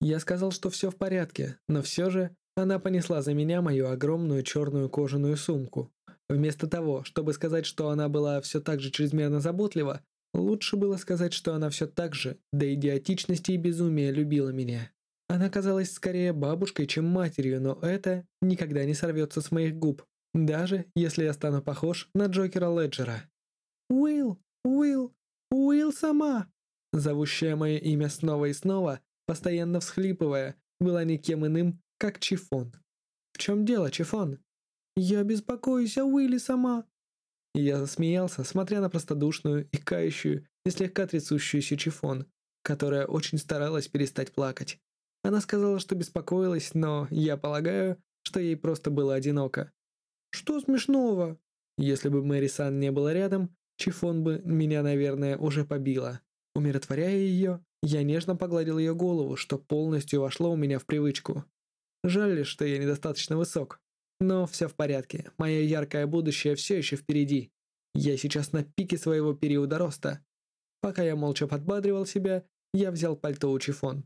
A: Я сказал, что все в порядке, но все же она понесла за меня мою огромную черную кожаную сумку. Вместо того, чтобы сказать, что она была все так же чрезмерно заботлива, лучше было сказать, что она все так же, до идиотичности и безумия, любила меня. Она казалась скорее бабушкой, чем матерью, но это никогда не сорвется с моих губ, даже если я стану похож на Джокера Леджера. «Уилл! Уилл! Уилл сама!» Зовущая мое имя снова и снова, постоянно всхлипывая, была никем иным, как Чифон. «В чем дело, Чифон?» «Я беспокоюсь о Уилли сама». Я засмеялся, смотря на простодушную, и кающую и слегка трясущуюся Чифон, которая очень старалась перестать плакать. Она сказала, что беспокоилась, но я полагаю, что ей просто было одиноко. «Что смешного?» Если бы Мэри Сан не была рядом, Чифон бы меня, наверное, уже побила. Умиротворяя ее, я нежно погладил ее голову, что полностью вошло у меня в привычку. Жаль лишь, что я недостаточно высок. Но все в порядке, мое яркое будущее все еще впереди. Я сейчас на пике своего периода роста. Пока я молча подбадривал себя, я взял пальто у Чифон.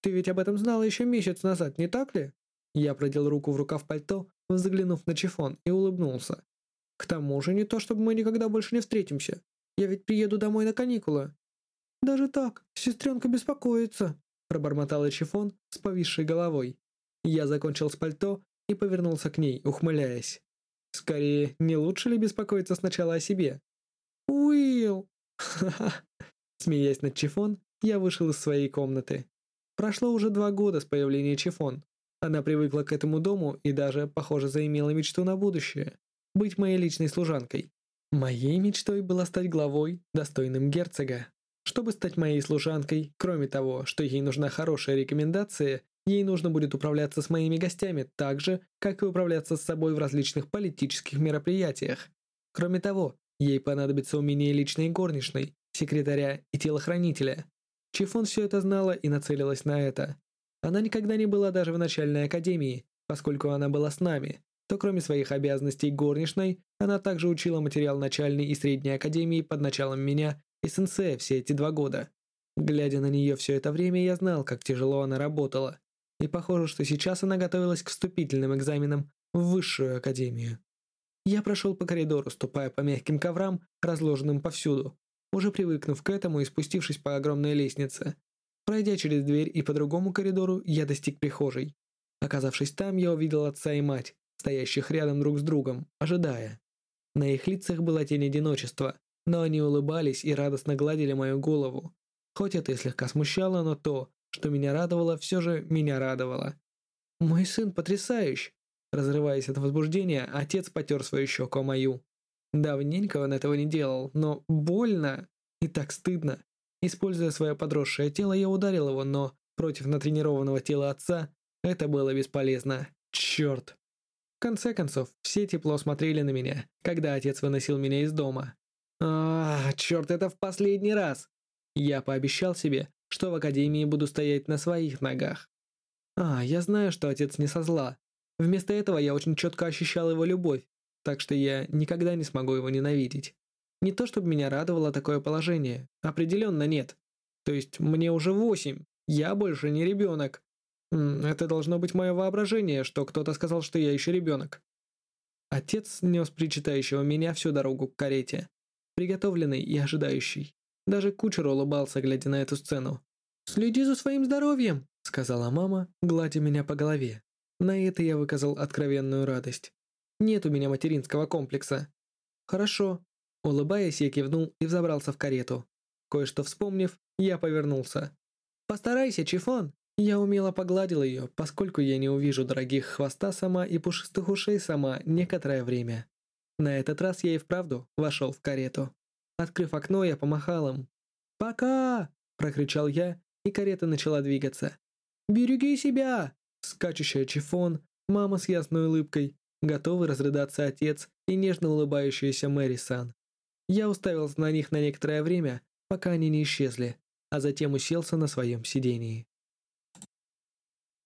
A: «Ты ведь об этом знала еще месяц назад, не так ли?» Я продел руку в рукав пальто, взглянув на Чифон, и улыбнулся. «К тому же не то, чтобы мы никогда больше не встретимся. Я ведь приеду домой на каникулы». «Даже так, сестренка беспокоится», пробормотала Чифон с повисшей головой. Я закончил с пальто и повернулся к ней, ухмыляясь. Скорее, не лучше ли беспокоиться сначала о себе? Уилл! [LAUGHS] Смеясь над Чифон, я вышел из своей комнаты. Прошло уже два года с появления Чифон. Она привыкла к этому дому и даже, похоже, заимела мечту на будущее – быть моей личной служанкой. Моей мечтой было стать главой, достойным герцога. Чтобы стать моей служанкой, кроме того, что ей нужна хорошая рекомендация, Ей нужно будет управляться с моими гостями так же, как и управляться с собой в различных политических мероприятиях. Кроме того, ей понадобится умение личной горничной, секретаря и телохранителя. Чифон все это знала и нацелилась на это. Она никогда не была даже в начальной академии, поскольку она была с нами, то кроме своих обязанностей горничной, она также учила материал начальной и средней академии под началом меня и сенсея все эти два года. Глядя на нее все это время, я знал, как тяжело она работала и похоже, что сейчас она готовилась к вступительным экзаменам в высшую академию. Я прошел по коридору, ступая по мягким коврам, разложенным повсюду, уже привыкнув к этому и спустившись по огромной лестнице. Пройдя через дверь и по другому коридору, я достиг прихожей. Оказавшись там, я увидел отца и мать, стоящих рядом друг с другом, ожидая. На их лицах была тень одиночества, но они улыбались и радостно гладили мою голову. Хоть это и слегка смущало, но то, что меня радовало, все же меня радовало. «Мой сын потрясающий. Разрываясь от возбуждения, отец потер свою щеку мою. Давненько он этого не делал, но больно и так стыдно. Используя свое подросшее тело, я ударил его, но против натренированного тела отца это было бесполезно. Черт. В конце концов, все тепло смотрели на меня, когда отец выносил меня из дома. А, черт, это в последний раз. Я пообещал себе, что в академии буду стоять на своих ногах. А, я знаю, что отец не со зла. Вместо этого я очень четко ощущал его любовь, так что я никогда не смогу его ненавидеть. Не то чтобы меня радовало такое положение, определенно нет. То есть мне уже восемь, я больше не ребенок. Это должно быть мое воображение, что кто-то сказал, что я еще ребенок. Отец нес причитающего меня всю дорогу к карете, приготовленный и ожидающий. Даже кучер улыбался, глядя на эту сцену. «Следи за своим здоровьем», — сказала мама, гладя меня по голове. На это я выказал откровенную радость. Нет у меня материнского комплекса. Хорошо. Улыбаясь, я кивнул и взобрался в карету. Кое-что вспомнив, я повернулся. «Постарайся, Чифон!» Я умело погладил ее, поскольку я не увижу дорогих хвоста сама и пушистых ушей сама некоторое время. На этот раз я и вправду вошел в карету. Открыв окно, я помахал им. «Пока!» – прокричал я, и карета начала двигаться. «Береги себя!» Скачущая Чифон, мама с ясной улыбкой, готовый разрыдаться отец и нежно улыбающаяся Мэри Сан. Я уставился на них на некоторое время, пока они не исчезли, а затем уселся на своем сидении.